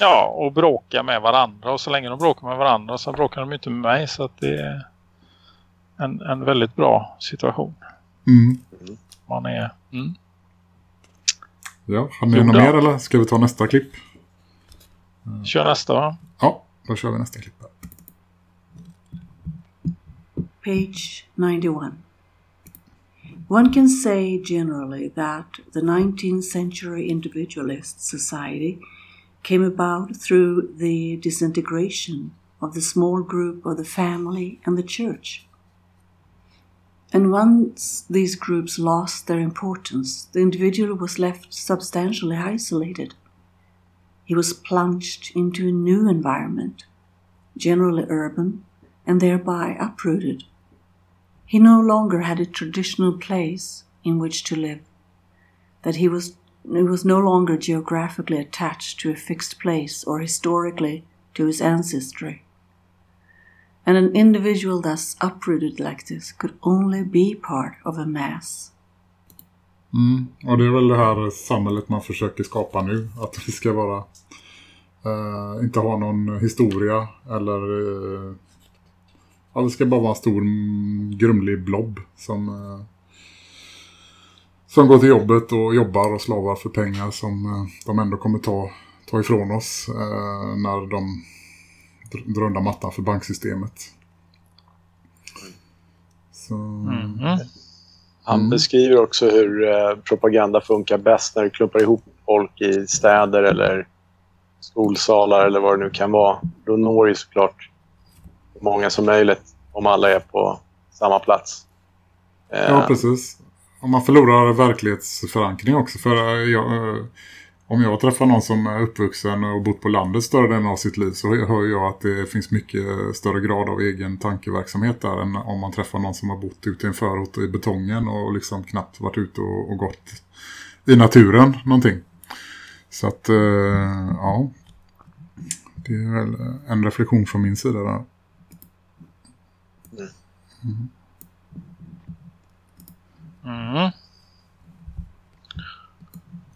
Ja, och bråka med varandra. Och så länge de bråkar med varandra så bråkar de inte med mig. Så att det är en, en väldigt bra situation. Mm. Man är... Mm. Ja, har ni något mer eller ska vi ta nästa klipp? Kör nästa va? Ja, då kör vi nästa klipp. Page 91 One can say generally that the 19th century individualist society came about through the disintegration of the small group of the family and the church. And once these groups lost their importance, the individual was left substantially isolated. He was plunged into a new environment, generally urban, and thereby uprooted. He no longer had a traditional place in which to live, that he was, he was no longer geographically attached to a fixed place or historically to his ancestry. and an individual thus uprooted like this could only be part of a mass. Mm. Och det är väl det här samhället man försöker skapa nu. Att vi ska vara eh, inte ha någon historia eller eh, ja, det ska bara vara en stor grumlig blob som eh, som går till jobbet och jobbar och slavar för pengar som eh, de ändå kommer ta, ta ifrån oss eh, när de dra undan mattan för banksystemet. Så... Mm. Han mm. beskriver också hur eh, propaganda funkar bäst när det klumpar ihop folk i städer eller skolsalar eller vad det nu kan vara. Då når ju såklart många som möjligt om alla är på samma plats. Ja, eh. precis. Om man förlorar verklighetsförankring också. För jag, om jag träffar någon som är uppvuxen och bott på landet större delen av sitt liv så hör jag att det finns mycket större grad av egen tankeverksamhet där än om man träffar någon som har bott ute i en förort i betongen och liksom knappt varit ute och, och gått i naturen någonting. Så att, eh, ja, det är väl en reflektion från min sida där. Mm. Mm.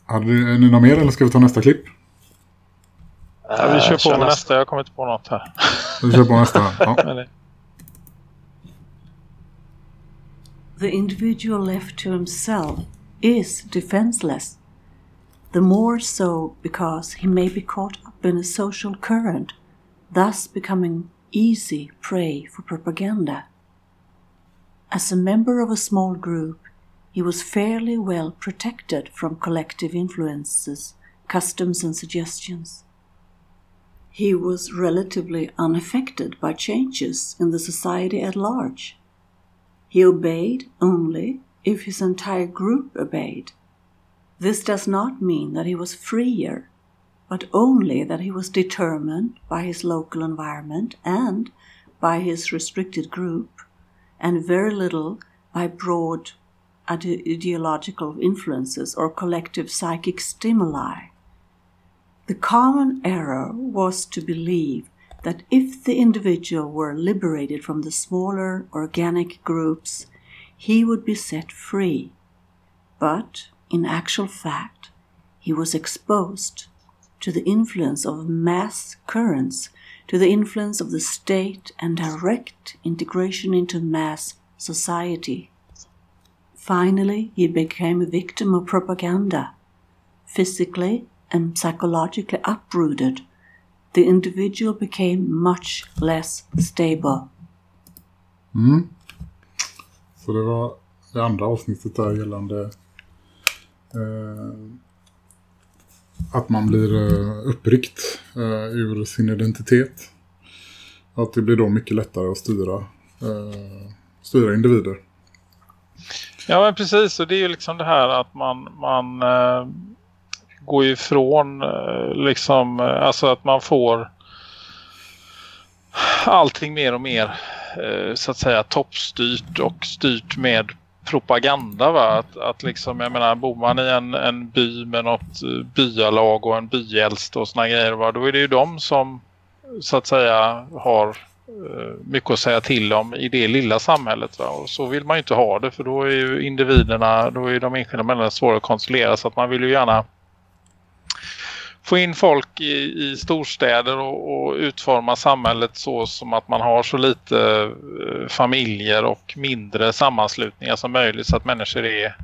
Hade ni något mer eller ska vi ta nästa klipp? Ja, vi kör på med nästa. Jag kommer inte på något här. Vi kör på nästa. Ja. The individual left to himself is defenseless. The more so because he may be caught up in a social current, thus becoming easy prey for propaganda. As a member of a small group, he was fairly well protected from collective influences, customs, and suggestions. He was relatively unaffected by changes in the society at large. He obeyed only if his entire group obeyed. This does not mean that he was freer, but only that he was determined by his local environment and by his restricted group, and very little by broad ideological influences or collective psychic stimuli. The common error was to believe that if the individual were liberated from the smaller organic groups, he would be set free. But, in actual fact, he was exposed to the influence of mass currents, to the influence of the state, and direct integration into mass society. Finally, he became a victim of propaganda, physically and psychologically uprooted. The individual became much less stable. Mm. Så det var det andra avsnittet där gällande eh, att man blir eh, uppryckt eh, ur sin identitet. Att det blir då mycket lättare att styra, eh, styra individer. Ja men precis och det är ju liksom det här att man, man eh, går ifrån eh, liksom eh, alltså att man får allting mer och mer eh, så att säga toppstyrt och styrt med propaganda va? Att, att liksom, jag menar, bor man i en, en by med något eh, byalag och en byäldst och såna grejer va? Då är det ju de som så att säga har eh, mycket att säga till om i det lilla samhället va? och så vill man ju inte ha det för då är ju individerna, då är de enskilda människorna svåra att kontrollera så att man vill ju gärna få in folk i, i storstäder och, och, utforma samhället så som att man har så lite eh, familjer och mindre sammanslutningar som möjligt så att människor är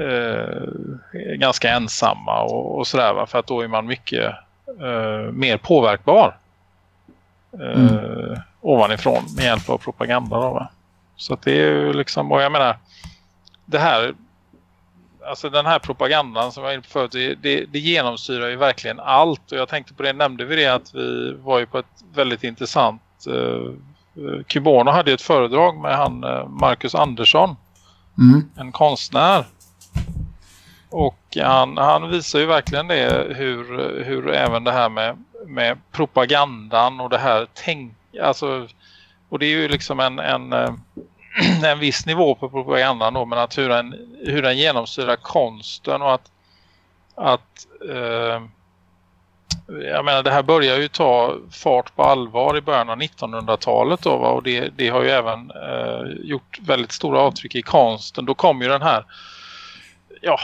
eh, ganska ensamma och, och sådär för att då är man mycket eh, mer påverkbar eh, mm. ovanifrån med hjälp av propaganda då, va? så att det är ju liksom, och jag menar det här alltså den här propagandan som jag var inne på förut, det, det, det genomsyrar ju verkligen allt. Och jag tänkte på det, nämnde vi det att vi var ju på ett väldigt intressant eh, Kubono hade ett föredrag med han eh, Marcus Andersson, mm. en konstnär. Och han, han visar ju verkligen det hur, hur även det här med, med propagandan och det här tänk, alltså, och det är ju liksom en, en eh, en viss nivå på propagandan då, men att hur den, hur den genomsyrar konsten och att, att eh, jag menar det här börjar ju ta fart på allvar i början av 1900-talet då va? och det, det har ju även eh, gjort väldigt stora avtryck i konsten. Då kom ju den här ja,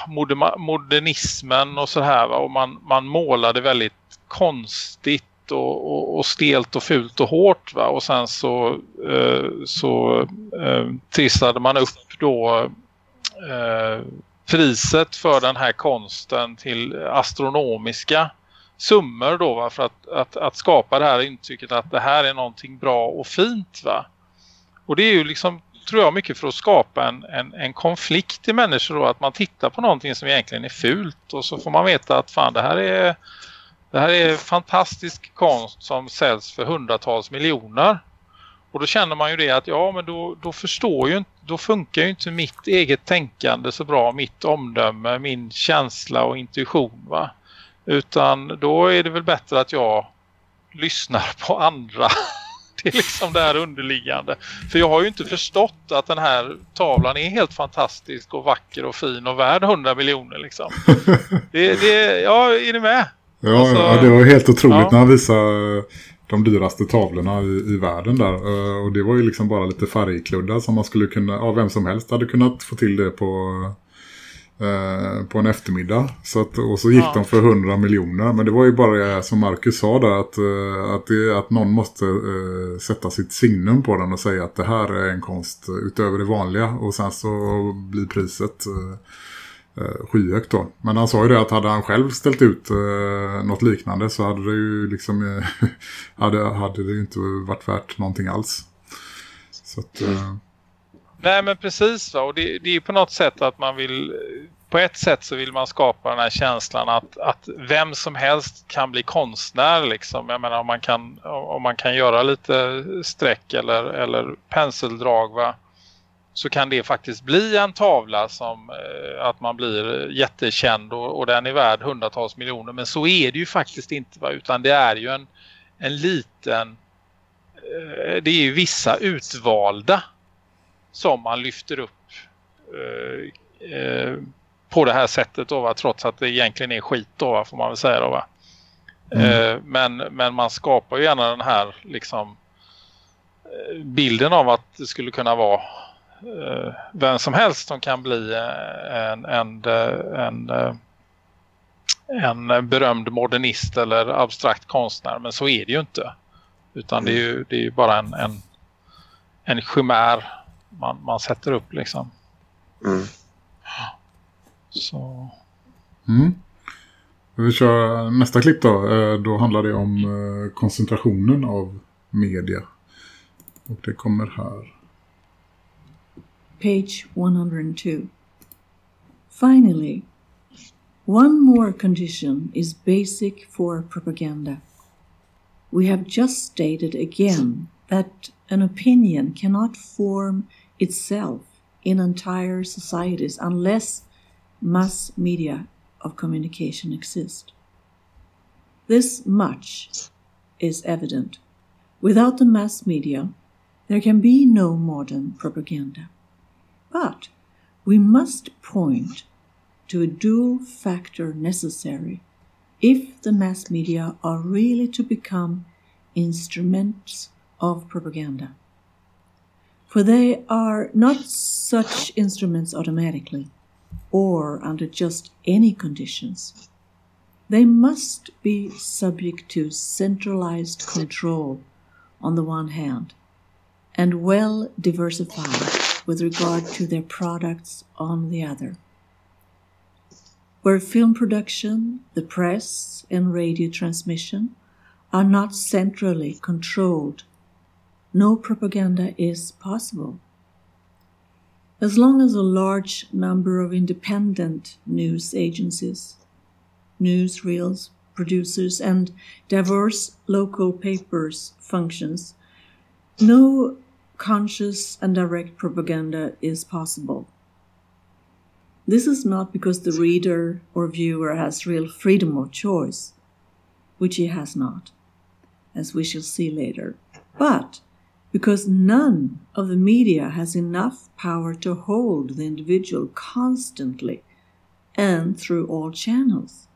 modernismen och så här va? och man, man målade väldigt konstigt och, och, och, stelt och fult och hårt va? och sen så, eh, så eh, trissade man upp då eh, priset för den här konsten till astronomiska summor då va? för att, att, att skapa det här intrycket att det här är någonting bra och fint va och det är ju liksom tror jag mycket för att skapa en, en, en konflikt i människor då att man tittar på någonting som egentligen är fult och så får man veta att fan det här är det här är fantastisk konst som säljs för hundratals miljoner. Och då känner man ju det att ja men då, då förstår ju inte, då funkar ju inte mitt eget tänkande så bra, mitt omdöme, min känsla och intuition va. Utan då är det väl bättre att jag lyssnar på andra. det är liksom det här underliggande. För jag har ju inte förstått att den här tavlan är helt fantastisk och vacker och fin och värd 100 miljoner liksom. Det, det, ja, är ni med? Ja, alltså, ja, det var helt otroligt ja. när han visade de dyraste tavlorna i, i världen där. Uh, och det var ju liksom bara lite färgkluddar som man skulle kunna, ja vem som helst hade kunnat få till det på, uh, på en eftermiddag. Så att, och så gick ja. de för 100 miljoner. Men det var ju bara som Marcus sa där att, uh, att, det, att någon måste sätta sitt signum på den och säga att det här är en konst utöver det vanliga. Och sen så blir priset eh, Eh, skyhögt då. Men han sa ju det att hade han själv ställt ut eh, något liknande så hade det ju liksom eh, hade, hade det ju inte varit värt någonting alls. Så att, eh, mm. Nej men precis va? och det, det är på något sätt att man vill på ett sätt så vill man skapa den här känslan att, att vem som helst kan bli konstnär liksom. Jag menar om man kan, om man kan göra lite streck eller, eller penseldrag va? Så kan det faktiskt bli en tavla som eh, att man blir jättekänd och, och den är värd hundratals miljoner. Men så är det ju faktiskt inte va? utan det är ju en, en liten, eh, det är ju vissa utvalda som man lyfter upp eh, på det här sättet då, va? trots att det egentligen är skit då, va? får man väl säga då va. Mm. Men, men man skapar ju gärna den här liksom bilden av att det skulle kunna vara vem som helst som kan bli eh, en, en, en, en berömd modernist eller abstrakt konstnär. Men så är det ju inte. Utan det är ju, det är ju bara en, en, en chimär man, man sätter upp liksom. Mm. Så. Mm. Vi kör nästa klipp då. Eh, då handlar det om eh, koncentrationen av media. Och det kommer här. Page 102. Finally, one more condition is basic for propaganda. We have just stated again that an opinion cannot form itself in entire societies unless mass media of communication exist. This much is evident. Without the mass media, there can be no modern propaganda. But we must point to a dual factor necessary if the mass media are really to become instruments of propaganda for they are not such instruments automatically or under just any conditions. They must be subject to centralized control on the one hand and well diversified with regard to their products on the other. Where film production, the press, and radio transmission are not centrally controlled no propaganda is possible. As long as a large number of independent news agencies, newsreels, producers, and diverse local papers functions, no conscious and direct propaganda is possible. This is not because the reader or viewer has real freedom of choice, which he has not, as we shall see later, but because none of the media has enough power to hold the individual constantly and through all channels.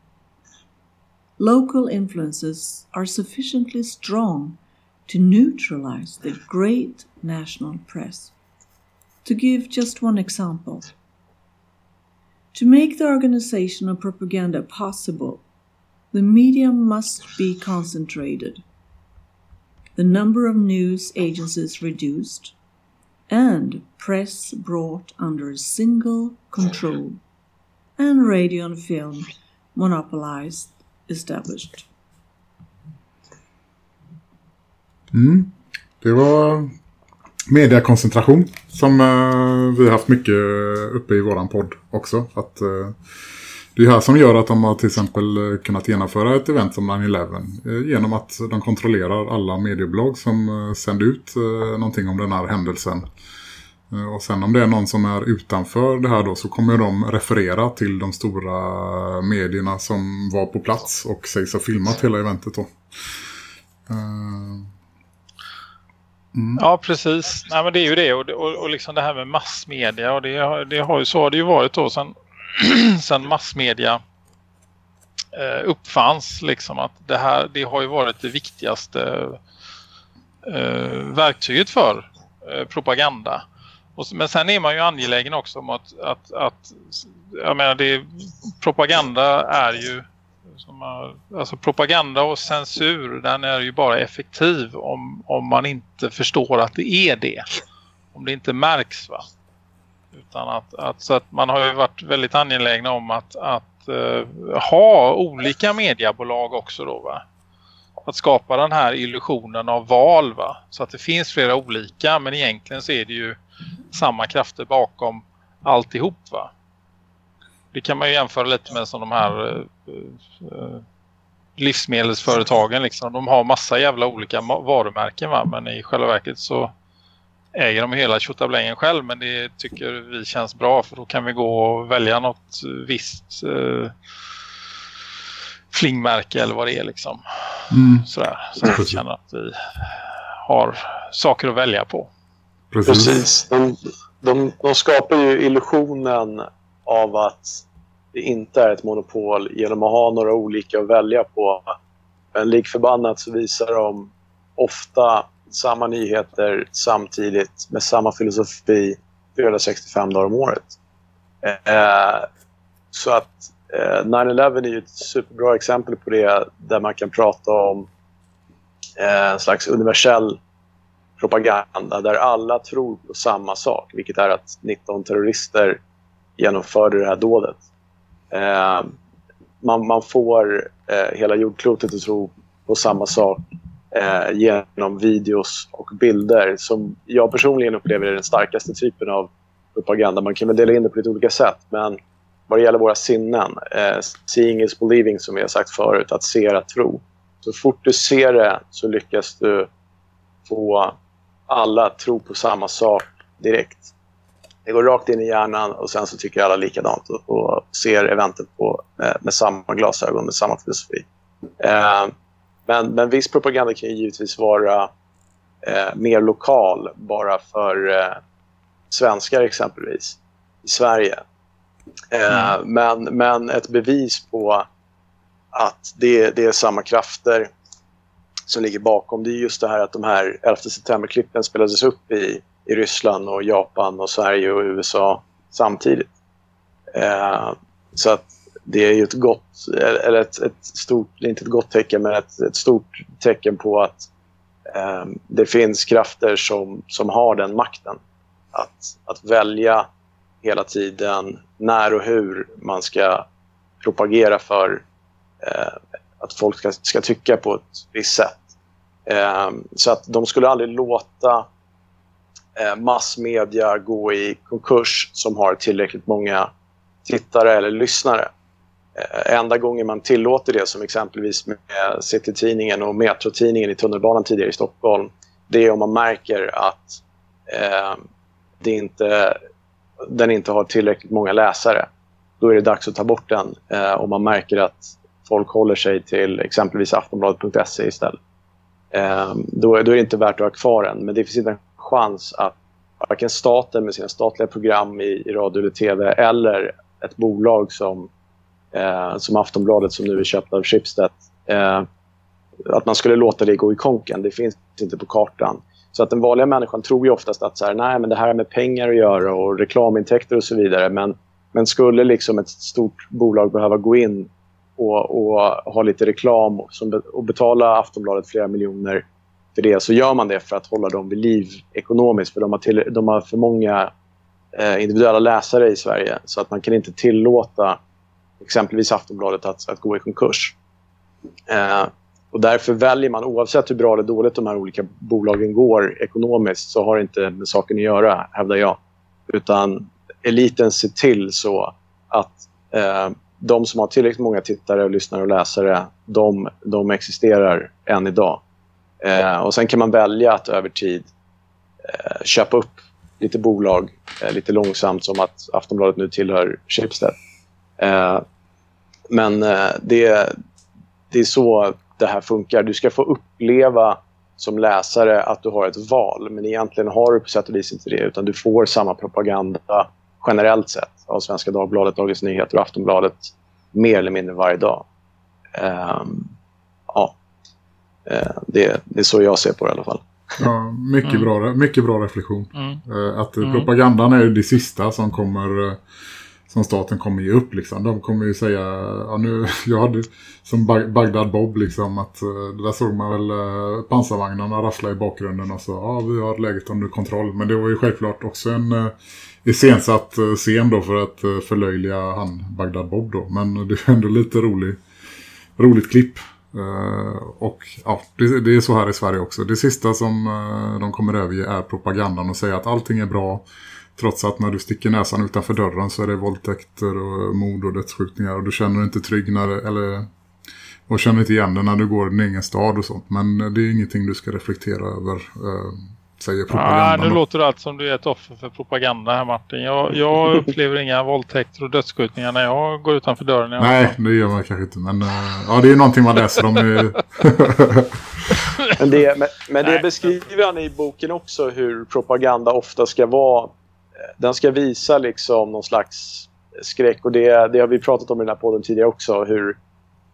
Local influences are sufficiently strong to neutralize the great national press. To give just one example, to make the organization of propaganda possible, the media must be concentrated the number of news agencies reduced, and press brought under a single control, and radio and film monopolized established. Mm. Det var mediakoncentration som eh, vi haft mycket uppe i våran podd också. Att eh, det är här som gör att de har till exempel eh, kunnat genomföra ett event som 9-11 eh, genom att de kontrollerar alla mediebolag som eh, sänder ut eh, någonting om den här händelsen. Eh, och sen om det är någon som är utanför det här då så kommer de referera till de stora medierna som var på plats och sägs ha filmat hela eventet då. Mm. Ja, precis. Nej, men det är ju det. Och, och, och liksom det här med massmedia. Och det, det har ju så har det ju varit då sen sen massmedia eh, uppfanns liksom att det här det har ju varit det viktigaste eh, verktyget för eh, propaganda. Och, men sen är man ju angelägen också om att, att, att jag menar det, propaganda är ju som, alltså propaganda och censur den är ju bara effektiv om, om man inte förstår att det är det. Om det inte märks va. Utan att, att, så att man har ju varit väldigt angelägna om att, att uh, ha olika mediebolag också då va. Att skapa den här illusionen av val va. Så att det finns flera olika men egentligen så är det ju samma krafter bakom alltihop va. Det kan man ju jämföra lite med som de här eh, eh, livsmedelsföretagen liksom. De har massa jävla olika varumärken va? men i själva verket så äger de hela tjottablängen själv men det tycker vi känns bra för då kan vi gå och välja något visst eh, flingmärke eller vad det är liksom. Mm. Sådär, så att vi känner att vi har saker att välja på. Precis. Precis. De, de, de skapar ju illusionen av att det inte är ett monopol genom att ha några olika att välja på. Men lik förbannat så visar de ofta samma nyheter samtidigt med samma filosofi 465 dagar om året. Eh, så att eh, 9-11 är ju ett superbra exempel på det där man kan prata om eh, en slags universell propaganda där alla tror på samma sak, vilket är att 19 terrorister genomförde det här dådet. Eh, man, man, får eh, hela jordklotet att tro på samma sak eh, genom videos och bilder som jag personligen upplever är den starkaste typen av propaganda. Man kan väl dela in det på lite olika sätt men vad det gäller våra sinnen, eh, seeing is believing som vi har sagt förut, att se är att tro. Så fort du ser det så lyckas du få alla att tro på samma sak direkt. Det går rakt in i hjärnan och sen så tycker alla likadant och, och ser eventet på, med, med samma glasögon, med samma filosofi. Eh, men, men viss propaganda kan ju givetvis vara eh, mer lokal bara för eh, svenskar exempelvis i Sverige. Eh, mm. men, men ett bevis på att det, det är samma krafter som ligger bakom det är just det här att de här 11 september-klippen spelades upp i, i Ryssland och Japan och Sverige och USA samtidigt. Eh, så att det är ju ett gott, eller ett, ett stort, inte ett gott tecken, men ett, ett stort tecken på att eh, det finns krafter som, som har den makten. Att, att välja hela tiden när och hur man ska propagera för eh, att folk ska, ska tycka på ett visst sätt. Eh, så att de skulle aldrig låta Eh, massmedia gå i konkurs som har tillräckligt många tittare eller lyssnare. Eh, enda gången man tillåter det, som exempelvis med Citytidningen och Metrotidningen i tunnelbanan tidigare i Stockholm, det är om man märker att eh, det inte, den inte har tillräckligt många läsare. Då är det dags att ta bort den eh, om man märker att folk håller sig till exempelvis aftonbladet.se istället. Eh, då, då är det inte värt att ha kvar den, men det finns inte en chans att varken staten med sina statliga program i, i radio eller tv eller ett bolag som eh, som Aftonbladet som nu är köpt av Schibsted. Eh, att man skulle låta det gå i konken, det finns inte på kartan. Så att den vanliga människan tror ju oftast att så här, nej, men det här har med pengar att göra och reklamintäkter och så vidare. Men, men skulle liksom ett stort bolag behöva gå in och, och ha lite reklam och, som, och betala Aftonbladet flera miljoner för det så gör man det för att hålla dem vid liv ekonomiskt. För de har, till, de har för många eh, individuella läsare i Sverige så att man kan inte tillåta exempelvis Aftonbladet att, att gå i konkurs. Eh, och därför väljer man, oavsett hur bra eller dåligt de här olika bolagen går ekonomiskt, så har det inte med saken att göra, hävdar jag. Utan eliten ser till så att eh, de som har tillräckligt många tittare, lyssnare och läsare, de, de existerar än idag. Eh, och sen kan man välja att över tid eh, köpa upp lite bolag eh, lite långsamt som att Aftonbladet nu tillhör Schibsted. Eh, men eh, det, det är så det här funkar. Du ska få uppleva som läsare att du har ett val. Men egentligen har du på sätt och vis inte det. Utan du får samma propaganda generellt sett av Svenska Dagbladet, Dagens Nyheter och Aftonbladet mer eller mindre varje dag. Um, det, det, är så jag ser på det i alla fall. Ja, mycket, mm. bra, mycket bra reflektion. Mm. Uh, att mm. propagandan är det sista som kommer... Uh, som staten kommer ge upp liksom. De kommer ju säga, ja nu, jag hade som Bagdad Bob liksom att eh, där såg man väl eh, pansarvagnarna rassla i bakgrunden och så, ja vi har läget under kontroll. Men det var ju självklart också en iscensatt scen då för att förlöjliga han Bagdad Bob då. Men det är ändå lite rolig, roligt klipp. Eh, och ja, det, det, är så här i Sverige också. Det sista som uh, de kommer överge är propagandan och säga att allting är bra Trots att när du sticker näsan utanför dörren så är det våldtäkter och mord och dödsskjutningar och du känner dig inte trygg när det, eller och känner inte igen det när du går i din egen stad och sånt. Men det är ingenting du ska reflektera över, eh, säger propagandan. Ah, nu låter det allt som du är ett offer för propaganda här Martin. Jag, jag upplever inga våldtäkter och dödsskjutningar när jag går utanför dörren. Nej, det gör man kanske inte. Men äh, ja, det är någonting man läser om. men det, men, men det beskriver han i boken också hur propaganda ofta ska vara. Den ska visa liksom någon slags skräck och det, det har vi pratat om i den här podden tidigare också. Hur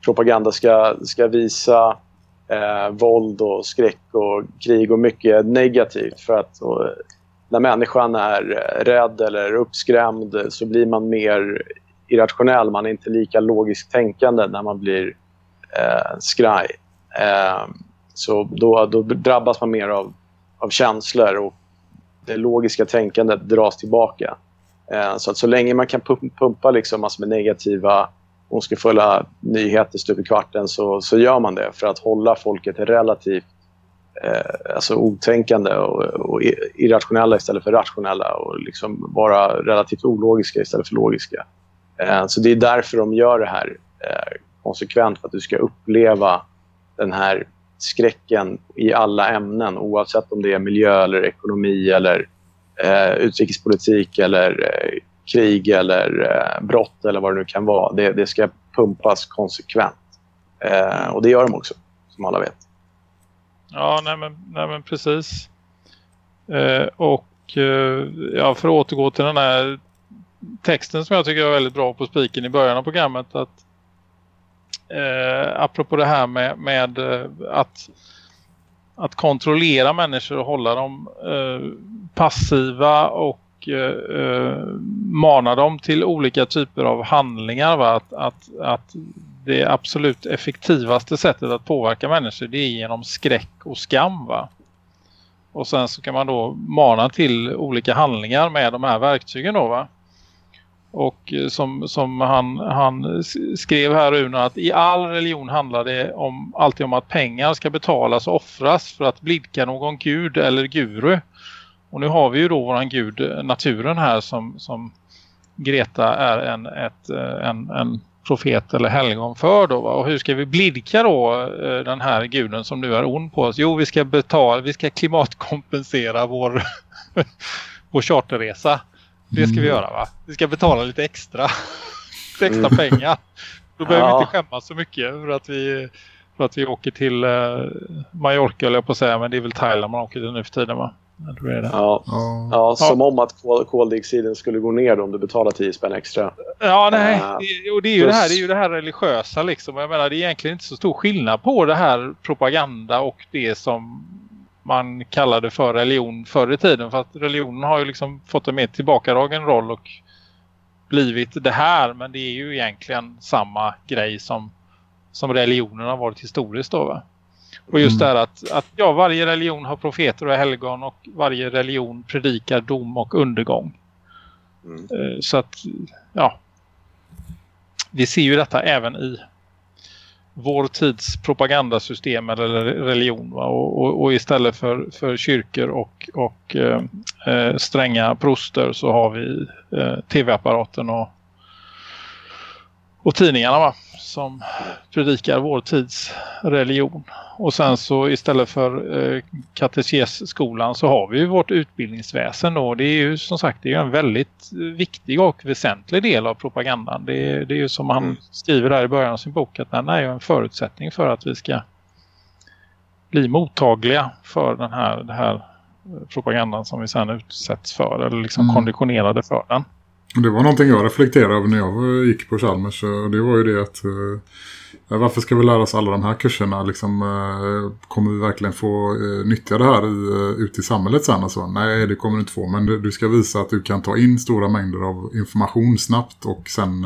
propaganda ska, ska visa eh, våld och skräck och krig och mycket negativt. För att och, när människan är eh, rädd eller uppskrämd så blir man mer irrationell. Man är inte lika logiskt tänkande när man blir eh, skraj. Eh, så då, då drabbas man mer av, av känslor och det logiska tänkandet dras tillbaka. Eh, så att så länge man kan pumpa liksom massor med negativa ondskefulla nyheter stup i kvarten så, så gör man det för att hålla folket relativt eh, alltså otänkande och, och, irrationella istället för rationella och liksom vara relativt ologiska istället för logiska. Eh, så det är därför de gör det här eh, konsekvent för att du ska uppleva den här skräcken i alla ämnen oavsett om det är miljö eller ekonomi eller eh, utrikespolitik eller eh, krig eller eh, brott eller vad det nu kan vara. Det, det ska pumpas konsekvent. Eh, och det gör de också, som alla vet. Ja, nej men, nej men precis. Eh, och eh, ja, för att återgå till den här texten som jag tycker är väldigt bra på spiken i början av programmet. att eh, Apropå det här med, med eh, att att kontrollera människor och hålla dem eh, passiva och eh, eh, mana dem till olika typer av handlingar. Va? Att, att, att det absolut effektivaste sättet att påverka människor det är genom skräck och skam. Va? Och sen så kan man då mana till olika handlingar med de här verktygen då va. Och eh, som, som han, han skrev här Rune att i all religion handlar det om, alltid om att pengar ska betalas och offras för att blidka någon gud eller guru. Och nu har vi ju då våran gud eh, naturen här som, som Greta är en, ett, eh, en, en profet eller helgon för då. Va? Och hur ska vi blidka då eh, den här guden som nu är ond på oss? Jo, vi ska betala, vi ska klimatkompensera vår, vår charterresa. Det ska vi mm. göra va? Vi ska betala lite extra, extra mm. pengar. Då behöver ja. vi inte skämmas så mycket för att vi, för att vi åker till Mallorca eller jag på att säga, men det är väl Thailand man åker till nu för tiden va? Det. Ja. Ja, som om att kol koldioxiden skulle gå ner om du betalar 10 spänn extra. Ja, nej. Uh, det, och det är, ju det, här, det är ju det här religiösa liksom. Jag menar, det är egentligen inte så stor skillnad på det här propaganda och det som man kallade för religion förr i tiden. För att religionen har ju liksom fått en mer tillbakadragen roll och blivit det här. Men det är ju egentligen samma grej som, som religionen har varit historiskt då va? Och just mm. det här att, att ja, varje religion har profeter och helgon och varje religion predikar dom och undergång. Mm. Eh, så att, ja. Vi ser ju detta även i vår tids propagandasystem eller religion. Och, och, och, istället för, för kyrkor och, och eh, eh, stränga proster så har vi eh, tv-apparaten och, och tidningarna va? som predikar vår tids religion. Och sen så istället för eh, katekesskolan så har vi ju vårt utbildningsväsen då. Det är ju som sagt det är en väldigt viktig och väsentlig del av propagandan. Det, det är ju som han mm. skriver där i början av sin bok att den är ju en förutsättning för att vi ska bli mottagliga för den här, den här propagandan som vi sen utsätts för eller liksom mm. konditionerade för den. Det var någonting jag reflekterade över när jag gick på Chalmers. Eh, det var ju det att eh, varför ska vi lära oss alla de här kurserna? Liksom, eh, kommer vi verkligen få eh, nyttja det här i, eh, ute i samhället sen? Alltså? Nej, det kommer du inte få. Men du, du, ska visa att du kan ta in stora mängder av information snabbt och sen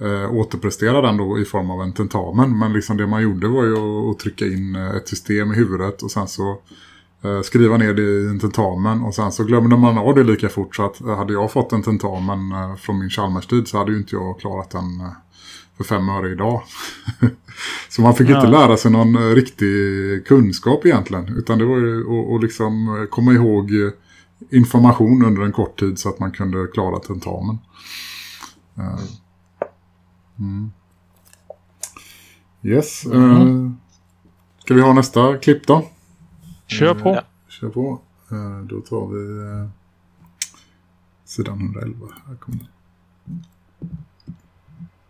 eh, återprestera den då i form av en tentamen. Men liksom det man gjorde var ju att, att trycka in eh, ett system i huvudet och sen så skriva ner det i en tentamen och sen så glömde man av det lika fort så att eh, hade jag fått en tentamen eh, från min Chalmers-tid så hade ju inte jag klarat den för fem öre idag. så man fick ja. inte lära sig någon riktig kunskap egentligen utan det var ju att liksom komma ihåg information under en kort tid så att man kunde klara tentamen. Mm. Yes. Mm. Ska vi ha nästa klipp då? Kör på. Uh, kör på. då tar vi sidan 111. Här kommer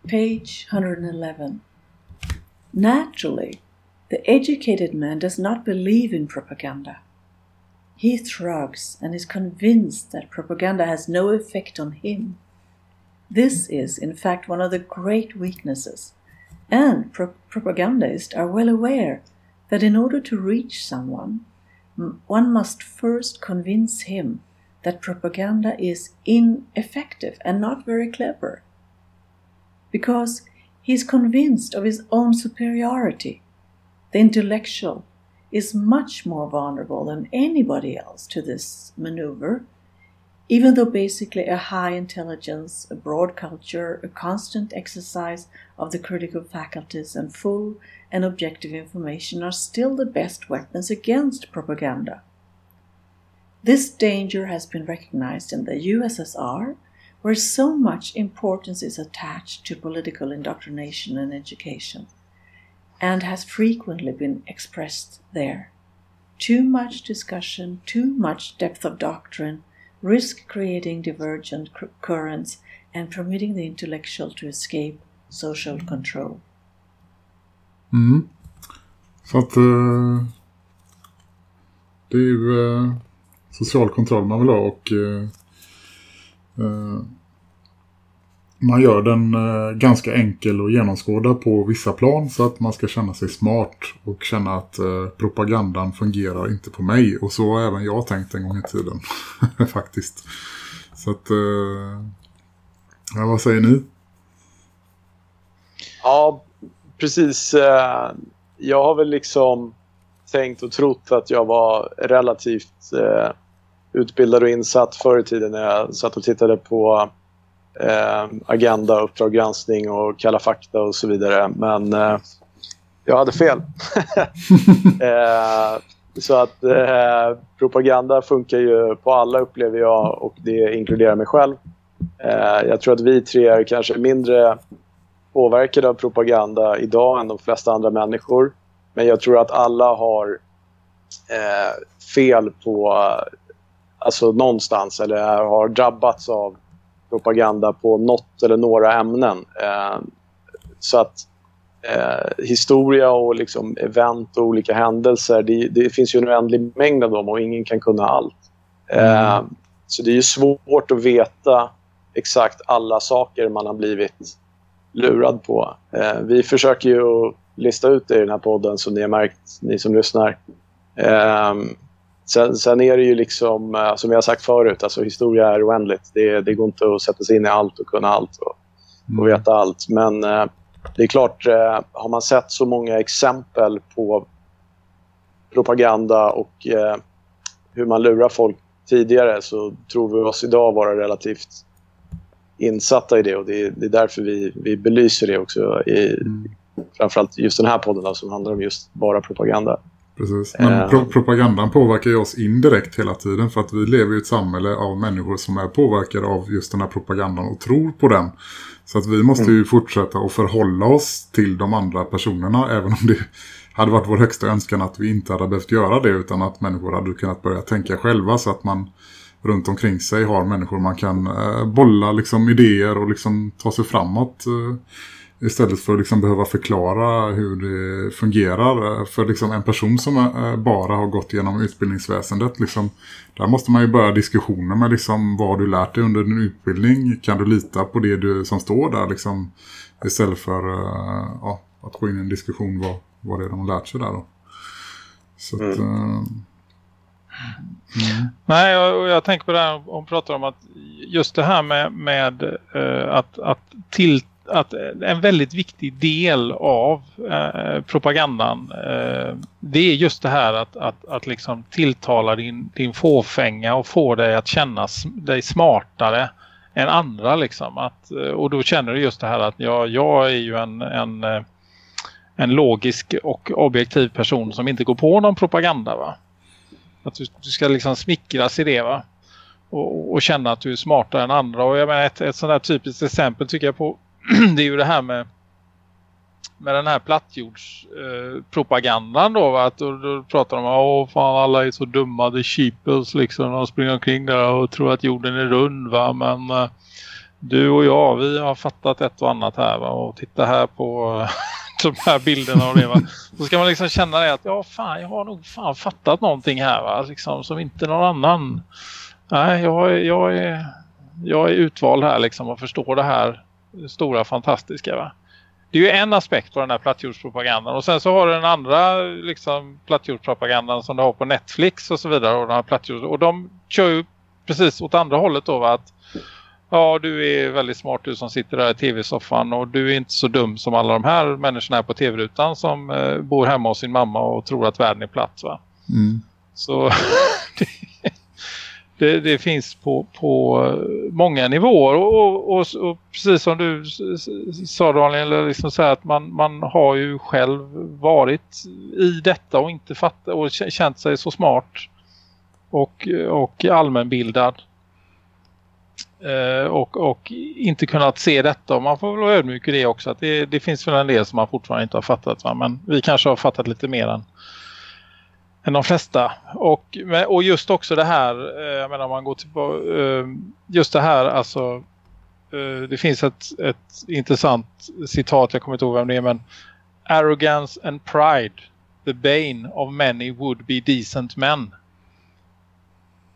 Page 111. Naturally, the educated man does not believe in propaganda. He shrugs and is convinced that propaganda has no effect on him. This is, in fact, one of the great weaknesses, and pro- propagandists are well aware that in order to reach someone, one must first convince him that propaganda is ineffective and not very clever. Because he is convinced of his own superiority. The intellectual is much more vulnerable than anybody else to this maneuver, even though basically a high intelligence, a broad culture, a constant exercise of the critical faculties, and full and objective information are still the best weapons against propaganda. This danger has been recognized in the USSR, where so much importance is attached to political indoctrination and education and has frequently been expressed there. Too much discussion, too much depth of doctrine, risk creating divergent currents and permitting the intellectual to escape social control. Mm. Så att uh, det är ju uh, social kontroll man vill ha och uh, man gör den eh, ganska enkel och genomskåda på vissa plan så att man ska känna sig smart och känna att eh, propagandan fungerar inte på mig. Och så har även jag tänkt en gång i tiden faktiskt. Så att, eh, ja, vad säger ni? Ja, precis. Eh, jag har väl liksom tänkt och trott att jag var relativt eh, utbildad och insatt förr i tiden när jag satt och tittade på eh, Agenda, Uppdrag granskning och Kalla fakta och så vidare. Men eh, jag hade fel. eh, så att eh, propaganda funkar ju på alla upplever jag och det inkluderar mig själv. Eh, jag tror att vi tre är kanske mindre påverkade av propaganda idag än de flesta andra människor. Men jag tror att alla har eh, fel på alltså någonstans eller har drabbats av propaganda på något eller några ämnen. Eh, så att eh, historia och liksom event och olika händelser, det, det, finns ju en oändlig mängd av dem och ingen kan kunna allt. Eh, mm. Så det är ju svårt att veta exakt alla saker man har blivit lurad på. Eh, vi försöker ju lista ut det i den här podden som ni har märkt, ni som lyssnar. Eh, Sen, sen, är det ju liksom, eh, som jag har sagt förut, alltså historia är oändligt. Det, det går inte att sätta sig in i allt och kunna allt och, och mm. veta allt. Men eh, det är klart, eh, har man sett så många exempel på propaganda och eh, hur man lurar folk tidigare så tror vi oss idag vara relativt insatta i det och det, det är därför vi, vi belyser det också i mm. framförallt just den här podden då, som handlar om just bara propaganda. Precis. Men pro propagandan påverkar ju oss indirekt hela tiden för att vi lever i ett samhälle av människor som är påverkade av just den här propagandan och tror på den. Så att vi måste mm. ju fortsätta att förhålla oss till de andra personerna även om det hade varit vår högsta önskan att vi inte hade behövt göra det utan att människor hade kunnat börja tänka själva så att man runt omkring sig har människor man kan eh, bolla liksom idéer och liksom ta sig framåt eh, Istället för att liksom behöva förklara hur det fungerar för liksom en person som eh, bara har gått igenom utbildningsväsendet. Liksom, där måste man ju börja diskussioner med liksom, vad du lärt dig under din utbildning. Kan du lita på det du, som står där? Liksom, istället för uh, ja, att gå in i en diskussion vad, vad det är de har lärt sig där. Då. Så att, mm. Uh, Mm. Nej, jag, jag, tänker på det här om pratar om att just det här med, med uh, att, att till, att eh, en väldigt viktig del av eh, propagandan eh, det är just det här att, att, att liksom tilltala din, din fåfänga och få dig att känna dig smartare än andra liksom. Att, eh, och då känner du just det här att jag, jag är ju en, en, eh, en logisk och objektiv person som inte går på någon propaganda va. Att du, du ska liksom smickras i det va. och, och känna att du är smartare än andra. Och jag menar ett, ett sådant här typiskt exempel tycker jag på det är ju det här med med den här plattjordspropagandan eh, då, va? Att då, då pratar de om att fan alla är så dumma, the sheeples liksom, de springer omkring där och tror att jorden är rund va, men eh, du och jag, vi har fattat ett och annat här va, och titta här på de här bilderna och det va. Då ska man liksom känna det att ja fan, jag har nog fan fattat någonting här va, liksom, som inte någon annan. Nej, jag, jag, är, jag är utvald här liksom och förstår det här stora fantastiska va det är ju en aspekt på den här plattjordspropagandan. Och sen så har du den andra liksom, plattjordspropagandan som du har på Netflix och så vidare. Och, den här plattjords och de kör ju precis åt andra hållet då va? att ja du är väldigt smart du som sitter där i tv-soffan och du är inte så dum som alla de här människorna här på tv-rutan som eh, bor hemma hos sin mamma och tror att världen är platt va. Mm. Så det, det, finns på, på eh, många nivåer. Och, och, och, precis som du sa Daniel, liksom så att man, man har ju själv varit i detta och inte fattat och känt sig så smart och, och allmänbildad. Eh, och, och inte kunnat se detta. Och man får väl vara ödmjuk i det också att det, det finns väl en del som man fortfarande inte har fattat va? men vi kanske har fattat lite mer än än de flesta. Och, och just också det här, eh, jag menar om man går till eh, just det här, alltså eh, det finns ett, ett intressant citat, jag kommer inte ihåg vem det är, men Arrogance and pride, the bane of many would be decent men.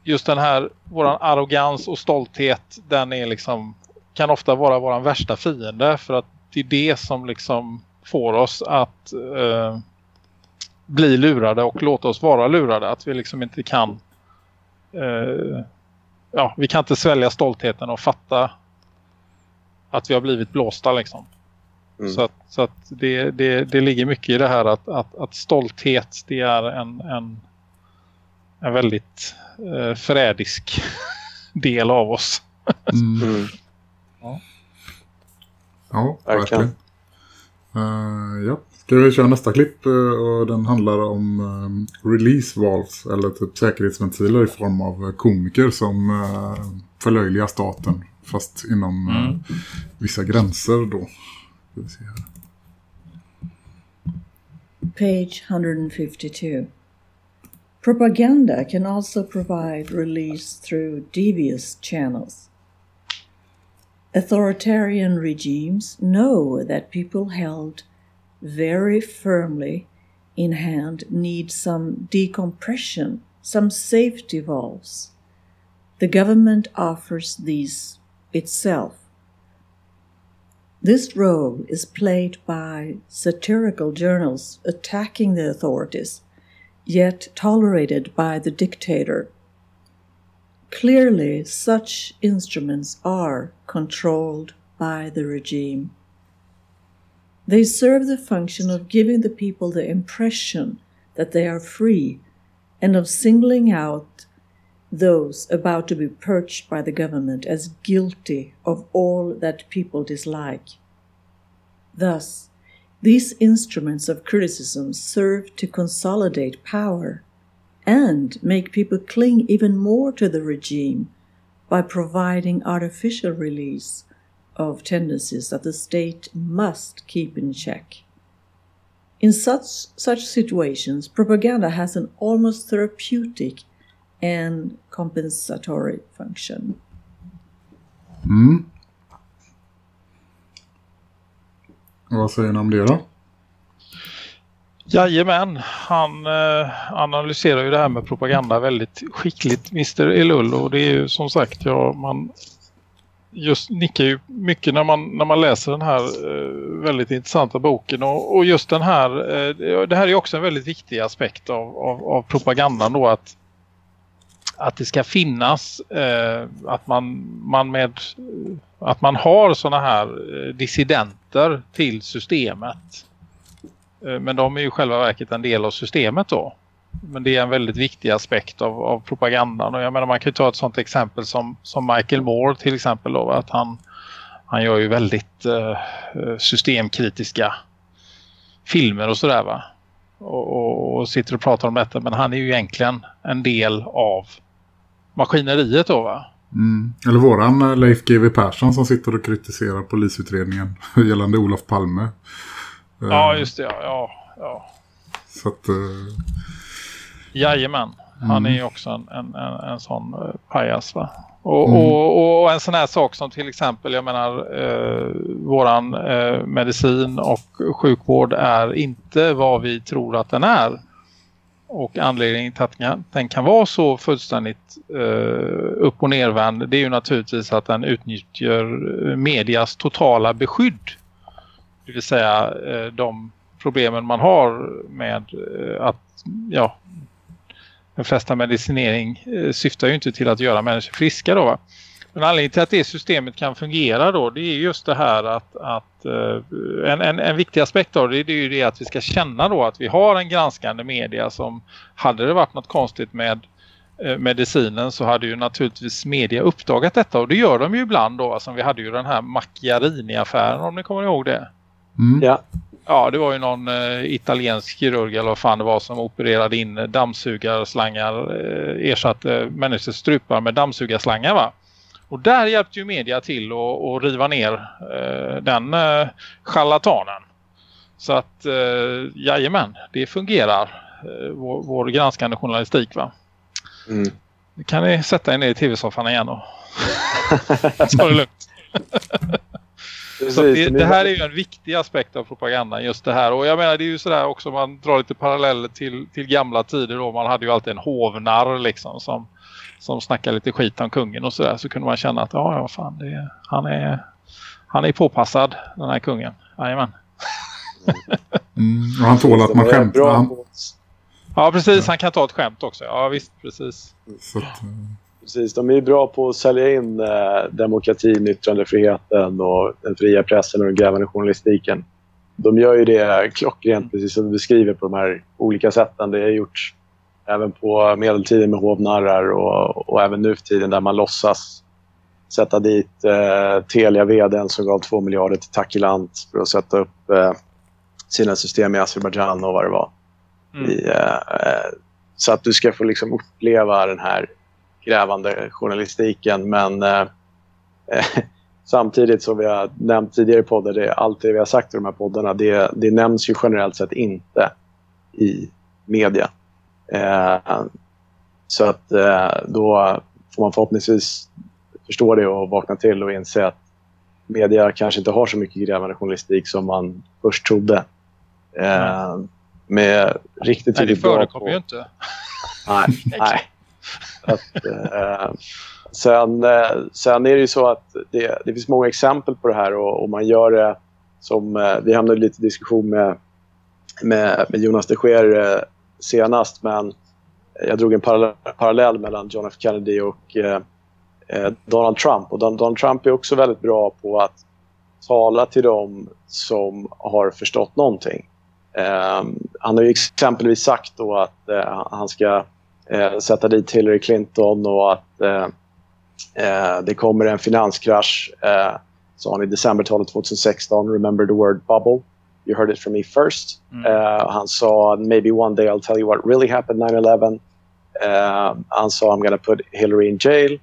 Just den här, våran arrogans och stolthet, den är liksom, kan ofta vara våran värsta fiende för att det är det som liksom får oss att eh, bli lurade och låta oss vara lurade. Att vi liksom inte kan eh, ja, vi kan inte svälja stoltheten och fatta att vi har blivit blåsta liksom. Mm. Så, att, så att det, det, det ligger mycket i det här att, att, att stolthet det är en, en, en väldigt eh, förrädisk del av oss. Mm. mm. Ja. ja, verkligen. Uh, ja. Ska vi köra nästa klipp eh, och den handlar om um, release valves eller typ säkerhetsventiler i form av komiker som uh, förlöjligar staten fast inom mm. vissa gränser då. Ska vi se här. Page 152. Propaganda can also provide release through devious channels. Authoritarian regimes know that people held very firmly in hand need some decompression, some safety valves. The government offers these itself. This role is played by satirical journals attacking the authorities, yet tolerated by the dictator. Clearly, such instruments are controlled by the regime. They serve the function of giving the people the impression that they are free and of singling out those about to be purged by the government as guilty of all that people dislike. Thus, these instruments of criticism serve to consolidate power and make people cling even more to the regime by providing artificial release of tendencies that the state must keep in check. In such, such situations, propaganda has an almost therapeutic and compensatory function. Mm. Vad säger ni om det då? Jajamän, han eh, analyserar ju det här med propaganda väldigt skickligt, Mr. Elull. Och det är ju som sagt, ja, man just nickar ju mycket när man, när man läser den här eh, väldigt intressanta boken och, och just den här, eh, det här är också en väldigt viktig aspekt av, av, av propagandan då att att det ska finnas eh, att man, man med att man har såna här eh, dissidenter till systemet. Eh, men de är ju själva verket en del av systemet då. Men det är en väldigt viktig aspekt av, av propagandan. Och jag menar man kan ju ta ett sånt exempel som, som Michael Moore till exempel. Då, att han, han gör ju väldigt eh, systemkritiska filmer och sådär va. Och, och, och, sitter och pratar om detta. Men han är ju egentligen en del av maskineriet då va? Mm. Eller våran eh, Leif GW Persson som sitter och kritiserar polisutredningen gällande Olof Palme. Ja, just det. Ja, ja. Så att... Uh... Jajamän. Han mm. är ju också en, en, en, en sån uh, pajas va? Och, mm. och, och, en sån här sak som till exempel, jag menar, eh, våran eh, medicin och sjukvård är inte vad vi tror att den är. Och anledningen till att den kan vara så fullständigt eh, upp- och nervänd det är ju naturligtvis att den utnyttjar medias totala beskydd. Det vill säga eh, de problemen man har med eh, att ja, den flesta medicinering eh, syftar ju inte till att göra människor friska då va? Men anledningen till att det systemet kan fungera då det är just det här att, att uh, en, en, en, viktig aspekt av det, det är ju det att vi ska känna då att vi har en granskande media som hade det varit något konstigt med uh, medicinen så hade ju naturligtvis media uppdagat detta och det gör de ju ibland då. Alltså, vi hade ju den här Macchiarini-affären om ni kommer ihåg det. Mm. Ja. Ja, det var ju någon uh, italiensk kirurg eller vad fan det var som opererade in dammsugarslangar, uh, ersatte människors strupar med dammsugarslangar va? Och där hjälpte ju media till att riva ner uh, den uh, charlatanen. Så att, uh, jajamän, det fungerar. Uh, vår, vår granskande journalistik va? Mm. kan ni sätta er ner i tv-soffan igen och ta det lugnt. Så det, det, här är ju en viktig aspekt av propagandan, just det här. Och jag menar, det är ju sådär också, man drar lite paralleller till, till gamla tider då. Man hade ju alltid en hovnarr liksom som, som snackar lite skit om kungen och sådär. Så kunde man känna att, ja, ja fan, det, han, är, han är påpassad, den här kungen. Jajamän. Mm, och han tål att man skämtar. Ja, precis. Han kan ta ett skämt också. Ja, visst, precis. Så att, precis. De är bra på att sälja in eh, demokratin, yttrandefriheten och den fria pressen och den grävande journalistiken. De gör ju det klockrent, precis som du beskriver, på de här olika sätten. Det har gjorts även på medeltiden med hovnarrar och, och även nu för tiden där man låtsas sätta dit eh, Telia-vdn som gav 2 miljarder till Takilant för att sätta upp eh, sina system i Azerbajdzjan och vad det var. Mm. I, eh, eh så att du ska få liksom uppleva den här grävande journalistiken. Men eh, samtidigt som vi har nämnt tidigare i podden, det, allt det vi har sagt i de här poddarna, det, det nämns ju generellt sett inte i media. Eh, så att eh, då får man förhoppningsvis förstå det och vakna till och inse att media kanske inte har så mycket grävande journalistik som man först trodde. Eh, med riktigt, Nej, det förekommer ju inte. Nej, nej. Att, eh, sen, eh, sen är det ju så att det, det finns många exempel på det här och, och man gör det som... Eh, vi hamnade lite i diskussion med, med, med Jonas de Geer eh, senast men jag drog en parallell, parallell mellan John F Kennedy och eh, eh Donald Trump. Och Donald Trump är också väldigt bra på att tala till dem som har förstått någonting. Eh, han har ju exempelvis sagt då att eh, han ska eh, sätta dit Hillary Clinton och att eh, eh, det kommer en finanskrasch, eh, sa han i decembertalet 2016. Remember the word bubble. You heard it from me first. Mm. Uh, han sa maybe one day I'll tell you what really happened 9-11. Uh, han sa I'm gonna put Hillary in jail.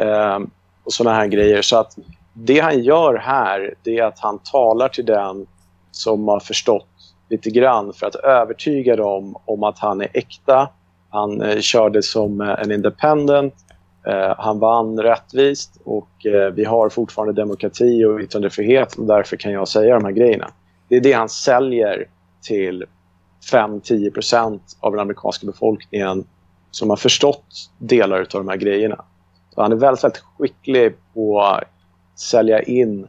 Uh, och såna här grejer. Så att det han gör här det är att han talar till den som har förstått lite grann för att övertyga dem om att han är äkta han eh, körde som eh, en independent. Eh, han vann rättvist och eh, vi har fortfarande demokrati och yttrandefrihet och därför kan jag säga de här grejerna. Det är det han säljer till 5-10% av den amerikanska befolkningen som har förstått delar av de här grejerna. Så han är väldigt, väldigt skicklig på att sälja in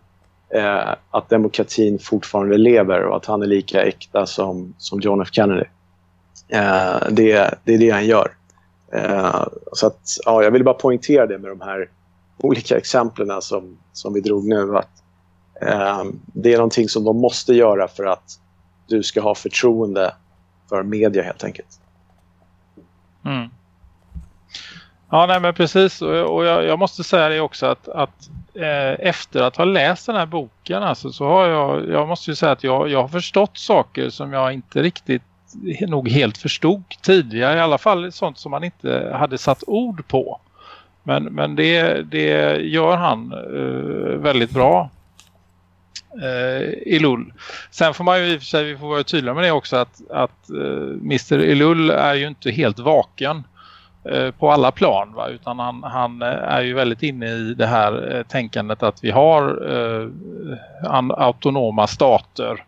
eh, att demokratin fortfarande lever och att han är lika äkta som, som John F Kennedy. Eh, det, det är det han gör. Eh, så att, ja, jag vill bara poängtera det med de här olika exemplen som, som vi drog nu. Att, eh, det är någonting som de måste göra för att du ska ha förtroende för media helt enkelt. Mm. Ja, nej men precis. Och jag, jag måste säga det också att, att eh, efter att ha läst den här boken alltså, så har jag, jag måste ju säga att jag, jag har förstått saker som jag inte riktigt nog helt förstod tidigare. I alla fall sånt som man inte hade satt ord på. Men, men det, det gör han uh, väldigt bra eh, uh, i Sen får man ju i och för sig, vi får vara tydliga med det också att, att eh, uh, Mr. Ilul är ju inte helt vaken på alla plan va? utan han, han är ju väldigt inne i det här tänkandet att vi har eh, autonoma stater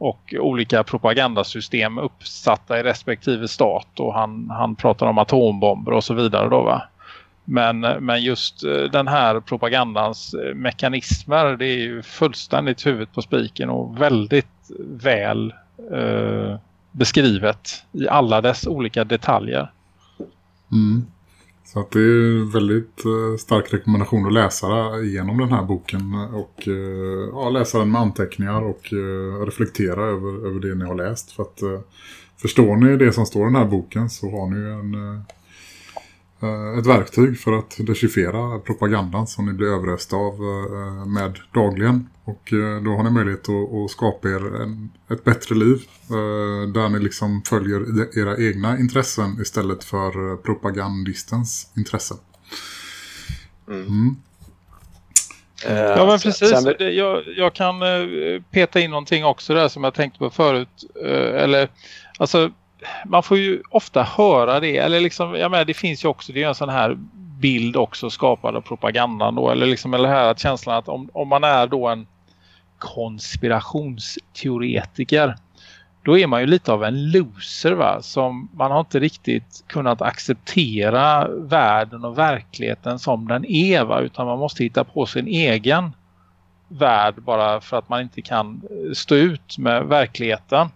och olika propagandasystem uppsatta i respektive stat och han, han pratar om atombomber och så vidare då va. Men, men just eh, den här propagandans eh, mekanismer det är ju fullständigt huvudet på spiken och väldigt väl eh, beskrivet i alla dess olika detaljer. Mm. Så att det är en väldigt eh, stark rekommendation att läsa igenom den här boken och eh, ja, läsa den med anteckningar och eh, reflektera över, över det ni har läst. För att förstår ni det som står i den här boken så har ni en, ett verktyg för att dechiffrera propagandan som ni blir överösta av med dagligen. Och eh, då har ni möjlighet att, skapa er en, ett bättre liv eh, där ni liksom följer era egna intressen istället för propagandistens intressen. Mm. Mm. Ja men precis, jag, jag, kan peta in någonting också där som jag tänkte på förut. Eller, alltså, man får ju ofta höra det, eller liksom, jag menar, det finns ju också, det är en sån här bild också skapad av propagandan då, eller liksom, eller här att känslan att om, om man är då en konspirationsteoretiker då är man ju lite av en loser va? Som man har inte riktigt kunnat acceptera världen och verkligheten som den är va? Utan man måste hitta på sin egen värld bara för att man inte kan stå ut med verkligheten.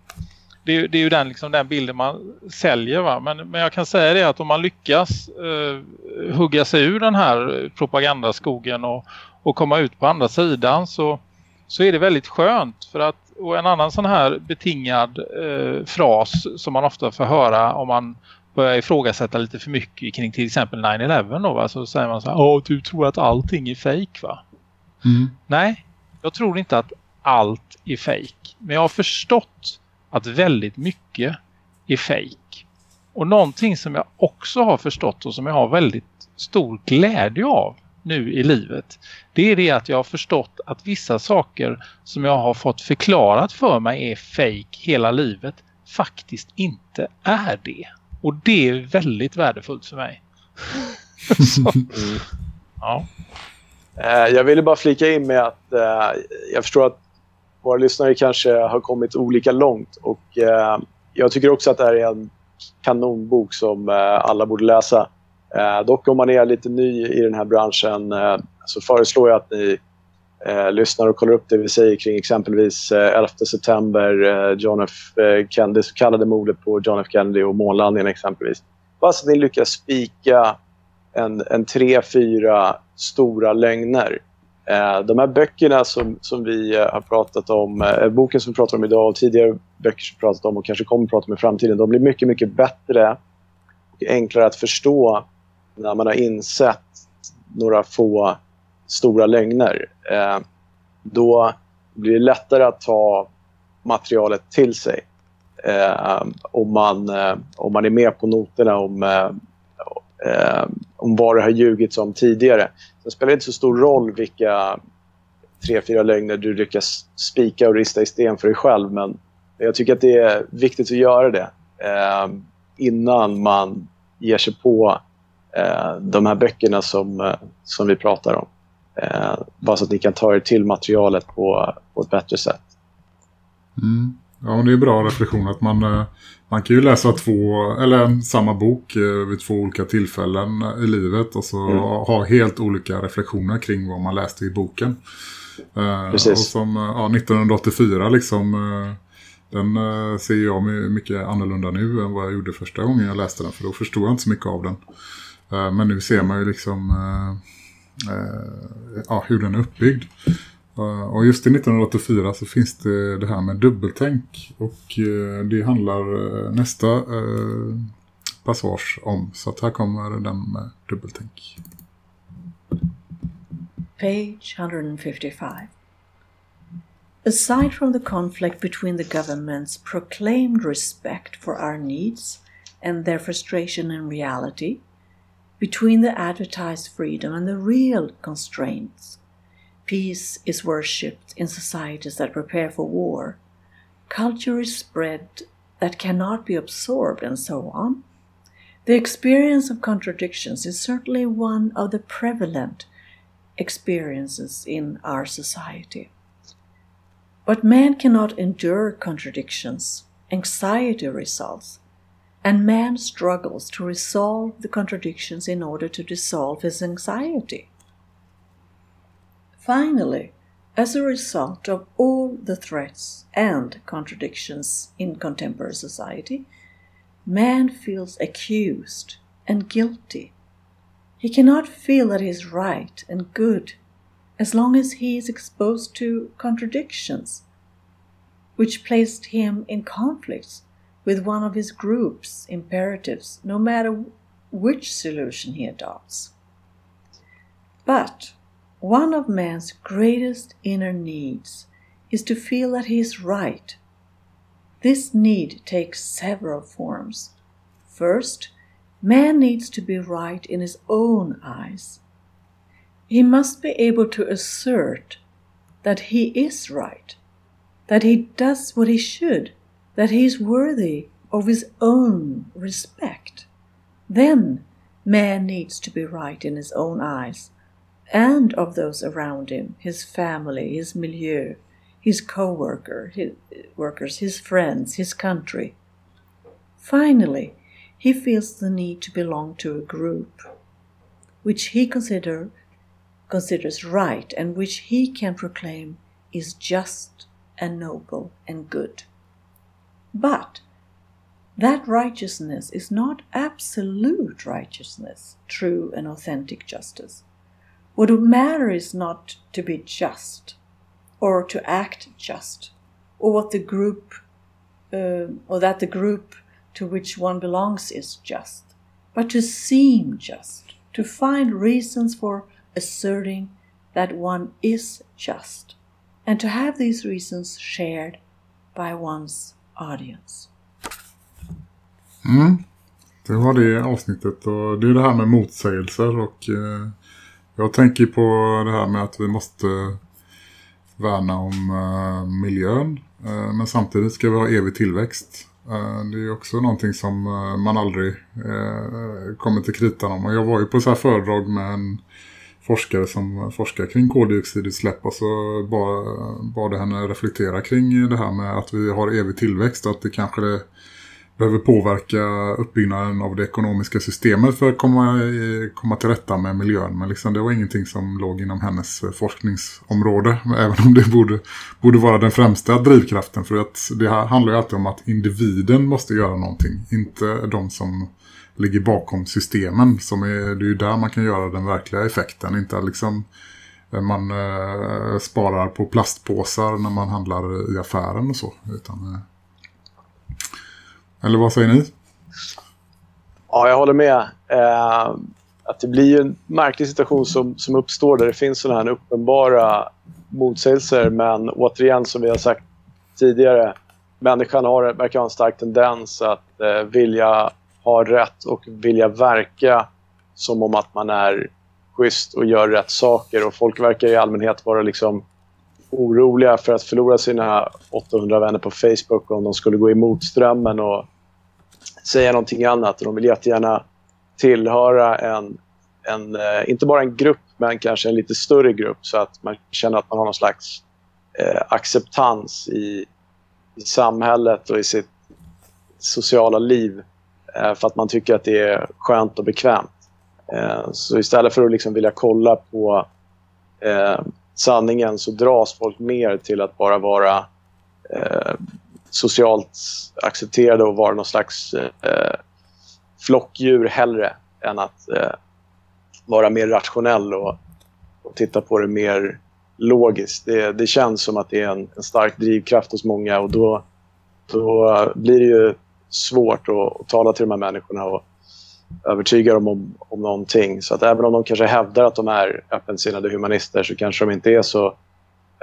Det är, det är ju den, liksom, den bilden man säljer va? Men, men jag kan säga det att om man lyckas eh, hugga sig ur den här propagandaskogen och, och komma ut på andra sidan så så är det väldigt skönt för att och en annan sån här betingad eh, fras som man ofta får höra om man börjar ifrågasätta lite för mycket kring till exempel 9-11 då va? så säger man så här, åh du tror att allting är fake va? Mm. Nej, jag tror inte att allt är fake. Men jag har förstått att väldigt mycket är fake. Och någonting som jag också har förstått och som jag har väldigt stor glädje av nu i livet. Det är det att jag har förstått att vissa saker som jag har fått förklarat för mig är fake hela livet faktiskt inte är det. Och det är väldigt värdefullt för mig. ja. Eh, jag ville bara flika in med att eh, jag förstår att våra lyssnare kanske har kommit olika långt och eh, jag tycker också att det här är en kanonbok som eh, alla borde läsa. Eh, dock om man är lite ny i den här branschen eh, så föreslår jag att ni eh, lyssnar och kollar upp det vi säger kring exempelvis eh, 11 september, eh, John F. Eh, Kennedy, så kallade mordet på John F. Kennedy och månlandningen exempelvis. Bara så att ni lyckas spika en, en tre, fyra stora lögner. Eh, de här böckerna som, som vi eh, har pratat om, eh, boken som vi pratar om idag och tidigare böcker som vi pratat om och kanske kommer att prata om i framtiden, de blir mycket, mycket bättre och enklare att förstå när man har insett några få stora lögner då blir det lättare att ta materialet till sig. Om, man, om man är med på noterna om, om vad det har ljugits om tidigare. Sen spelar det inte så stor roll vilka tre, fyra lögner du lyckas spika och rista i sten för dig själv men jag tycker att det är viktigt att göra det eh, innan man ger sig på eh, de här böckerna som, eh, som vi pratar om. Eh, bara så att ni kan ta er till materialet på, på ett bättre sätt. Mm. Ja, det är en bra reflektion att man, eh, man kan ju läsa två, eller samma bok eh, vid två olika tillfällen i livet och så mm. ha helt olika reflektioner kring vad man läste i boken. Precis. Och som ja, 1984 liksom, den ser jag mycket annorlunda nu än vad jag gjorde första gången jag läste den för då förstod jag inte så mycket av den. Eh, men nu ser man ju liksom eh, eh, ja, hur den är uppbyggd. Eh, och just i 1984 så finns det det här med dubbeltänk. Och eh, det handlar eh, nästa passage om. Så att här kommer den med dubbeltänk. Page 155 Aside from the conflict between the government's proclaimed respect for our needs and their frustration in reality, between the advertised freedom and the real constraints. Peace is worshipped in societies that prepare for war. Culture is spread that cannot be absorbed, and so on. The experience of contradictions is certainly one of the prevalent experiences in our society. But man cannot endure contradictions. Anxiety results, and man struggles to resolve the contradictions in order to dissolve his anxiety. Finally, as a result of all the threats and contradictions in contemporary society, man feels accused and guilty. He cannot feel that he is right and good as long as he is exposed to contradictions, which placed him in conflict with one of his group's imperatives, no matter which solution he adopts. But one of man's greatest inner needs is to feel that he is right. This need takes several forms. First, man needs to be right in his own eyes. He must be able to assert that he is right, that he does what he should, that he is worthy of his own respect. Then man needs to be right in his own eyes and of those around him, his family, his milieu, his co-worker, his workers, his friends, his country. Finally, he feels the need to belong to a group which he consider, considers right and which he can proclaim is just and noble and good. But that righteousness is not absolute righteousness, true and authentic justice. What would matter is not to be just or to act just, or what the group uh, or that the group to which one belongs is just, but to seem just, to find reasons for asserting that one is just, and to have these reasons shared by one's audience. Mm. Det var det avsnittet och det är det här med motsägelser och eh, jag tänker på det här med att vi måste värna om eh, miljön eh, men samtidigt ska vi ha evig tillväxt. Eh, det är också någonting som man aldrig kommer till kritan om. Och jag var ju på så här föredrag med en forskare som forskar kring koldioxidutsläpp och så bad, bad henne reflektera kring det här med att vi har evig tillväxt och att det kanske behöver påverka uppbyggnaden av det ekonomiska systemet för att komma, komma till rätta med miljön. Men liksom det var ingenting som låg inom hennes eh, forskningsområde. Även om det borde, borde vara den främsta drivkraften. För att det här handlar ju alltid om att individen måste göra någonting. Inte de som ligger bakom systemen. Som är, det är ju där man kan göra den verkliga effekten. Inte liksom eh, man eh, sparar på plastpåsar när man handlar i affären och så. Utan... Eh, eller vad säger ni? Ja, jag håller med. Eh, att det blir en märklig situation som, som uppstår där det finns sådana här uppenbara motsägelser. Men återigen, som vi har sagt tidigare, människan har, verkar ha en stark tendens att eh, vilja ha rätt och vilja verka som om att man är schysst och gör rätt saker. Och folk verkar i allmänhet vara liksom oroliga för att förlora sina 800 vänner på Facebook om de skulle gå emot strömmen och säga någonting annat. De vill jättegärna tillhöra en, en, eh, inte bara en grupp, men kanske en lite större grupp så att man känner att man har någon slags eh, acceptans i, i samhället och i sitt sociala liv eh, för att man tycker att det är skönt och bekvämt. Eh, så istället för att liksom vilja kolla på eh, sanningen så dras folk mer till att bara vara eh, socialt accepterade och vara någon slags eh, flockdjur hellre än att eh, vara mer rationell och, och, titta på det mer logiskt. Det, det känns som att det är en, en, stark drivkraft hos många och då, då blir det ju svårt att, att tala till de här människorna och övertyga dem om, om någonting. Så att även om de kanske hävdar att de är öppensinnade humanister så kanske de inte är så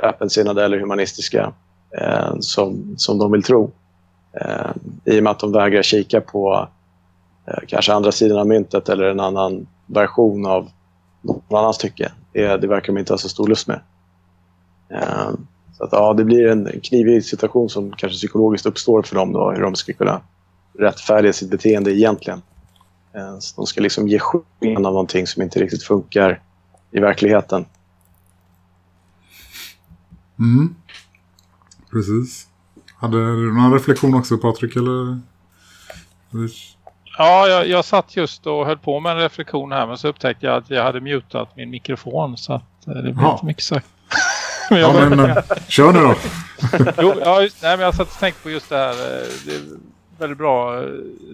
öppensinnade eller humanistiska eh, som, som de vill tro. Eh, I och med att de vägrar kika på eh, kanske andra sidan av myntet eller en annan version av någon annans tycke. Det, det verkar de inte ha så stor lust med. Eh, så att, ja, det blir en knivig situation som kanske psykologiskt uppstår för dem då, hur de ska kunna rättfärdiga sitt beteende egentligen. Eh, de ska liksom ge sken av någonting som inte riktigt funkar i verkligheten. Mm. Precis. Hade du någon reflektion också Patrik eller? Ja, jag, jag satt just och höll på med en reflektion här men så upptäckte jag att jag hade mutat min mikrofon så att eh, det blev ja. inte mycket sagt. men ja, men, men, kör nu då. jo, ja, just, nej, men jag satt och tänkte på just det här. Eh, det, väldigt bra eh,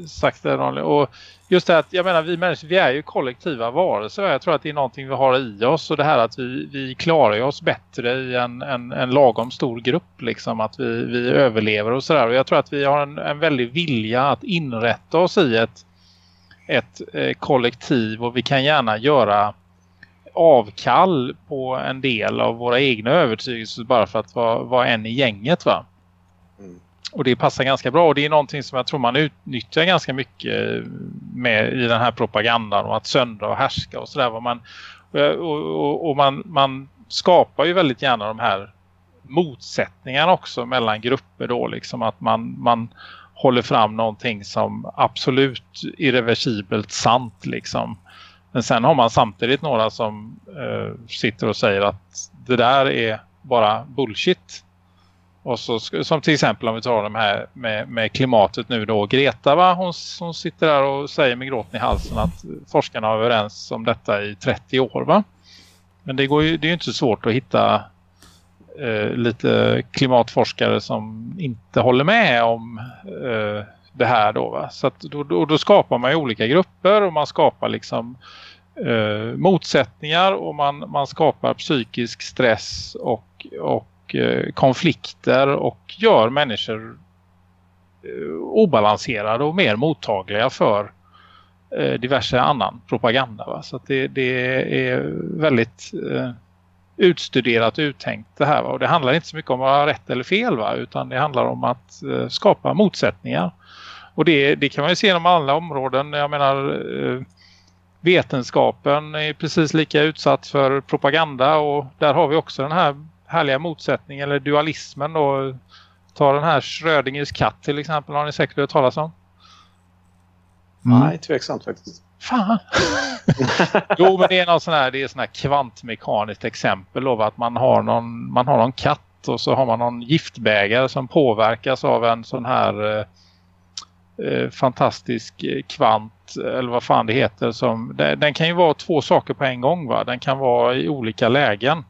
sagt där Och just det här att, jag menar vi människor, vi är ju kollektiva varelser. Jag tror att det är någonting vi har i oss och det här att vi, vi klarar oss bättre i en, en, en lagom stor grupp liksom. Att vi, vi överlever och sådär. Och jag tror att vi har en, en väldig vilja att inrätta oss i ett, ett eh, kollektiv och vi kan gärna göra avkall på en del av våra egna övertygelser bara för att vara, vara en i gänget va. Mm. Och det passar ganska bra och det är någonting som jag tror man utnyttjar ganska mycket med i den här propagandan och att söndra och härska och sådär. Man, och, och, och man, man skapar ju väldigt gärna de här motsättningarna också mellan grupper då liksom att man, man håller fram någonting som absolut irreversibelt sant liksom. Men sen har man samtidigt några som eh, sitter och säger att det där är bara bullshit. Och så, som till exempel om vi tar de här med, med klimatet nu då. Greta va? Hon, hon sitter där och säger med gråten i halsen att forskarna var överens om detta i 30 år va? Men det, går ju, det är ju inte så svårt att hitta eh, lite klimatforskare som inte håller med om eh, det här då va? Så att då, då, då, skapar man ju olika grupper och man skapar liksom eh, motsättningar och man, man skapar psykisk stress och, och Eh, konflikter och gör människor eh, obalanserade och mer mottagliga för eh, diverse annan propaganda. Va? Så det, det, är väldigt utstuderat och uttänkt det här. Va? Och det handlar inte så mycket om att vara rätt eller fel va? utan det handlar om att skapa motsättningar. Och det, det kan man ju se inom alla områden. Jag menar vetenskapen är precis lika utsatt för propaganda och där har vi också den här härliga motsättning eller dualismen då. Ta den här Schrödingers katt till exempel. Har ni säkert hört talas om? Mm. Nej, tveksamt faktiskt. Fan! jo, men det är någon sån här, det är sån här kvantmekaniskt exempel av att man har någon, man har någon katt och så har man någon giftbägare som påverkas av en sån här eh, eh fantastisk kvant eller vad fan det heter. Som, den kan ju vara två saker på en gång va? Den kan vara i olika lägen.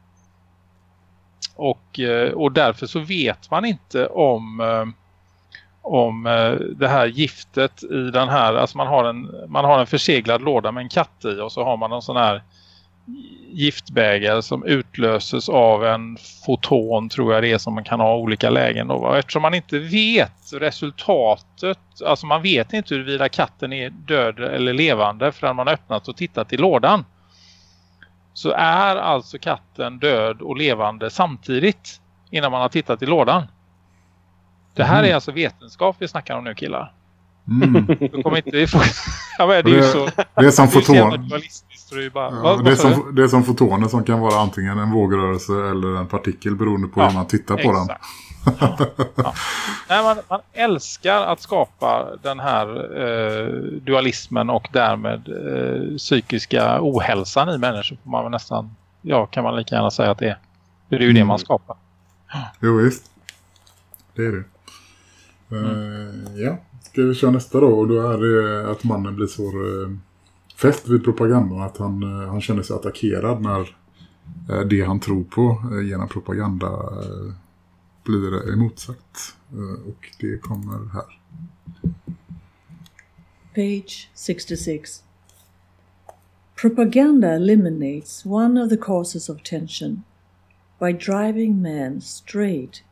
Och, eh, och därför så vet man inte om, eh, om eh, det här giftet i den här, alltså man har en, man har en förseglad låda med en katt i och så har man en sån här giftbägare som utlöses av en foton tror jag det är som man kan ha olika lägen då. Eftersom man inte vet resultatet, alltså man vet inte huruvida katten är död eller levande förrän man har öppnat och tittat i lådan så är alltså katten död och levande samtidigt innan man har tittat i lådan. Det här mm. är alltså vetenskap vi snackar om nu killar. Mm. Du kommer inte få... ja, men det, är ju så... Det är som foton. Det, bara, ja, vad, det, är som, det är som fotoner som kan vara antingen en vågrörelse eller en partikel beroende på ja, hur man tittar på exakt. den. Ja. Nej, man, man, älskar att skapa den här eh, dualismen och därmed eh, psykiska ohälsan i människor får man nästan, ja kan man lika gärna säga att det är. Det är ju mm. det man skapar. Jo visst, det är det. Mm. Uh, ja, ska vi köra nästa då? Och då är det att mannen blir så uh, fäst vid propagandan att han, uh, han känner sig attackerad när det han tror på genom propaganda emotsagt. Eh, och det kommer här. Page 66. Propaganda eliminates one of the causes of tension by driving men straight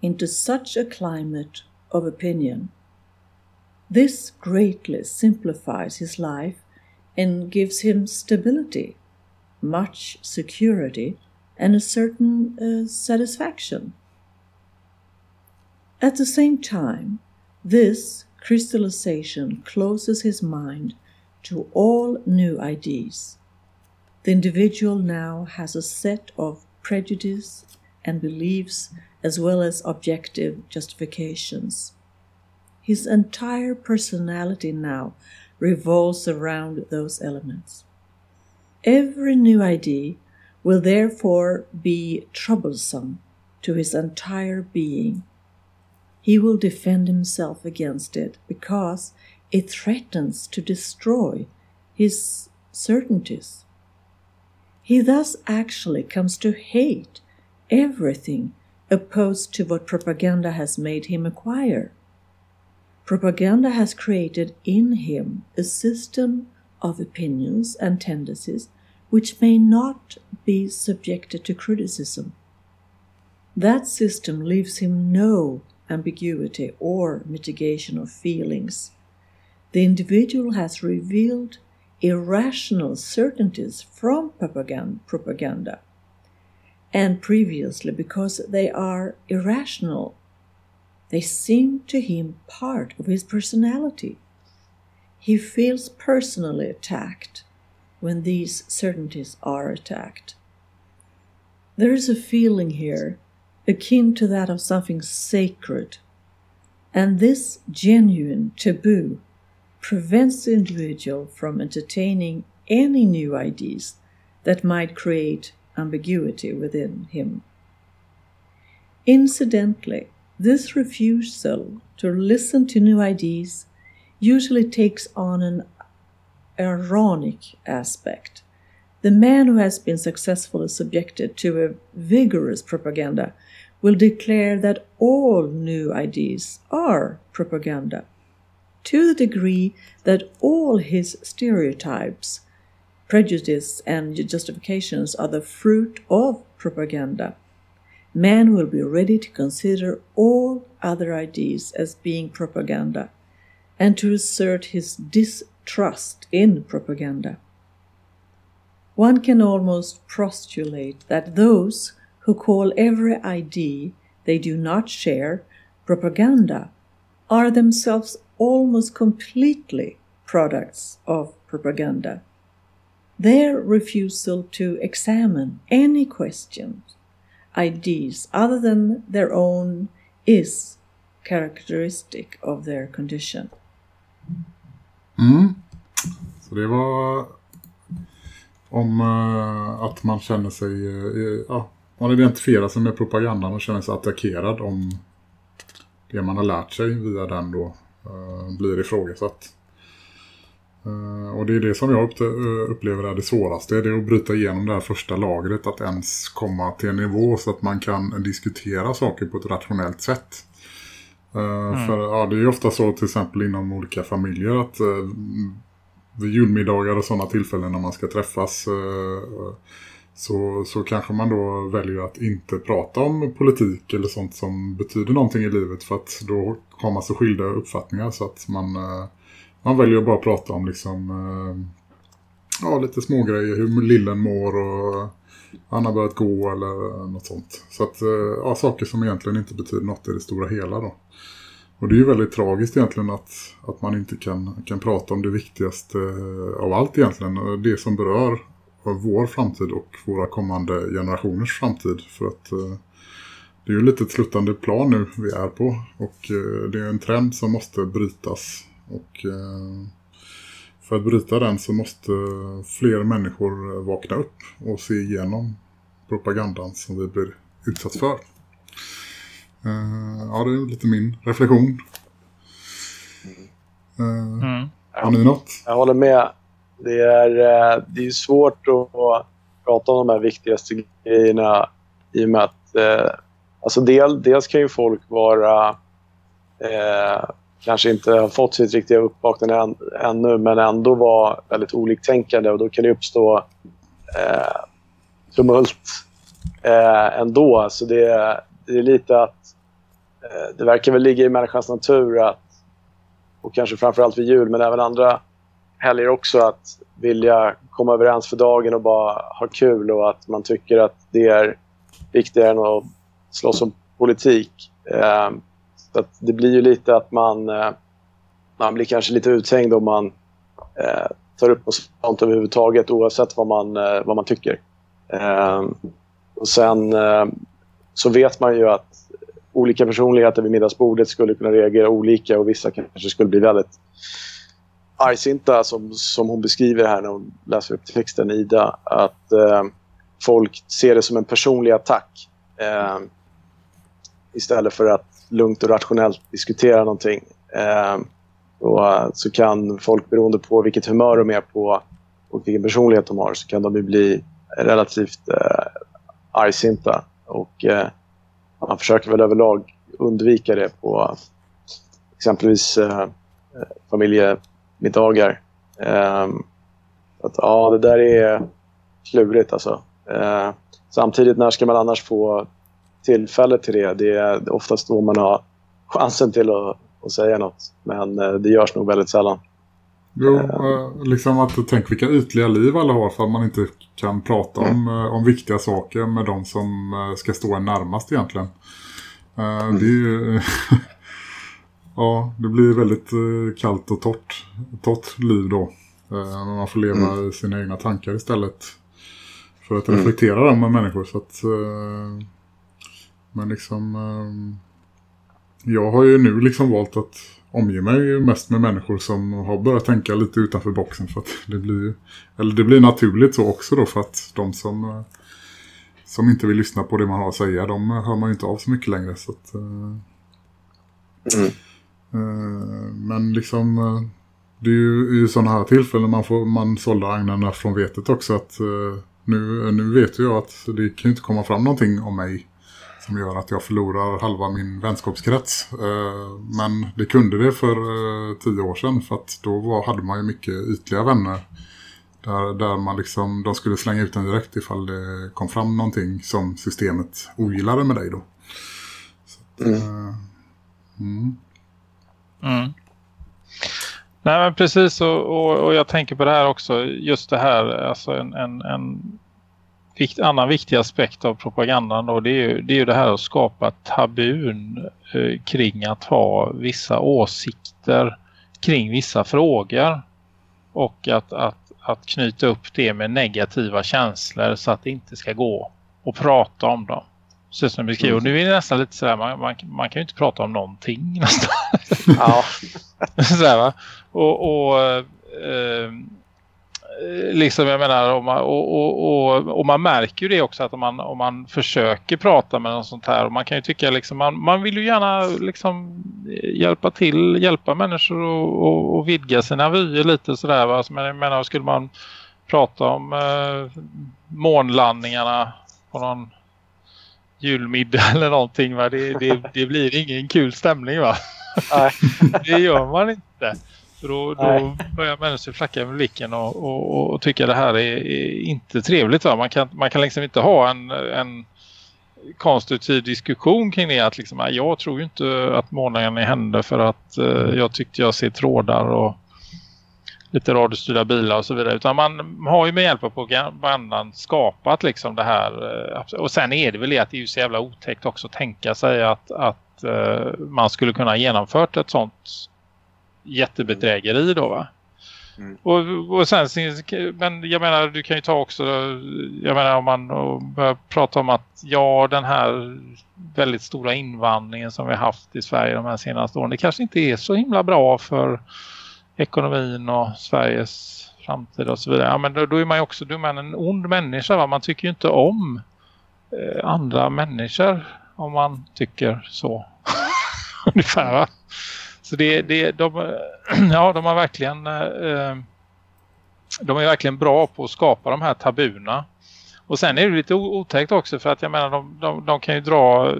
into such a climate of opinion. This greatly simplifies his life and gives him stability, much security, and a certain uh, satisfaction. At the same time, this crystallization closes his mind to all new ideas. The individual now has a set of prejudice and beliefs as well as objective justifications. His entire personality now revolves around those elements. Every new idea will therefore be troublesome to his entire being. He will defend himself against it because it threatens to destroy his certainties. He thus actually comes to hate everything opposed to what propaganda has made him acquire. Propaganda has created in him a system of opinions and tendencies which may not be subjected to criticism. That system leaves him no ambiguity or mitigation of feelings. The individual has revealed irrational certainties from propaganda, and previously because they are irrational, they seem to him part of his personality. He feels personally attacked when these certainties are attacked. There is a feeling here akin to that of something sacred, and this genuine taboo prevents the individual from entertaining any new ideas that might create ambiguity within him. Incidentally, this refusal to listen to new ideas usually takes on an ironic aspect. The man who has been successfully subjected to a vigorous propaganda will declare that all new ideas are propaganda, to the degree that all his stereotypes, prejudice, and justifications are the fruit of propaganda. Man will be ready to consider all other ideas as being propaganda and to assert his distrust in propaganda. One can almost postulate that those who call every idea they do not share propaganda are themselves almost completely products of propaganda. Their refusal to examine any questions, ideas other than their own is characteristic of their condition. Mm. Så det var om uh, att man känner sig uh, man identifierar sig med propagandan och känner sig attackerad om det man har lärt sig via den då uh, blir ifrågasatt. Uh, och det är det som jag upplever är det svåraste. Det är att bryta igenom det här första lagret. Att ens komma till en nivå så att man kan diskutera saker på ett rationellt sätt. Uh, mm. För ja, det är ju ofta så till exempel inom olika familjer att vid julmiddagar och sådana tillfällen när man ska träffas så, så kanske man då väljer att inte prata om politik eller sånt som betyder någonting i livet för att då har man så skilda uppfattningar så att man, eh, man väljer att bara prata om liksom eh, ja, lite smågrejer, hur lillen mår och han har börjat gå eller något sånt. Så att eh, ja, saker som egentligen inte betyder något i det stora hela då. Och det är ju väldigt tragiskt egentligen att, att man inte kan, kan prata om det viktigaste av allt egentligen. Det som berör för vår framtid och våra kommande generationers framtid. För att eh, det är ju lite ett sluttande plan nu vi är på. Och eh, det är en trend som måste brytas. Och eh, för att bryta den så måste fler människor vakna upp och se igenom propagandan som vi blir utsatt för. Ja, det är lite min reflektion. Mm. Har ni något? Jag håller med det är, eh, det är svårt att prata om de här viktigaste grejerna i och med att eh, alltså del, dels kan ju folk vara eh, kanske inte har fått sitt riktiga uppvaknande än, ännu men ändå vara väldigt oliktänkande och då kan det uppstå eh, tumult eh, ändå. Så det, det är lite att eh, det verkar väl ligga i människans natur att och kanske framförallt vid jul men även andra helger också att vilja komma överens för dagen och bara ha kul och att man tycker att det är viktigare än att slåss om politik. Eh, så det blir ju lite att man, eh, man blir kanske lite uthängd om man eh, tar upp något sånt överhuvudtaget oavsett vad man, eh, vad man tycker. Eh, och sen eh, så vet man ju att olika personligheter vid middagsbordet skulle kunna reagera olika och vissa kanske skulle bli väldigt argsinta som, som hon beskriver här när hon läser upp texten Ida. Att eh, folk ser det som en personlig attack eh, istället för att lugnt och rationellt diskutera någonting. Eh, och eh, så kan folk beroende på vilket humör de är på och vilken personlighet de har så kan de bli relativt eh, argsinta. Och eh, man försöker väl överlag undvika det på exempelvis eh, eh familje Eh, att, ja, det där är klurigt alltså. Eh, samtidigt, när ska man annars få tillfälle till det? Det är oftast då man har chansen till att, att säga något. Men eh, det görs nog väldigt sällan. Jo, eh, liksom att tänk vilka ytliga liv alla har för att man inte kan prata om, mm. om viktiga saker med de som ska stå en närmast egentligen. Det är ju... ja, det blir väldigt kallt och torrt, torrt liv då. Man får leva mm. sina egna tankar istället för att reflektera mm. dem med människor. Så att, men liksom... Jag har ju nu liksom valt att omge mig mest med människor som har börjat tänka lite utanför boxen för att det blir eller det blir naturligt så också då för att de som som inte vill lyssna på det man har att säga de hör man ju inte av så mycket längre så att, mm. Uh, men liksom uh, det är ju i sådana här tillfällen man får man sållar agnarna från vetet också att uh, nu, nu vet jag att det kan inte komma fram någonting om mig som gör att jag förlorar halva min vänskapskrets. Eh, men det kunde det för eh, tio år sedan för att då var, hade man ju mycket ytliga vänner. Där, där man liksom, de skulle slänga ut en direkt ifall det kom fram någonting som systemet ogillade med dig då. Så, mm. Mm. Mm. Nej men precis och, och, och, jag tänker på det här också. Just det här, alltså en, en, en vikt, annan viktig aspekt av propagandan då, det är ju det, är ju det här att skapa tabun eh, kring att ha vissa åsikter kring vissa frågor och att, att, att knyta upp det med negativa känslor så att det inte ska gå att prata om dem. Så som beskriver. Och nu är det nästan lite sådär, man, man, man kan ju inte prata om någonting nästan. Ja. sådär va? Och, och eh, liksom jag menar och man, och, och, och, och, man märker ju det också att om man, om man försöker prata med något sånt här och man kan ju tycka liksom man, man vill ju gärna liksom hjälpa till, hjälpa människor och, och, och vidga sina vyer lite sådär va? Men jag menar skulle man prata om eh, månlandningarna på någon julmiddag eller någonting va? Det, det, det blir ingen kul stämning va? det gör man inte. För då, då börjar människor flacka med blicken och, och, och tycka det här är, är, inte trevligt. Va? Man, kan, man kan liksom inte ha en, en konstruktiv diskussion kring det. Att liksom, jag tror ju inte att månaden är hände för att uh, jag tyckte jag ser trådar och lite radiostyrda bilar och så vidare. Utan man har ju med hjälp av propagandan skapat liksom det här. Uh, och sen är det väl det att det är ju så jävla otäckt också att tänka sig att, att uh, man skulle kunna genomfört ett sånt jättebedrägeri då va? Mm. Och, och sen, men jag menar du kan ju ta också, jag menar om man börjar prata om att ja den här väldigt stora invandringen som vi har haft i Sverige de här senaste åren, det kanske inte är så himla bra för ekonomin och Sveriges framtid och så vidare. Ja men då, då är man ju också då man en ond människa va? Man tycker ju inte om eh, andra människor om man tycker så. Ungefär va? Så det, det, de, ja, de har verkligen eh, de är verkligen bra på att skapa de här tabuna. Och sen är det lite otäckt också för att jag menar de, de, de kan ju dra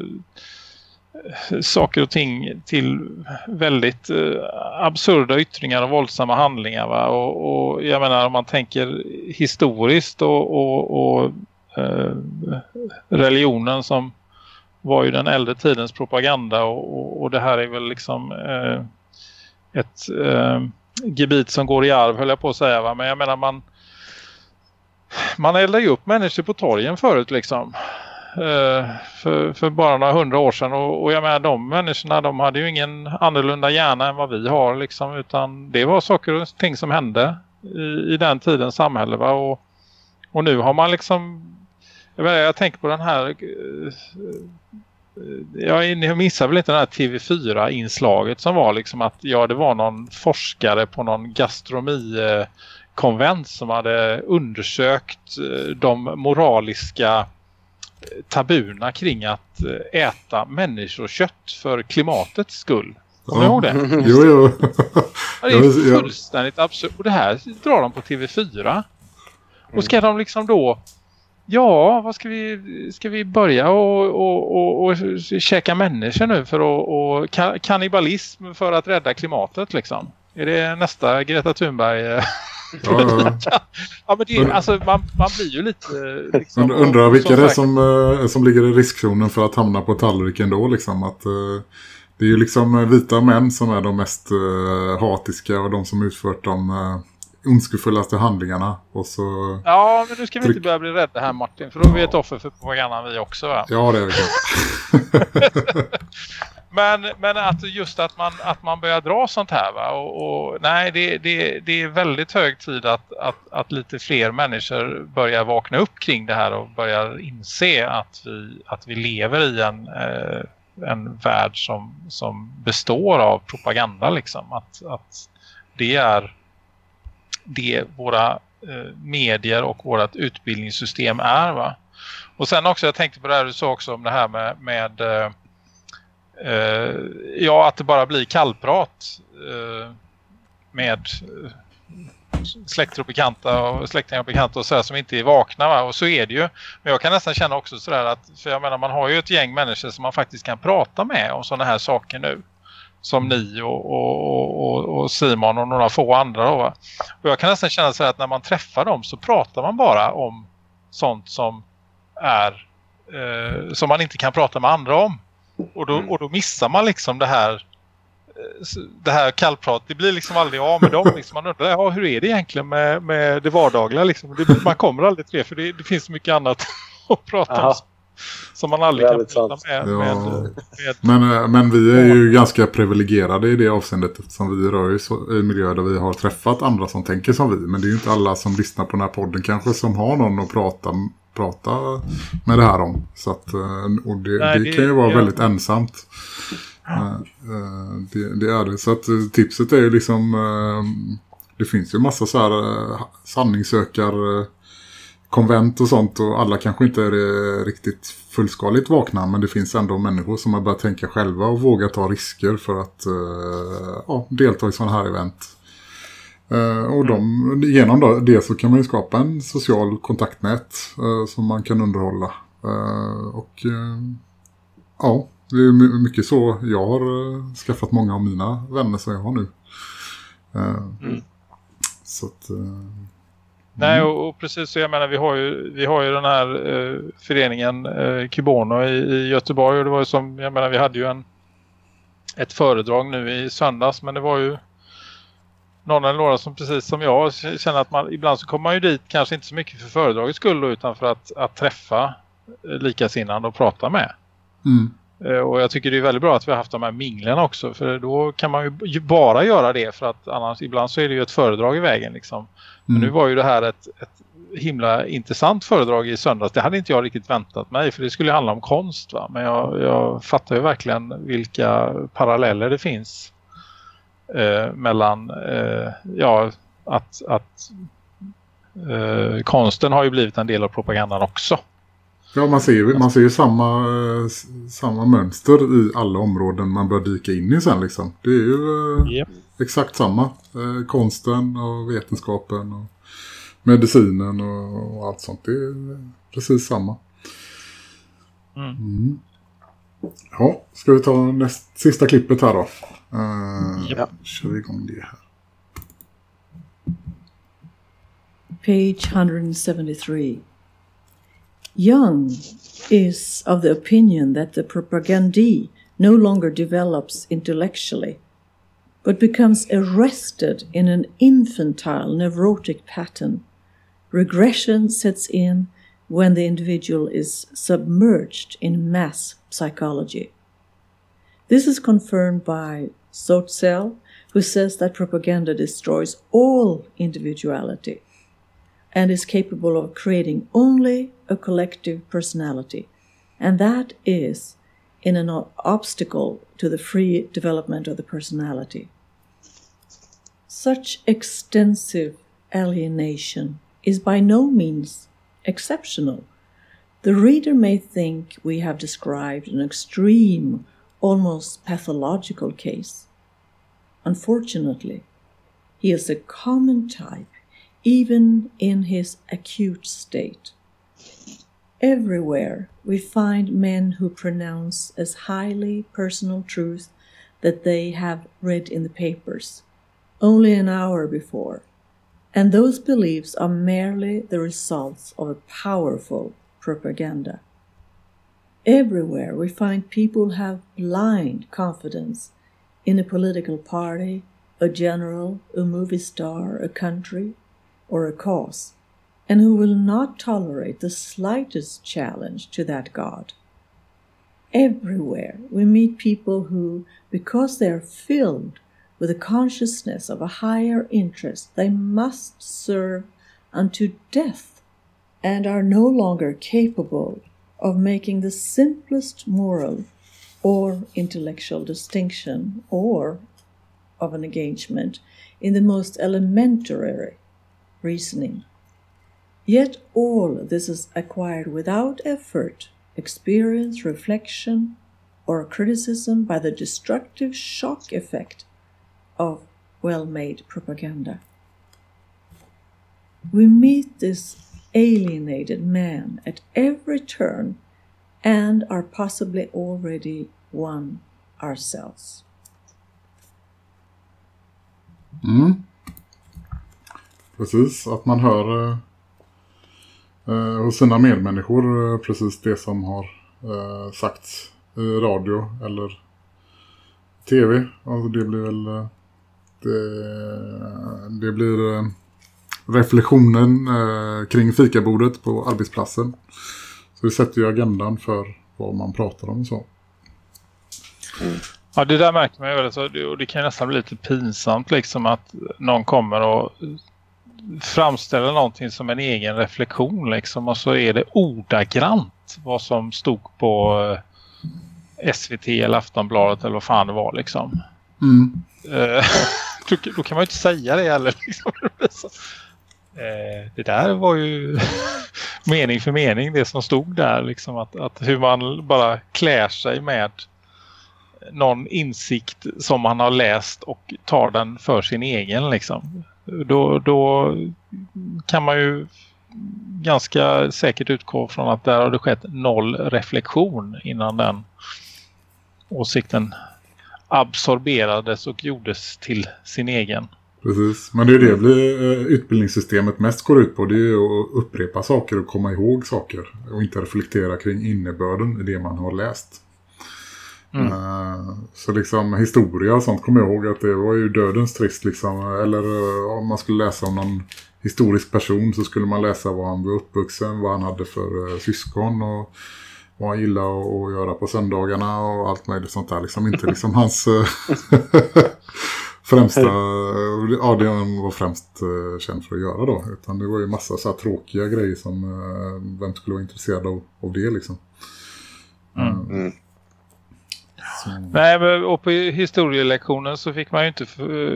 saker och ting till väldigt eh, absurda yttringar och våldsamma handlingar va? Och, och, jag menar om man tänker historiskt och, och, och eh, religionen som var ju den äldre tidens propaganda och, och det här är väl liksom eh, ett eh, gebit som går i arv höll jag på att säga va? men jag menar man man eldade ju upp människor på torgen förut liksom Eh, för, för, bara några hundra år sedan och, och jag menar de människorna de hade ju ingen annorlunda hjärna än vad vi har liksom utan det var saker och ting som hände i, i den tidens samhälle. Va? Och, och nu har man liksom jag, menar, jag tänker på den här eh, jag missar väl inte det här TV4-inslaget som var liksom att ja, det var någon forskare på någon gastronomikonvent som hade undersökt eh, de moraliska tabuna kring att äta människokött för klimatets skull. Kommer du ihåg det? jo, jo. Ja, det är fullständigt absurt. Och det här drar de på TV4. Och ska de liksom då Ja, vad ska vi ska vi börja och, och, och, och käka människor nu för att och kannibalism för att rädda klimatet liksom? Är det nästa Greta Thunberg? Ja, ja. ja men det, alltså, man, man blir ju lite... Liksom, undrar vilka det är som, eh, som ligger i riskzonen för att hamna på tallriken då liksom. Att, uh, det är ju liksom vita män som är de mest uh, hatiska och de som utfört de ondskefullaste handlingarna. Och så ja, men nu ska vi inte börja bli rädda här Martin. För då är vi ett offer för propagandan vi också va? Ja, det är vi men, men att just att man, att man börjar dra sånt här va? Och, och nej, det, det, det är väldigt hög tid att, att, att lite fler människor börjar vakna upp kring det här och börjar inse att vi, att vi lever i en, eh, en värld som, som består av propaganda liksom. Att, att det är det våra eh, medier och vårt utbildningssystem är va. Och sen också, jag tänkte på det här du sa också om det här med, med eh, eh, ja att det bara blir kallprat eh, med släkter och bekanta och släktingar och bekanta och sådär som inte är vakna va? och så är det ju. Men jag kan nästan känna också sådär att, för jag menar man har ju ett gäng människor som man faktiskt kan prata med om sådana här saker nu som ni och, och, och, och, Simon och några få andra. Då, va? Och jag kan nästan känna så att när man träffar dem så pratar man bara om sånt som är eh, som man inte kan prata med andra om. Och då, mm. och då missar man liksom det här eh, det här kallprat, det blir liksom aldrig av med dem. Liksom. Man undrar, ja, hur är det egentligen med, med det vardagliga? Liksom? Det, man kommer aldrig till det, för det, det finns så mycket annat att prata Aha. om som man aldrig kan prata med, ja. med, med, Men, eh, men vi är ju ganska privilegierade i det avseendet eftersom vi rör oss i miljöer där vi har träffat andra som tänker som vi. Men det är ju inte alla som lyssnar på den här podden kanske som har någon att prata, prata med det här om. Så att, eh, och det, Nej, det, kan ju vara ja. väldigt ensamt. Ja. Eh, det, det, är det. Så att tipset är ju liksom... Det finns ju massa så här sanningssökare konvent och sånt och alla kanske inte är riktigt fullskaligt vakna men det finns ändå människor som har börjat tänka själva och våga ta risker för att ja, delta i sådana här event. Uh, och de, genom det så kan man ju skapa en social kontaktnät uh, som man kan underhålla. och ja, det är mycket så jag har skaffat många av mina vänner som jag har nu. Mm. Så att... Nej, mm. och, och, precis så jag menar, vi har ju, vi har ju den här eh, föreningen eh, Kubono i, i, Göteborg och det var ju som, jag menar, vi hade ju en ett föredrag nu i söndags, men det var ju någon eller några som precis som jag känner att man, ibland så kommer man ju dit kanske inte så mycket för föredragets skull utan för att, att träffa eh, likasinnande och prata med. Mm. Eh, och jag tycker det är väldigt bra att vi har haft de här minglen också. För då kan man ju bara göra det. För att annars ibland så är det ju ett föredrag i vägen liksom. Men mm. nu var ju det här ett, ett himla intressant föredrag i söndags. Det hade inte jag riktigt väntat mig. För det skulle handla om konst va. Men jag, jag fattar ju verkligen vilka paralleller det finns. Eh, mellan eh, ja, att, att eh, konsten har ju blivit en del av propagandan också. Ja, man ser ju, man ser ju samma, samma mönster i alla områden man bör dyka in i sen liksom. Det är ju yep. exakt samma. Eh, konsten och vetenskapen och medicinen och, och, allt sånt. Det är precis samma. Mm. Mm. Ja, ska vi ta näst, sista klippet här då? Uh, yep. Kör vi igång det här. Page 173. Young is of the opinion that the propagandee no longer develops intellectually, but becomes arrested in an infantile neurotic pattern. Regression sets in when the individual is submerged in mass psychology. This is confirmed by Sotzel, who says that propaganda destroys all individuality and is capable of creating only a collective personality. And that is in an obstacle to the free development of the personality. Such extensive alienation is by no means exceptional. The reader may think we have described an extreme, almost pathological case. Unfortunately, he is a common type even in his acute state. Everywhere we find men who pronounce as highly personal truth that they have read in the papers only an hour before, and those beliefs are merely the results of a powerful propaganda. Everywhere we find people have blind confidence in a political party, a general, a movie star, a country, or a cause, and who will not tolerate the slightest challenge to that God. Everywhere we meet people who, because they are filled with a consciousness of a higher interest, they must serve unto death and are no longer capable of making the simplest moral or intellectual distinction or of an engagement in the most elementary reasoning. Yet all this is acquired without effort, experience, reflection, or criticism by the destructive shock effect of well made propaganda. We meet this alienated man at every turn and are possibly already one ourselves. Mm. Precis, att man hör eh, eh, hos sina medmänniskor eh, precis det som har eh, sagts i radio eller tv. Alltså det blir väl eh, det, det blir reflektionen eh, kring fikabordet på arbetsplatsen. Så det sätter ju agendan för vad man pratar om och så. Mm. Ja, det där märker man ju. Alltså, och det kan nästan bli lite pinsamt liksom att någon kommer och framställer någonting som en egen reflektion liksom. Och så är det ordagrant vad som stod på eh, SVT eller Aftonbladet eller vad fan det var liksom. Mm. Eh, då, då, kan man ju inte säga det heller. Liksom. Eh, det där var ju mening för mening det som stod där. Liksom, att, att hur man bara klär sig med någon insikt som man har läst och tar den för sin egen liksom. Då, då kan man ju ganska säkert utgå från att där har det skett noll reflektion innan den åsikten absorberades och gjordes till sin egen. Precis, men det är det eh, utbildningssystemet mest går ut på. Det är att upprepa saker och komma ihåg saker. Och inte reflektera kring innebörden i det man har läst. Mm. Uh, så liksom historia och sånt kommer jag ihåg att det var ju dödens trist liksom. Eller uh, om man skulle läsa om någon historisk person så skulle man läsa vad han var uppvuxen, vad han hade för uh, syskon och vad han gillade att göra på söndagarna och allt möjligt sånt där. Liksom inte liksom hans främsta, ja det han var främst känd för att göra då. Utan det var ju massa så här tråkiga grejer som vem skulle vara intresserad av, av det liksom. Mm. Mm. Nej, men, och på historielektionen så fick man ju inte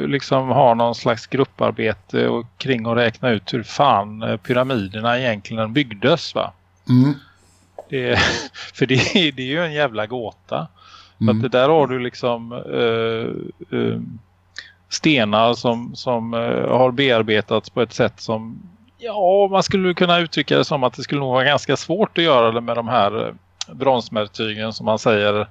liksom ha någon slags grupparbete och kring och räkna ut hur fan eh, pyramiderna egentligen byggdes va? Mm. Det, för det, det är ju en jävla gåta. Mm. att det där har du liksom uh, uh, stenar som, som uh, har bearbetats på ett sätt som ja, man skulle kunna uttrycka det som att det skulle nog vara ganska svårt att göra det med de här bronsmärtygen som man säger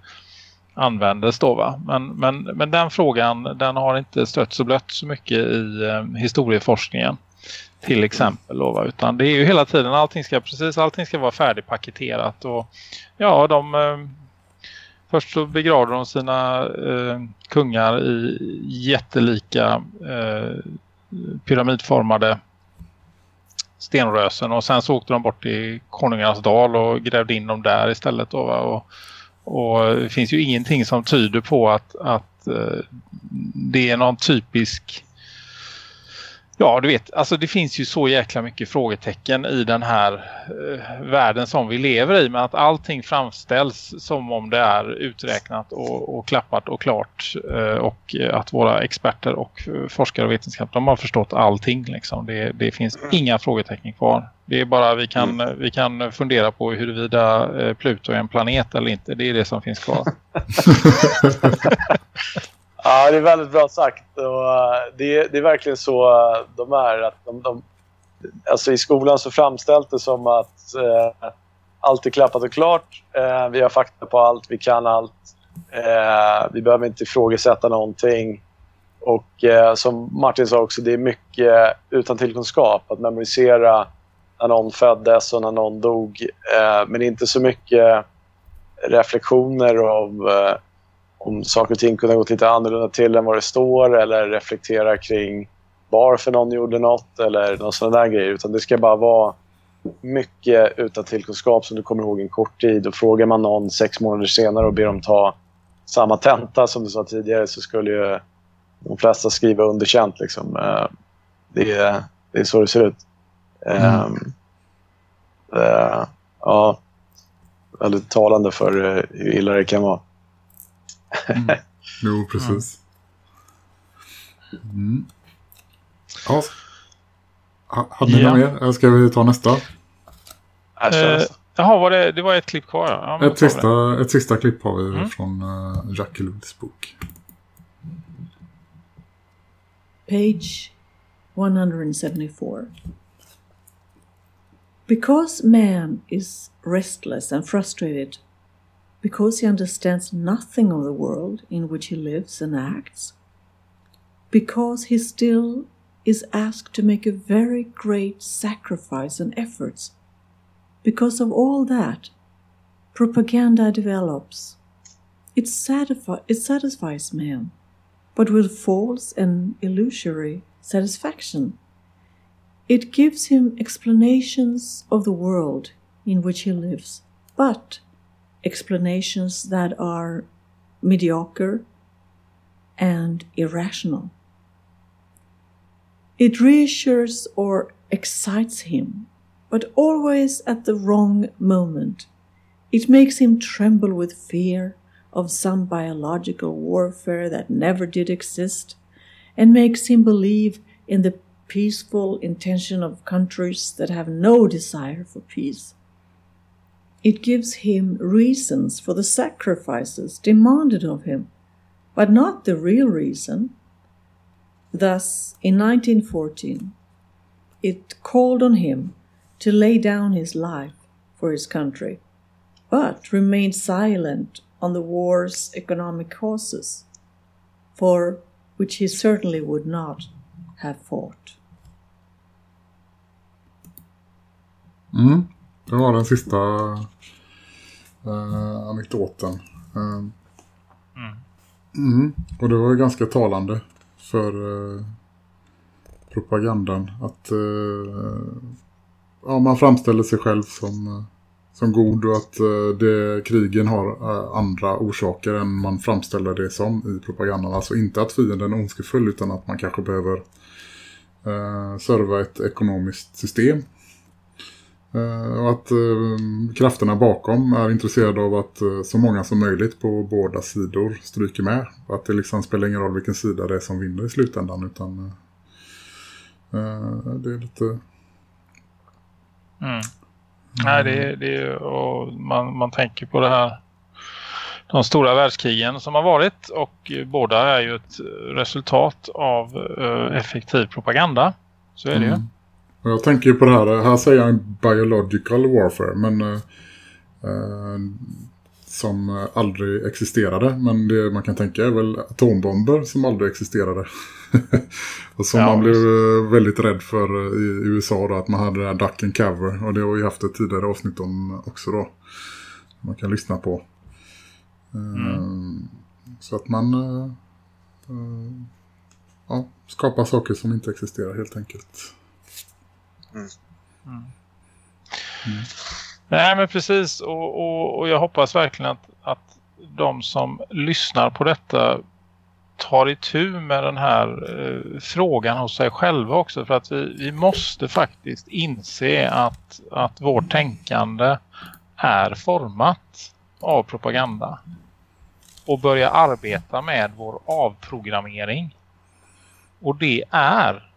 användes då va. Men, men, men den frågan den har inte stött så blött så mycket i eh, historieforskningen till exempel då, va? utan det är ju hela tiden allting ska precis allting ska vara färdigpaketerat och ja de eh, först så begravde de sina eh, kungar i jättelika eh, pyramidformade stenrösen och sen så åkte de bort till Konungarnas dal och grävde in dem där istället då va? och och det finns ju ingenting som tyder på att, att eh, det är någon typisk Ja, du vet, alltså det finns ju så jäkla mycket frågetecken i den här eh, världen som vi lever i. Men att allting framställs som om det är uträknat och, och klappat och klart. Eh, och att våra experter och forskare och vetenskap, de har förstått allting. Liksom. Det, det finns mm. inga frågetecken kvar. Det är bara vi kan, mm. vi kan fundera på huruvida eh, Pluto är en planet eller inte. Det är det som finns kvar. Ja, det är väldigt bra sagt. Och eh, det, det är verkligen så eh, de är. Att de, de, alltså I skolan så framställs det som att eh, allt är klappat och klart. Eh, vi har fakta på allt, vi kan allt. Eh, vi behöver inte ifrågasätta någonting. Och eh, som Martin sa också, det är mycket utan tillkunskap. Att memorisera när någon föddes och när någon dog. Eh, men inte så mycket reflektioner av om saker och ting kunde ha gått lite annorlunda till än vad det står eller reflektera kring varför någon gjorde något eller någon sån där grej. Utan det ska bara vara mycket utan tillkunskap som du kommer ihåg en kort tid. Och frågar man någon sex månader senare och ber dem ta samma tenta som du sa tidigare så skulle ju de flesta skriva underkänt. Liksom. Eh, det, är, det är så det ser ut. Mm. Um, uh, ja, väldigt talande för hur illa det kan vara. Mm. Jo, precis. Mm. Ja. Hade ni ja. något mer? Ska vi ta nästa? Eh, jaha, var det, det var ett klipp kvar. Ja, ett, sista, ett sista klipp har vi mm. från uh, Jackie Louds bok. Page 174 Because man is restless and frustrated because he understands nothing of the world in which he lives and acts, because he still is asked to make a very great sacrifice and efforts. Because of all that, propaganda develops. It, satisfi- it satisfies man, but with false and illusory satisfaction. It gives him explanations of the world in which he lives, but explanations that are mediocre and irrational. It reassures or excites him, but always at the wrong moment. It makes him tremble with fear of some biological warfare that never did exist, and makes him believe in the peaceful intention of countries that have no desire for peace. It gives him reasons for the sacrifices demanded of him, but not the real reason. Thus, in 1914, it called on him to lay down his life for his country, but remained silent on the war's economic causes, for which he certainly would not have fought. Mm. Det var den sista uh, anekdoten. Uh, mm. Mm. Och det var ganska talande för uh, propagandan. Att ja, man framställer sig själv som, som god och att det, krigen har andra orsaker än man framställer det som i propagandan. Alltså inte att fienden är ondskefull utan att man kanske behöver serva ett ekonomiskt system Eh, och att eh, krafterna bakom är intresserade av att eh, så många som möjligt på båda sidor stryker med. Att det liksom spelar ingen roll vilken sida det är som vinner i slutändan utan det är lite... Mm. Nej, det, det och man, man tänker på det här de stora världskrigen som har varit och båda är ju ett resultat av effektiv propaganda. Så är det mm. Ju. Jag tänker på det här, här säger jag biological warfare, men eh, eh, som aldrig existerade. Men det man kan tänka är väl atombomber som aldrig existerade. och som ja, man blev eh, väldigt rädd för eh, i USA då, att man hade det här duck and cover. Och det har vi haft ett tidigare avsnitt om också då. Man kan lyssna på. Mm. Så att man ja, skapar saker som inte existerar helt enkelt. Mm. Mm. Nej men precis och, och, och, jag hoppas verkligen att, att de som lyssnar på detta tar itu med den här eh, frågan hos sig själva också. För att vi, vi måste faktiskt inse att, att vårt tänkande är format av propaganda. Och börja arbeta med vår avprogrammering. Och det är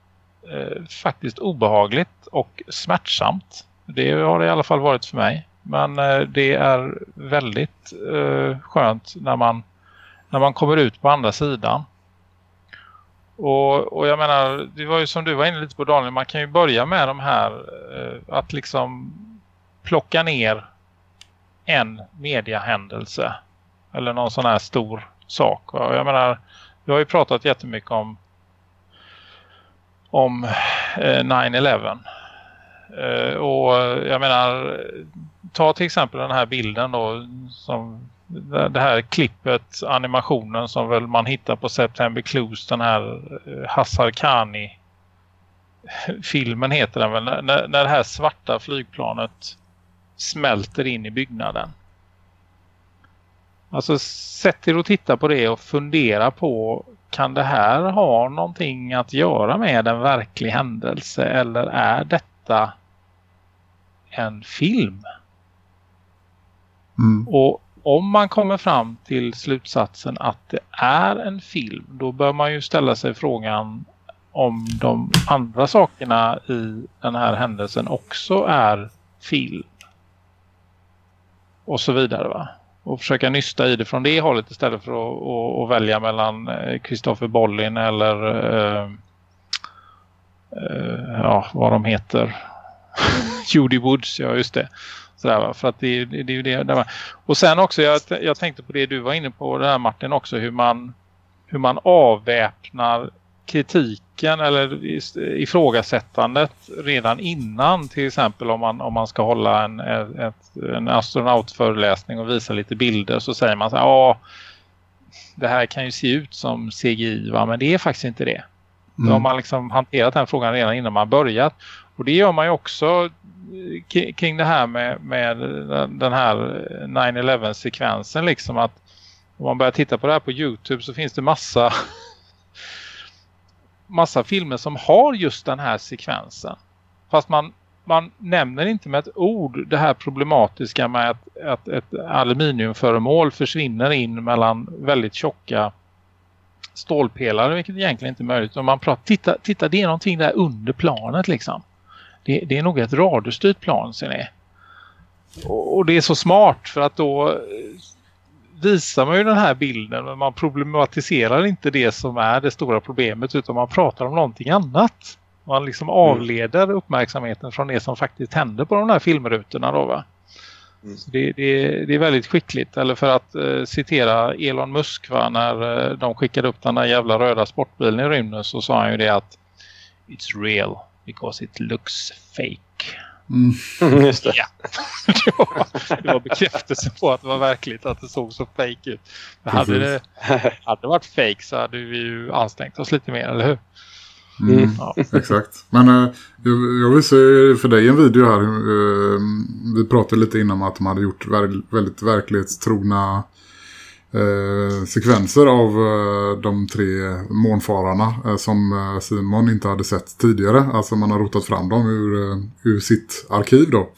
eh, faktiskt obehagligt och smärtsamt. Det har det i alla fall varit för mig. Men eh, det är väldigt eh, skönt när man när man kommer ut på andra sidan. Och, och jag menar, det var ju som du var inne lite på Daniel, man kan ju börja med de här eh, att liksom plocka ner en mediahändelse eller någon sån här stor sak. Jag menar, vi har ju pratat jättemycket om om eh, 9-11. Eh, och jag menar, ta till exempel den här bilden då som det här klippet, animationen som väl man hittar på September Clues, den här eh, Hassarkani filmen heter den väl, när, när det här svarta flygplanet smälter in i byggnaden. Alltså sätt er och titta på det och fundera på kan det här ha någonting att göra med en verklig händelse eller är detta en film? Mm. Och om man kommer fram till slutsatsen att det är en film då bör man ju ställa sig frågan om de andra sakerna i den här händelsen också är film. Och så vidare va. Och försöka nysta i det från det hållet istället för att, att, att välja mellan Kristoffer Christopher Bollin eller uh, uh, ja, vad de heter. Judy Woods, ja just det. Sådär, för att det, det, det är ju det. Där och sen också, jag, jag tänkte på det du var inne på det här Martin också, hur man, hur man avväpnar kritiken eller ifrågasättandet redan innan till exempel om man, om man ska hålla en, ett, en astronautföreläsning och visa lite bilder så säger man så här, ja det här kan ju se ut som CGI va? men det är faktiskt inte det. Mm. Då har man liksom hanterat den frågan redan innan man börjat. Och det gör man ju också kring det här med, med den här 9-11 sekvensen liksom att om man börjar titta på det här på Youtube så finns det massa massa filmer som har just den här sekvensen. Fast man, man nämner inte med ett ord det här problematiska med att, att ett aluminiumföremål försvinner in mellan väldigt tjocka stålpelare, vilket egentligen inte är möjligt. Om man pratar, titta, titta det är någonting där under planet liksom. Det, det är nog ett radiostyrt plan ser ni. Och, och det är så smart för att då visar man ju den här bilden men man problematiserar inte det som är det stora problemet utan man pratar om någonting annat. Man liksom mm. avleder uppmärksamheten från det som faktiskt händer på de här filmrutorna då va. Mm. Det, det, det, är väldigt skickligt. Eller för att eh, citera Elon Musk va, när eh, de skickade upp den där jävla röda sportbilen i rymden så sa han ju det att It's real because it looks fake. Mm. Just det. Ja. det var bekräftelse på att det var verkligt att det såg så fake ut. Men hade det hade varit fake så hade vi ju ansträngt oss lite mer, eller hur? Mm. mm. Ja. Exakt. Men äh, jag, jag vill se för dig en video här. Äh, vi pratade lite innan om att de hade gjort väldigt verklighetstrogna eh, sekvenser av eh, de tre månfararna eh, som eh, Simon inte hade sett tidigare. Alltså man har rotat fram dem ur, eh, ur sitt arkiv då.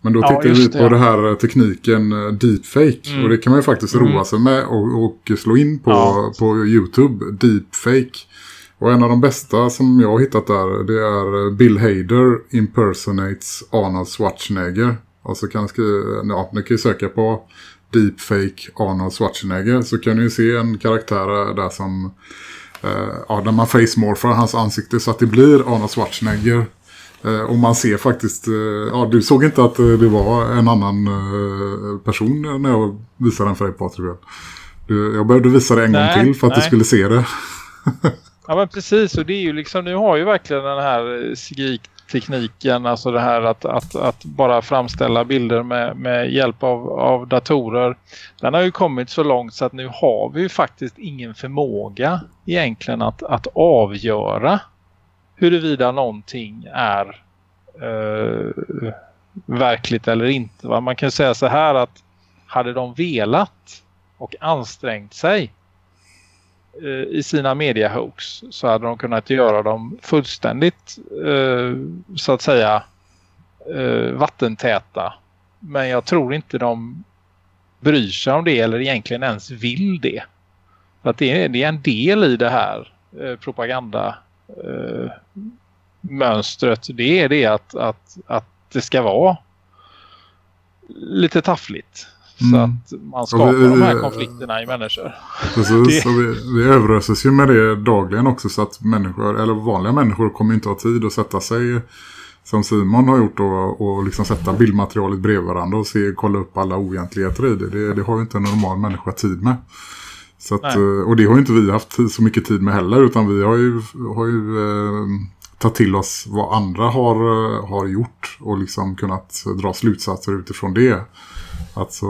Men då ja, tittar vi på det här eh, tekniken deepfake. Mm. Och det kan man ju faktiskt mm. roa sig med och, och slå in på, ja. på Youtube. Deepfake. Och en av de bästa som jag har hittat där det är Bill Hader impersonates Arnold Schwarzenegger. Alltså kan skriva, ja, ni kan ju söka på deepfake Arnold Schwarzenegger så kan ni se en karaktär där som eh, ja, där man facemorfar hans ansikte så att det blir Arnold Schwarzenegger. Eh, och man ser faktiskt eh, ja du såg inte att det var en annan eh, person när jag visade den för dig Patrik jag behövde visa det en nej, gång till för att nej. du skulle se det. Ja men precis. Och det är ju liksom nu har ju verkligen den här CGI tekniken, alltså det här att, att, att bara framställa bilder med, med hjälp av, av datorer. Den har ju kommit så långt så att nu har vi ju faktiskt ingen förmåga egentligen att, att avgöra huruvida någonting är eh, verkligt eller inte. Va? Man kan säga så här att hade de velat och ansträngt sig Eh, i sina mediahoax så hade de kunnat göra dem fullständigt eh, så att säga eh, vattentäta. Men jag tror inte de bryr sig om det eller egentligen ens vill det. För att det är, det är en del i det här eh, propaganda eh, mönstret. Det är det att, att, att det ska vara lite taffligt. Så mm. att man skapar vi, de här konflikterna i människor. Precis, det... och vi, vi överöses ju med det dagligen också så att människor, eller vanliga människor kommer inte ha tid att sätta sig som Simon har gjort då, och liksom sätta bildmaterialet bredvid varandra och se, kolla upp alla oegentligheter i det. Det, det har ju inte en normal människa tid med. Så att, eh, och det har ju inte vi haft så mycket tid med heller utan vi har ju, har ju eh, tagit till oss vad andra har, eh, har gjort och liksom kunnat dra slutsatser utifrån det. Alltså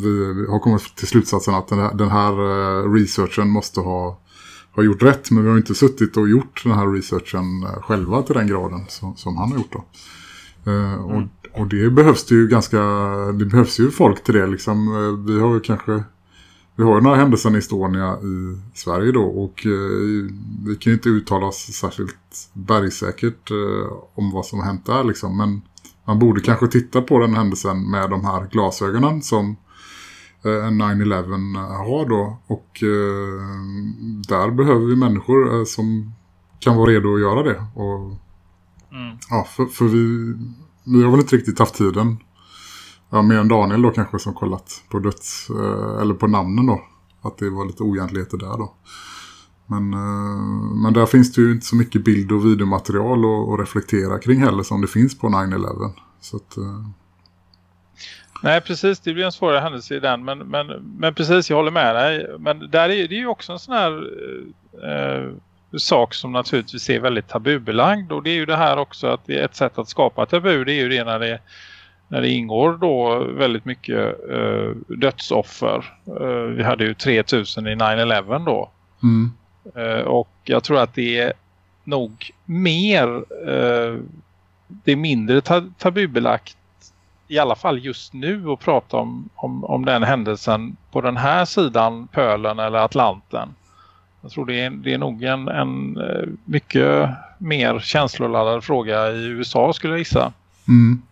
vi har kommit till slutsatsen att den här, den här eh, researchen måste ha, ha gjort rätt men vi har inte suttit och gjort den här researchen själva till den graden som, som han har gjort då. Uh, mm. och, och det behövs det ju ganska det behövs ju folk till det liksom. Vi har ju kanske vi har ju några händelser i Estonia i Sverige då och eh, vi kan ju inte uttala oss särskilt bergsäkert eh, om vad som har hänt där liksom. Men man borde kanske titta på den händelsen med de här glasögonen som eh, 9-11 har då. Och eh, där behöver vi människor eh, som kan vara redo att göra det. Och, mm. ja, för, för vi, vi har väl inte riktigt haft tiden ja, mer än Daniel då kanske som kollat på döds eh, eller på namnen då. Att det var lite oegentligheter där då. Men, eh, men där finns det ju inte så mycket bild- och videomaterial att, att reflektera kring heller som det finns på 9-11. Så att... Eh... Nej, precis. Det blir en svårare händelse i den. Men, men, men precis, jag håller med dig. Men där är det ju också en sån här eh, sak som naturligtvis är väldigt tabubelagd. Och det är ju det här också att det är ett sätt att skapa tabu. Det är ju det när det när det ingår då väldigt mycket eh, dödsoffer. Eh, vi hade ju 3000 i 9-11 då. Mm. Eh, och jag tror att det är nog mer, eh, det är mindre tabubelagt i alla fall just nu att prata om, om, om den händelsen på den här sidan Pölen eller Atlanten. Jag tror det är, det är nog en, en eh, mycket mer känsloladdad fråga i USA skulle jag gissa. Mm.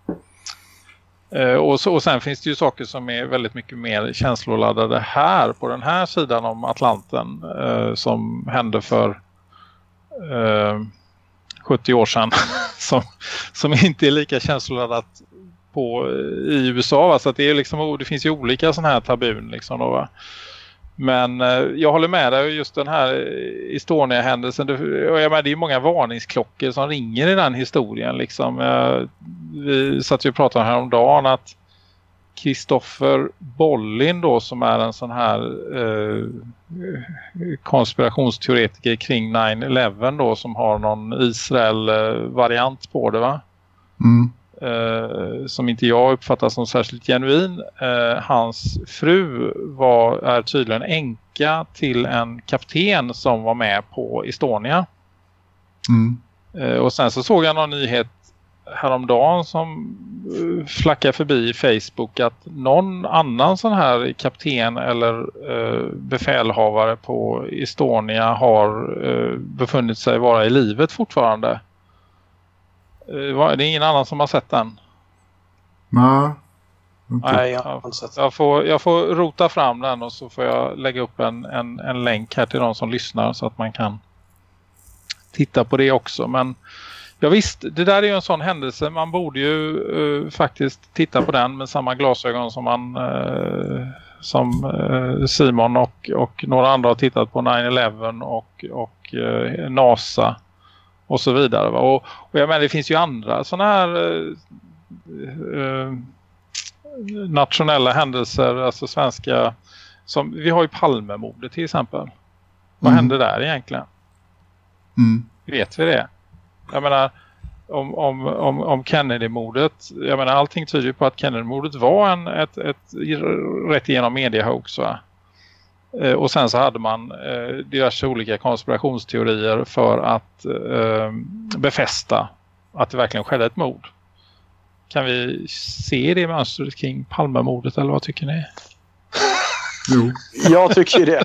Eh, och, så, och sen finns det ju saker som är väldigt mycket mer känsloladdade här på den här sidan om Atlanten eh, som hände för eh, 70 år sedan som, som inte är lika känsloladdat på, eh, i USA. Va? Så det, är liksom, det finns ju olika sådana här tabun liksom då, va? Men eh, jag håller med dig just den här eh, Estonia-händelsen. Det, jag menar, det är många varningsklockor som ringer i den historien. Liksom. Eh, vi satt ju och pratade här om dagen att Kristoffer Bollin då som är en sån här eh, konspirationsteoretiker kring 9-11 då som har någon Israel-variant eh, på det va? Mm eh, som inte jag uppfattar som särskilt genuin. Eh, hans fru var, är tydligen enka till en kapten som var med på Estonia. Mm. Eh, och sen så såg jag någon nyhet häromdagen som eh, flackar förbi Facebook att någon annan sån här kapten eller eh, befälhavare på Estonia har eh, befunnit sig vara i livet fortfarande. Eh, det är ingen annan som har sett den? Nej. Nej, jag har inte sett jag får, jag får rota fram den och så får jag lägga upp en, en, en länk här till de som lyssnar så att man kan titta på det också. Men ja visst, det där är ju en sån händelse. Man borde ju uh, faktiskt titta på den med samma glasögon som man uh, som uh, Simon och, och några andra har tittat på 9-11 och, och NASA och så vidare. Och, och jag menar det finns ju andra sådana här eh, eh, nationella händelser, alltså svenska som, vi har ju Palmemordet till exempel. Mm. Vad hände där egentligen? Mm. Vet vi det? Jag menar om, om, om, om Kennedy-mordet, jag menar allting tyder på att Kennedy-mordet var en, ett, ett rätt igenom media-hoax va? Eh, och sen så hade man eh, diverse olika konspirationsteorier för att eh, befästa att det verkligen skedde ett mord. Kan vi se det mönstret kring Palmemordet eller vad tycker ni? Jo. Jag tycker det.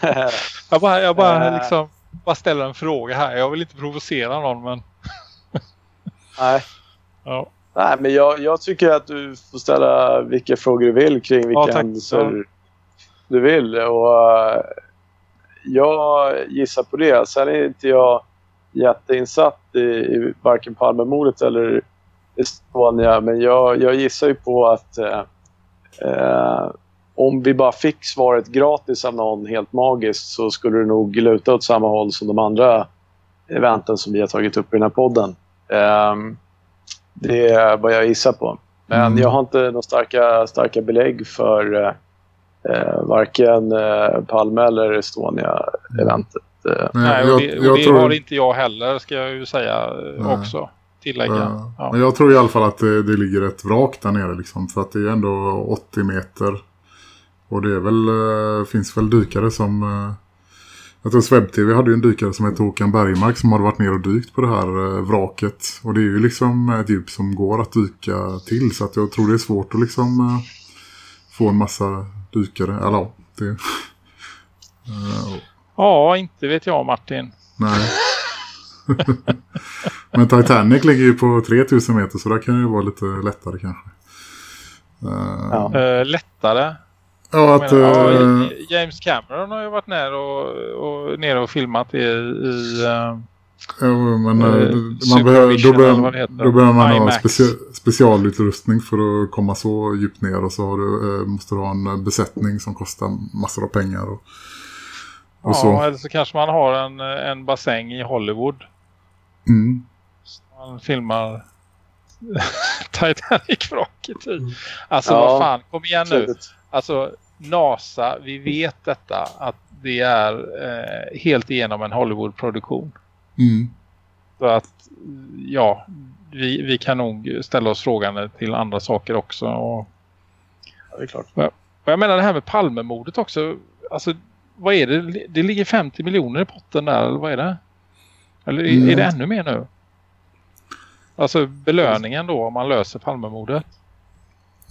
jag bara, jag bara, eh. liksom, bara ställer en fråga här. Jag vill inte provocera någon, men... Nej. Ja. Nej, men jag, jag, tycker att du får ställa vilka frågor du vill kring vilka ja, händelser du vill. Och uh, jag gissar på det. Sen är inte jag jätteinsatt i, i varken Palmemordet eller Estonia. Men jag, jag gissar ju på att uh, uh, om vi bara fick svaret gratis av någon helt magiskt så skulle det nog luta åt samma håll som de andra eventen som vi har tagit upp i den här podden. Um, det är vad jag gissar på. Men mm. jag har inte några starka, starka belägg för eh, varken eh, Palme eller Estonia-eventet. Eh. Nej, och det, och det tror... har inte jag heller ska jag ju säga eh, Nej. också. Tillägga. Ja. Ja. Men jag tror i alla fall att det, det, ligger ett vrak där nere liksom. För att det är ändå 80 meter. Och det är väl, äh, finns väl dykare som... Jag tror SwebTV hade ju en dykare som heter Håkan Bergmark som hade varit ner och dykt på det här eh, vraket. Och det är ju liksom ett djup som går att dyka till så att jag tror det är svårt att liksom eh, få en massa dykare. Eller ja, det... Eh, ja, inte vet jag Martin. Nej. Men Titanic ligger ju på 3000 meter så där kan det ju vara lite lättare kanske. Ja. Uh, lättare? Ja, att, menar, ja, eh, James Cameron har ju varit ner och, och, ner och filmat i, i uh, Ja, men uh, man behöver, då, behöver, då behöver man IMAX. ha specia specialutrustning för att komma så djupt ner och så har du, uh, måste du ha en besättning som kostar massor av pengar. Och, och ja, så. eller så kanske man har en, en bassäng i Hollywood. Mm. Man filmar Titanic-vraket i. Mm. Alltså ja, vad fan, kom igen nu. Alltså NASA, vi vet detta att det är eh, helt igenom en Hollywood-produktion. Mm. Så att ja, vi, vi kan nog ställa oss frågan till andra saker också. Och, ja, det är klart. Och jag menar det här med Palmemordet också. Alltså, vad är det? Det ligger 50 miljoner i potten där, eller vad är det? Eller mm. är det ännu mer nu? Alltså belöningen då om man löser Palmemordet.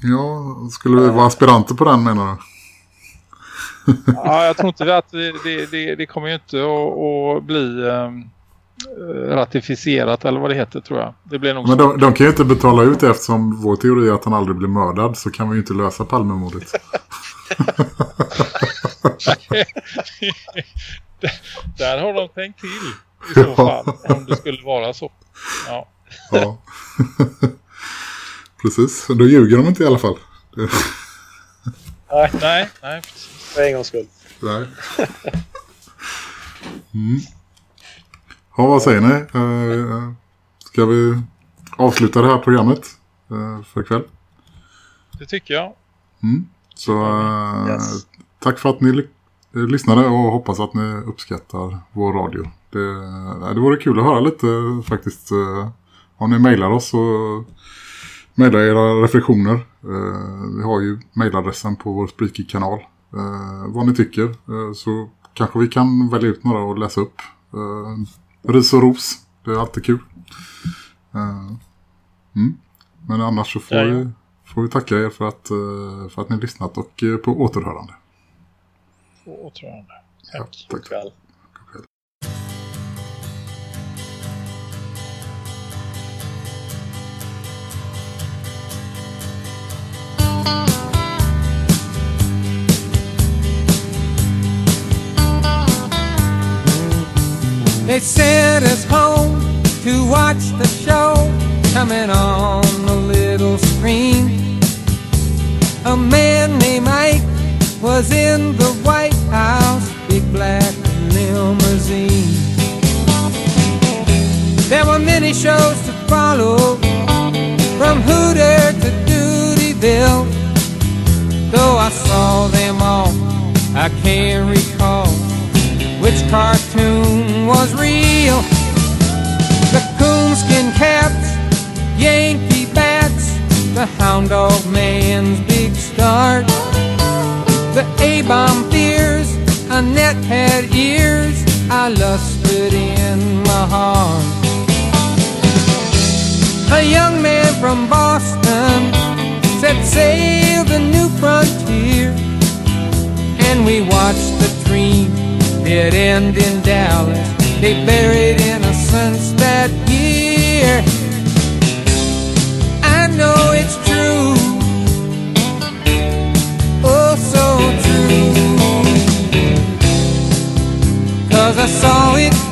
Ja, skulle vi vara aspiranter på den menar du? ja, jag tror inte att det, det, det, det kommer ju inte att, att bli um, ratificerat eller vad det heter tror jag. Det blir nog Men de, de, kan ju inte betala ut det eftersom vår teori är att han aldrig blir mördad så kan vi ju inte lösa Palmemordet. Där har de tänkt till i så fall om det skulle vara så. Ja. ja. Precis, då ljuger de inte i alla fall. nej, nej, nej. För en gångs skull. Nej. Mm. Ja, vad säger ni? Uh, ska vi avsluta det här programmet uh, för ikväll? Det tycker jag. Mm. Så uh, yes. tack för att ni lyssnade och hoppas att ni uppskattar vår radio. Det, det vore kul att höra lite faktiskt. Om ni mejlar oss så mejla era reflektioner. Eh, vi har ju mejladressen på vår Spreaker-kanal. Eh, vad ni tycker eh, så kanske vi kan välja ut några och läsa upp. Ris och ros, det är alltid kul. Mm. Men annars så får, ja, ja. Vi, får vi tacka er för att, för att ni lyssnat och på återhörande. På återhörande. Tack. Ja, tack. God They sent us home to watch the show coming on the little screen. A man named Ike was in the White House, big black limousine. There were many shows to follow, from Hooter to Dutyville. Though I saw them all, I can't recall cartoon was real. The coonskin caps, Yankee bats, the hound dog man's big start. The A-bomb fears, Annette had ears, I lusted in my heart. A young man from Boston said sail the new frontier and we watched the dream it ended in Dallas. They buried innocence that year. I know it's true. Oh, so true. Cause I saw it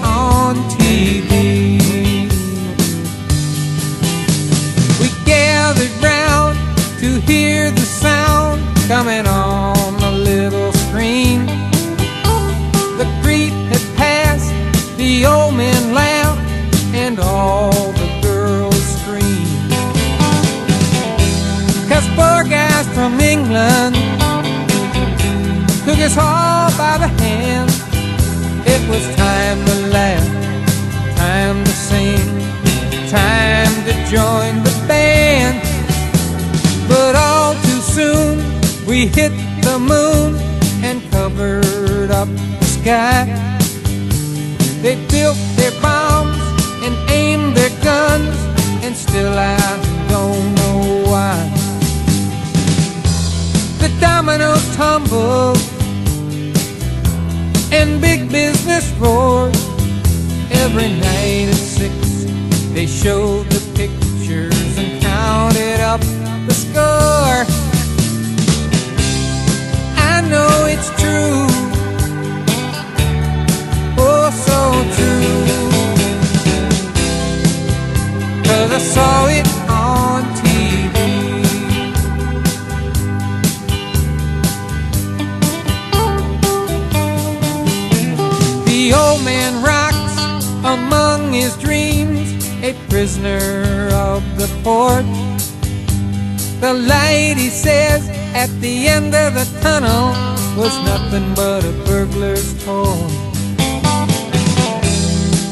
from England took us all by the hand. It was time to laugh, time to sing, time to join the band. But all too soon we hit the moon and covered up the sky. They built their bombs and aimed their guns, and still I don't know why. Dominoes tumble and big business roared. Every night at six, they showed the pictures and counted up the score. I know it's true, oh so true. Cause I saw it among his dreams, a prisoner of the port. The light, he says, at the end of the tunnel was nothing but a burglar's toy.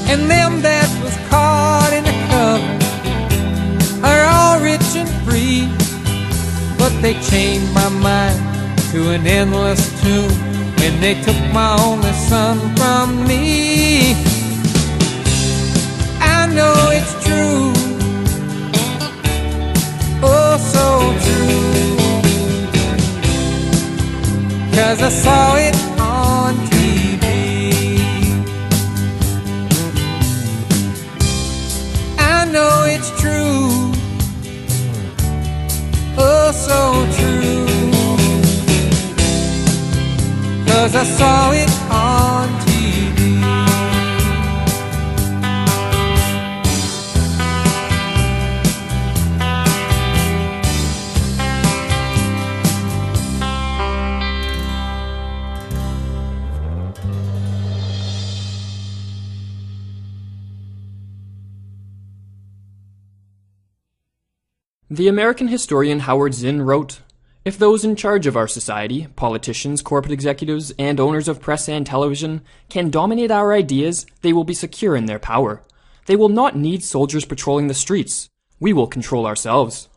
And them that was caught in the cover are all rich and free, but they chained my mind to an endless tomb when they took my only son from me. Know it's true, oh so true, cause I saw it on TV. I know it's true, oh so true. Cause I saw it The American historian Howard Zinn wrote If those in charge of our society, politicians, corporate executives, and owners of press and television, can dominate our ideas, they will be secure in their power. They will not need soldiers patrolling the streets. We will control ourselves.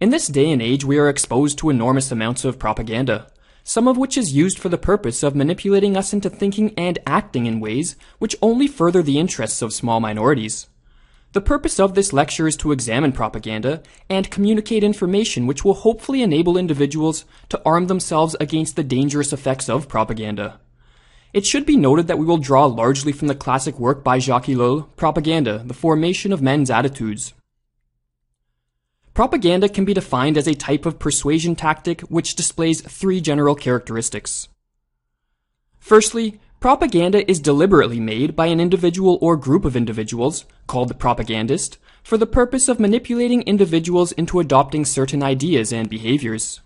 In this day and age, we are exposed to enormous amounts of propaganda, some of which is used for the purpose of manipulating us into thinking and acting in ways which only further the interests of small minorities. The purpose of this lecture is to examine propaganda and communicate information which will hopefully enable individuals to arm themselves against the dangerous effects of propaganda. It should be noted that we will draw largely from the classic work by Jacques Ellul, Propaganda, The Formation of Men's Attitudes. Propaganda can be defined as a type of persuasion tactic which displays three general characteristics. Firstly, propaganda is deliberately made by an individual or group of individuals, called the propagandist, for the purpose of manipulating individuals into adopting certain ideas and behaviors.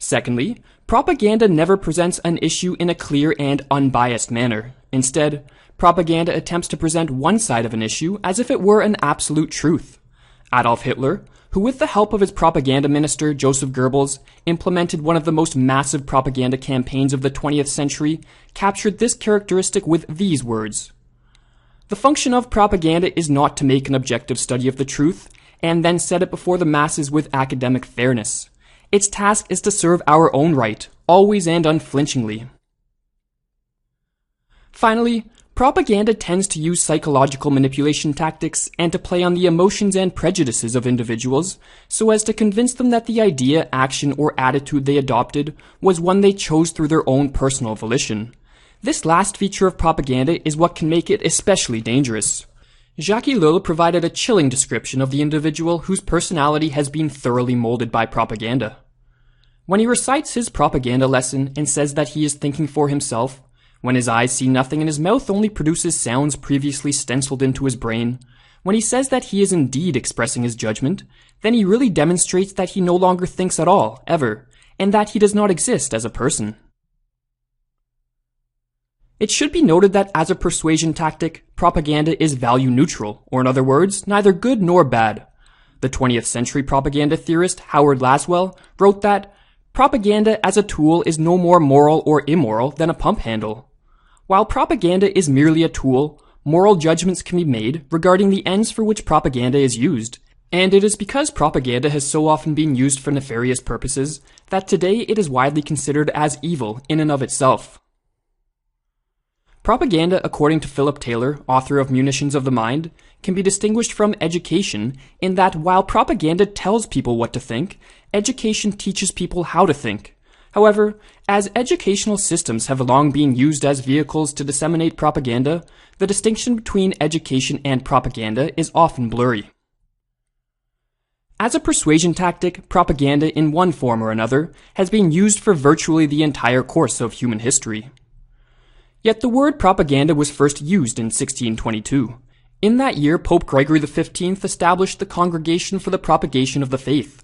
Secondly, propaganda never presents an issue in a clear and unbiased manner. Instead, propaganda attempts to present one side of an issue as if it were an absolute truth. Adolf Hitler, who with the help of his propaganda minister Joseph Goebbels implemented one of the most massive propaganda campaigns of the 20th century, captured this characteristic with these words. The function of propaganda is not to make an objective study of the truth and then set it before the masses with academic fairness. Its task is to serve our own right, always and unflinchingly. Finally, Propaganda tends to use psychological manipulation tactics and to play on the emotions and prejudices of individuals so as to convince them that the idea, action, or attitude they adopted was one they chose through their own personal volition. This last feature of propaganda is what can make it especially dangerous. Jacques Ellul provided a chilling description of the individual whose personality has been thoroughly molded by propaganda. When he recites his propaganda lesson and says that he is thinking for himself, when his eyes see nothing and his mouth only produces sounds previously stenciled into his brain, when he says that he is indeed expressing his judgment, then he really demonstrates that he no longer thinks at all, ever, and that he does not exist as a person. It should be noted that as a persuasion tactic, propaganda is value neutral, or in other words, neither good nor bad. The 20th century propaganda theorist Howard Laswell wrote that propaganda as a tool is no more moral or immoral than a pump handle. While propaganda is merely a tool, moral judgments can be made regarding the ends for which propaganda is used, and it is because propaganda has so often been used for nefarious purposes that today it is widely considered as evil in and of itself. Propaganda, according to Philip Taylor, author of Munitions of the Mind, can be distinguished from education in that while propaganda tells people what to think, education teaches people how to think. However, as educational systems have long been used as vehicles to disseminate propaganda, the distinction between education and propaganda is often blurry. As a persuasion tactic, propaganda in one form or another has been used for virtually the entire course of human history. Yet the word propaganda was first used in 1622. In that year, Pope Gregory XV established the Congregation for the Propagation of the Faith.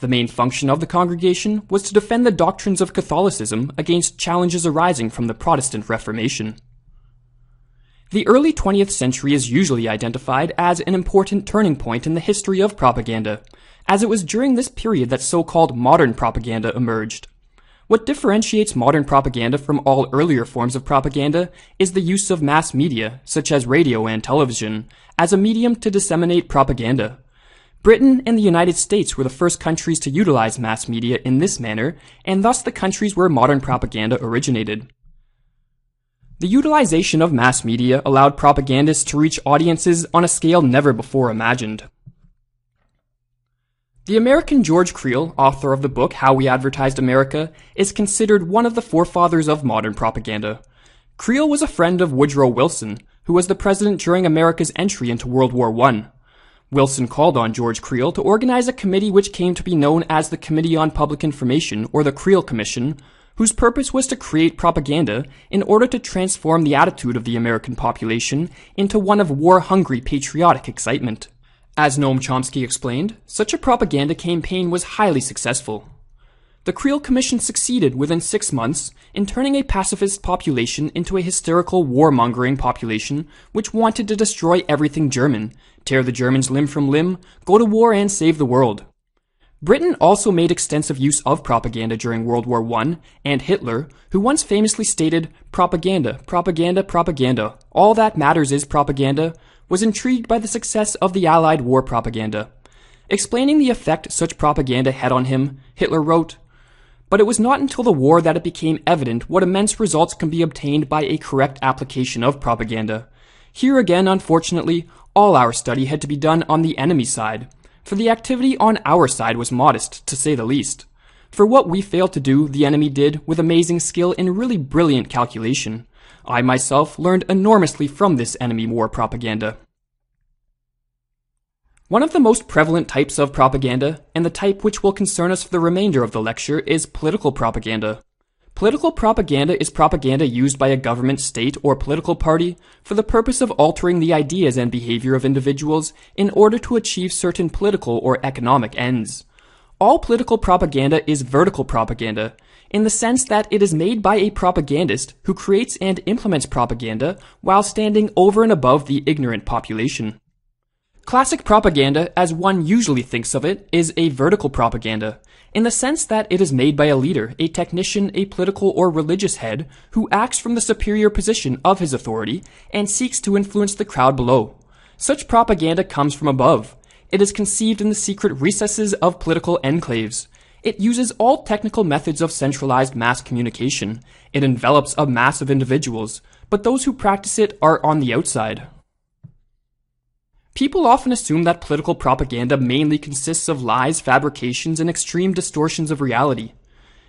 The main function of the congregation was to defend the doctrines of Catholicism against challenges arising from the Protestant Reformation. The early 20th century is usually identified as an important turning point in the history of propaganda, as it was during this period that so-called modern propaganda emerged. What differentiates modern propaganda from all earlier forms of propaganda is the use of mass media, such as radio and television, as a medium to disseminate propaganda. Britain and the United States were the first countries to utilize mass media in this manner, and thus the countries where modern propaganda originated. The utilization of mass media allowed propagandists to reach audiences on a scale never before imagined. The American George Creel, author of the book How We Advertised America, is considered one of the forefathers of modern propaganda. Creel was a friend of Woodrow Wilson, who was the president during America's entry into World War I. Wilson called on George Creel to organize a committee which came to be known as the Committee on Public Information, or the Creel Commission, whose purpose was to create propaganda in order to transform the attitude of the American population into one of war-hungry patriotic excitement. As Noam Chomsky explained, such a propaganda campaign was highly successful. The Creel Commission succeeded within six months in turning a pacifist population into a hysterical warmongering population which wanted to destroy everything German, tear the Germans limb from limb, go to war and save the world. Britain also made extensive use of propaganda during World War I, and Hitler, who once famously stated, propaganda, propaganda, propaganda, all that matters is propaganda, was intrigued by the success of the Allied war propaganda. Explaining the effect such propaganda had on him, Hitler wrote, but it was not until the war that it became evident what immense results can be obtained by a correct application of propaganda. Here again, unfortunately, all our study had to be done on the enemy side, for the activity on our side was modest, to say the least. For what we failed to do, the enemy did with amazing skill and really brilliant calculation. I myself learned enormously from this enemy war propaganda. One of the most prevalent types of propaganda, and the type which will concern us for the remainder of the lecture, is political propaganda. Political propaganda is propaganda used by a government, state, or political party for the purpose of altering the ideas and behavior of individuals in order to achieve certain political or economic ends. All political propaganda is vertical propaganda, in the sense that it is made by a propagandist who creates and implements propaganda while standing over and above the ignorant population. Classic propaganda, as one usually thinks of it, is a vertical propaganda, in the sense that it is made by a leader, a technician, a political or religious head, who acts from the superior position of his authority and seeks to influence the crowd below. Such propaganda comes from above. It is conceived in the secret recesses of political enclaves. It uses all technical methods of centralized mass communication. It envelops a mass of individuals, but those who practice it are on the outside. People often assume that political propaganda mainly consists of lies, fabrications, and extreme distortions of reality.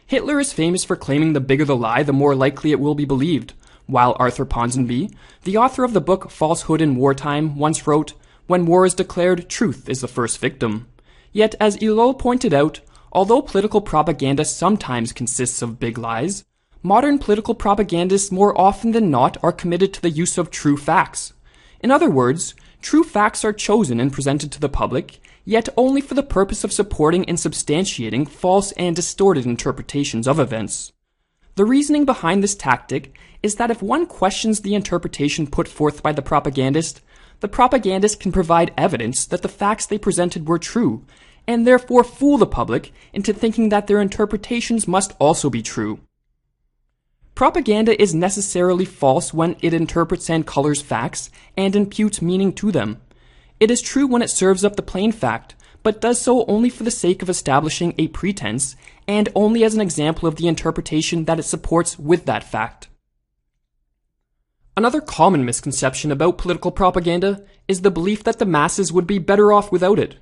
Hitler is famous for claiming the bigger the lie, the more likely it will be believed, while Arthur Ponsonby, the author of the book Falsehood in Wartime, once wrote, When war is declared, truth is the first victim. Yet, as Ellul pointed out, although political propaganda sometimes consists of big lies, modern political propagandists more often than not are committed to the use of true facts. In other words, true facts are chosen and presented to the public, yet only for the purpose of supporting and substantiating false and distorted interpretations of events. The reasoning behind this tactic is that if one questions the interpretation put forth by the propagandist, the propagandist can provide evidence that the facts they presented were true, and therefore fool the public into thinking that their interpretations must also be true. Propaganda is necessarily false when it interprets and colors facts and imputes meaning to them. It is true when it serves up the plain fact, but does so only for the sake of establishing a pretense and only as an example of the interpretation that it supports with that fact. Another common misconception about political propaganda is the belief that the masses would be better off without it.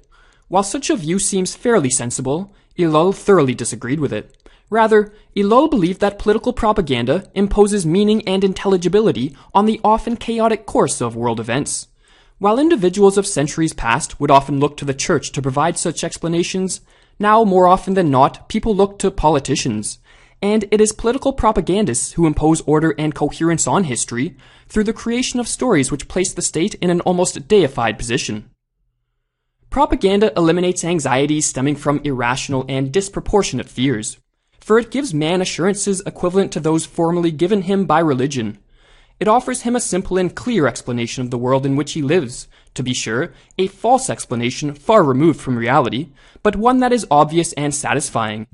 While such a view seems fairly sensible, Ellul thoroughly disagreed with it. Rather, Ellul believed that political propaganda imposes meaning and intelligibility on the often chaotic course of world events. While individuals of centuries past would often look to the church to provide such explanations, now more often than not, people look to politicians and it is political propagandists who impose order and coherence on history through the creation of stories which place the state in an almost deified position. Propaganda eliminates anxieties stemming from irrational and disproportionate fears, for it gives man assurances equivalent to those formerly given him by religion. It offers him a simple and clear explanation of the world in which he lives, to be sure, a false explanation far removed from reality, but one that is obvious and satisfying,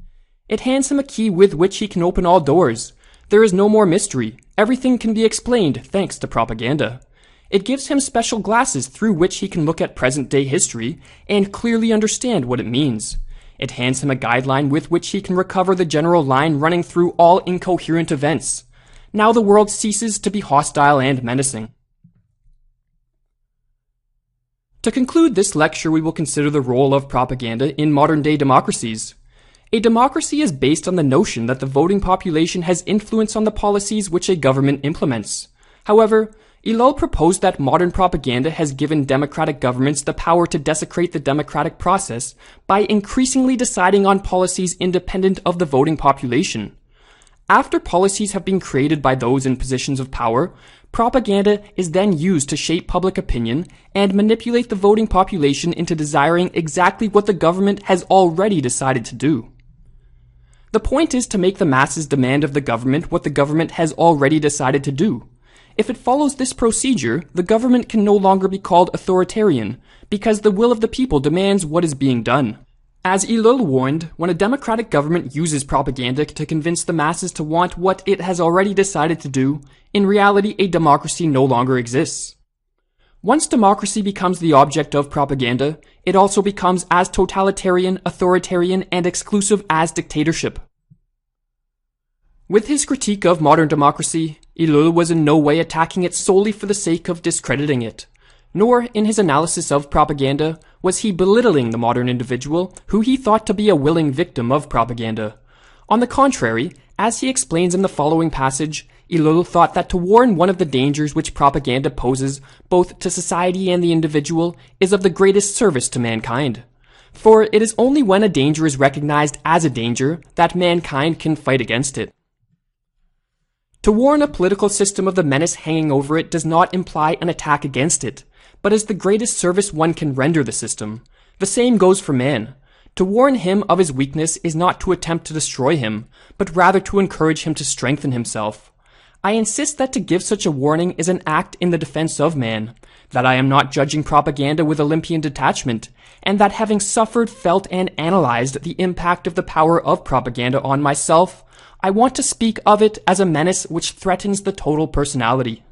it hands him a key with which he can open all doors. There is no more mystery. Everything can be explained thanks to propaganda. It gives him special glasses through which he can look at present day history and clearly understand what it means. It hands him a guideline with which he can recover the general line running through all incoherent events. Now the world ceases to be hostile and menacing. To conclude this lecture, we will consider the role of propaganda in modern day democracies. A democracy is based on the notion that the voting population has influence on the policies which a government implements. However, Ellul proposed that modern propaganda has given democratic governments the power to desecrate the democratic process by increasingly deciding on policies independent of the voting population. After policies have been created by those in positions of power, propaganda is then used to shape public opinion and manipulate the voting population into desiring exactly what the government has already decided to do. The point is to make the masses demand of the government what the government has already decided to do. If it follows this procedure, the government can no longer be called authoritarian, because the will of the people demands what is being done. As Ellul warned, when a democratic government uses propaganda to convince the masses to want what it has already decided to do, in reality a democracy no longer exists. Once democracy becomes the object of propaganda, it also becomes as totalitarian, authoritarian, and exclusive as dictatorship. With his critique of modern democracy, Ellul was in no way attacking it solely for the sake of discrediting it. Nor, in his analysis of propaganda, was he belittling the modern individual who he thought to be a willing victim of propaganda. On the contrary, as he explains in the following passage, Ellul thought that to warn one of the dangers which propaganda poses both to society and the individual is of the greatest service to mankind. For it is only when a danger is recognized as a danger that mankind can fight against it. To warn a political system of the menace hanging over it does not imply an attack against it, but is the greatest service one can render the system. The same goes for man. To warn him of his weakness is not to attempt to destroy him, but rather to encourage him to strengthen himself. I insist that to give such a warning is an act in the defense of man, that I am not judging propaganda with Olympian detachment, and that having suffered, felt, and analyzed the impact of the power of propaganda on myself, I want to speak of it as a menace which threatens the total personality.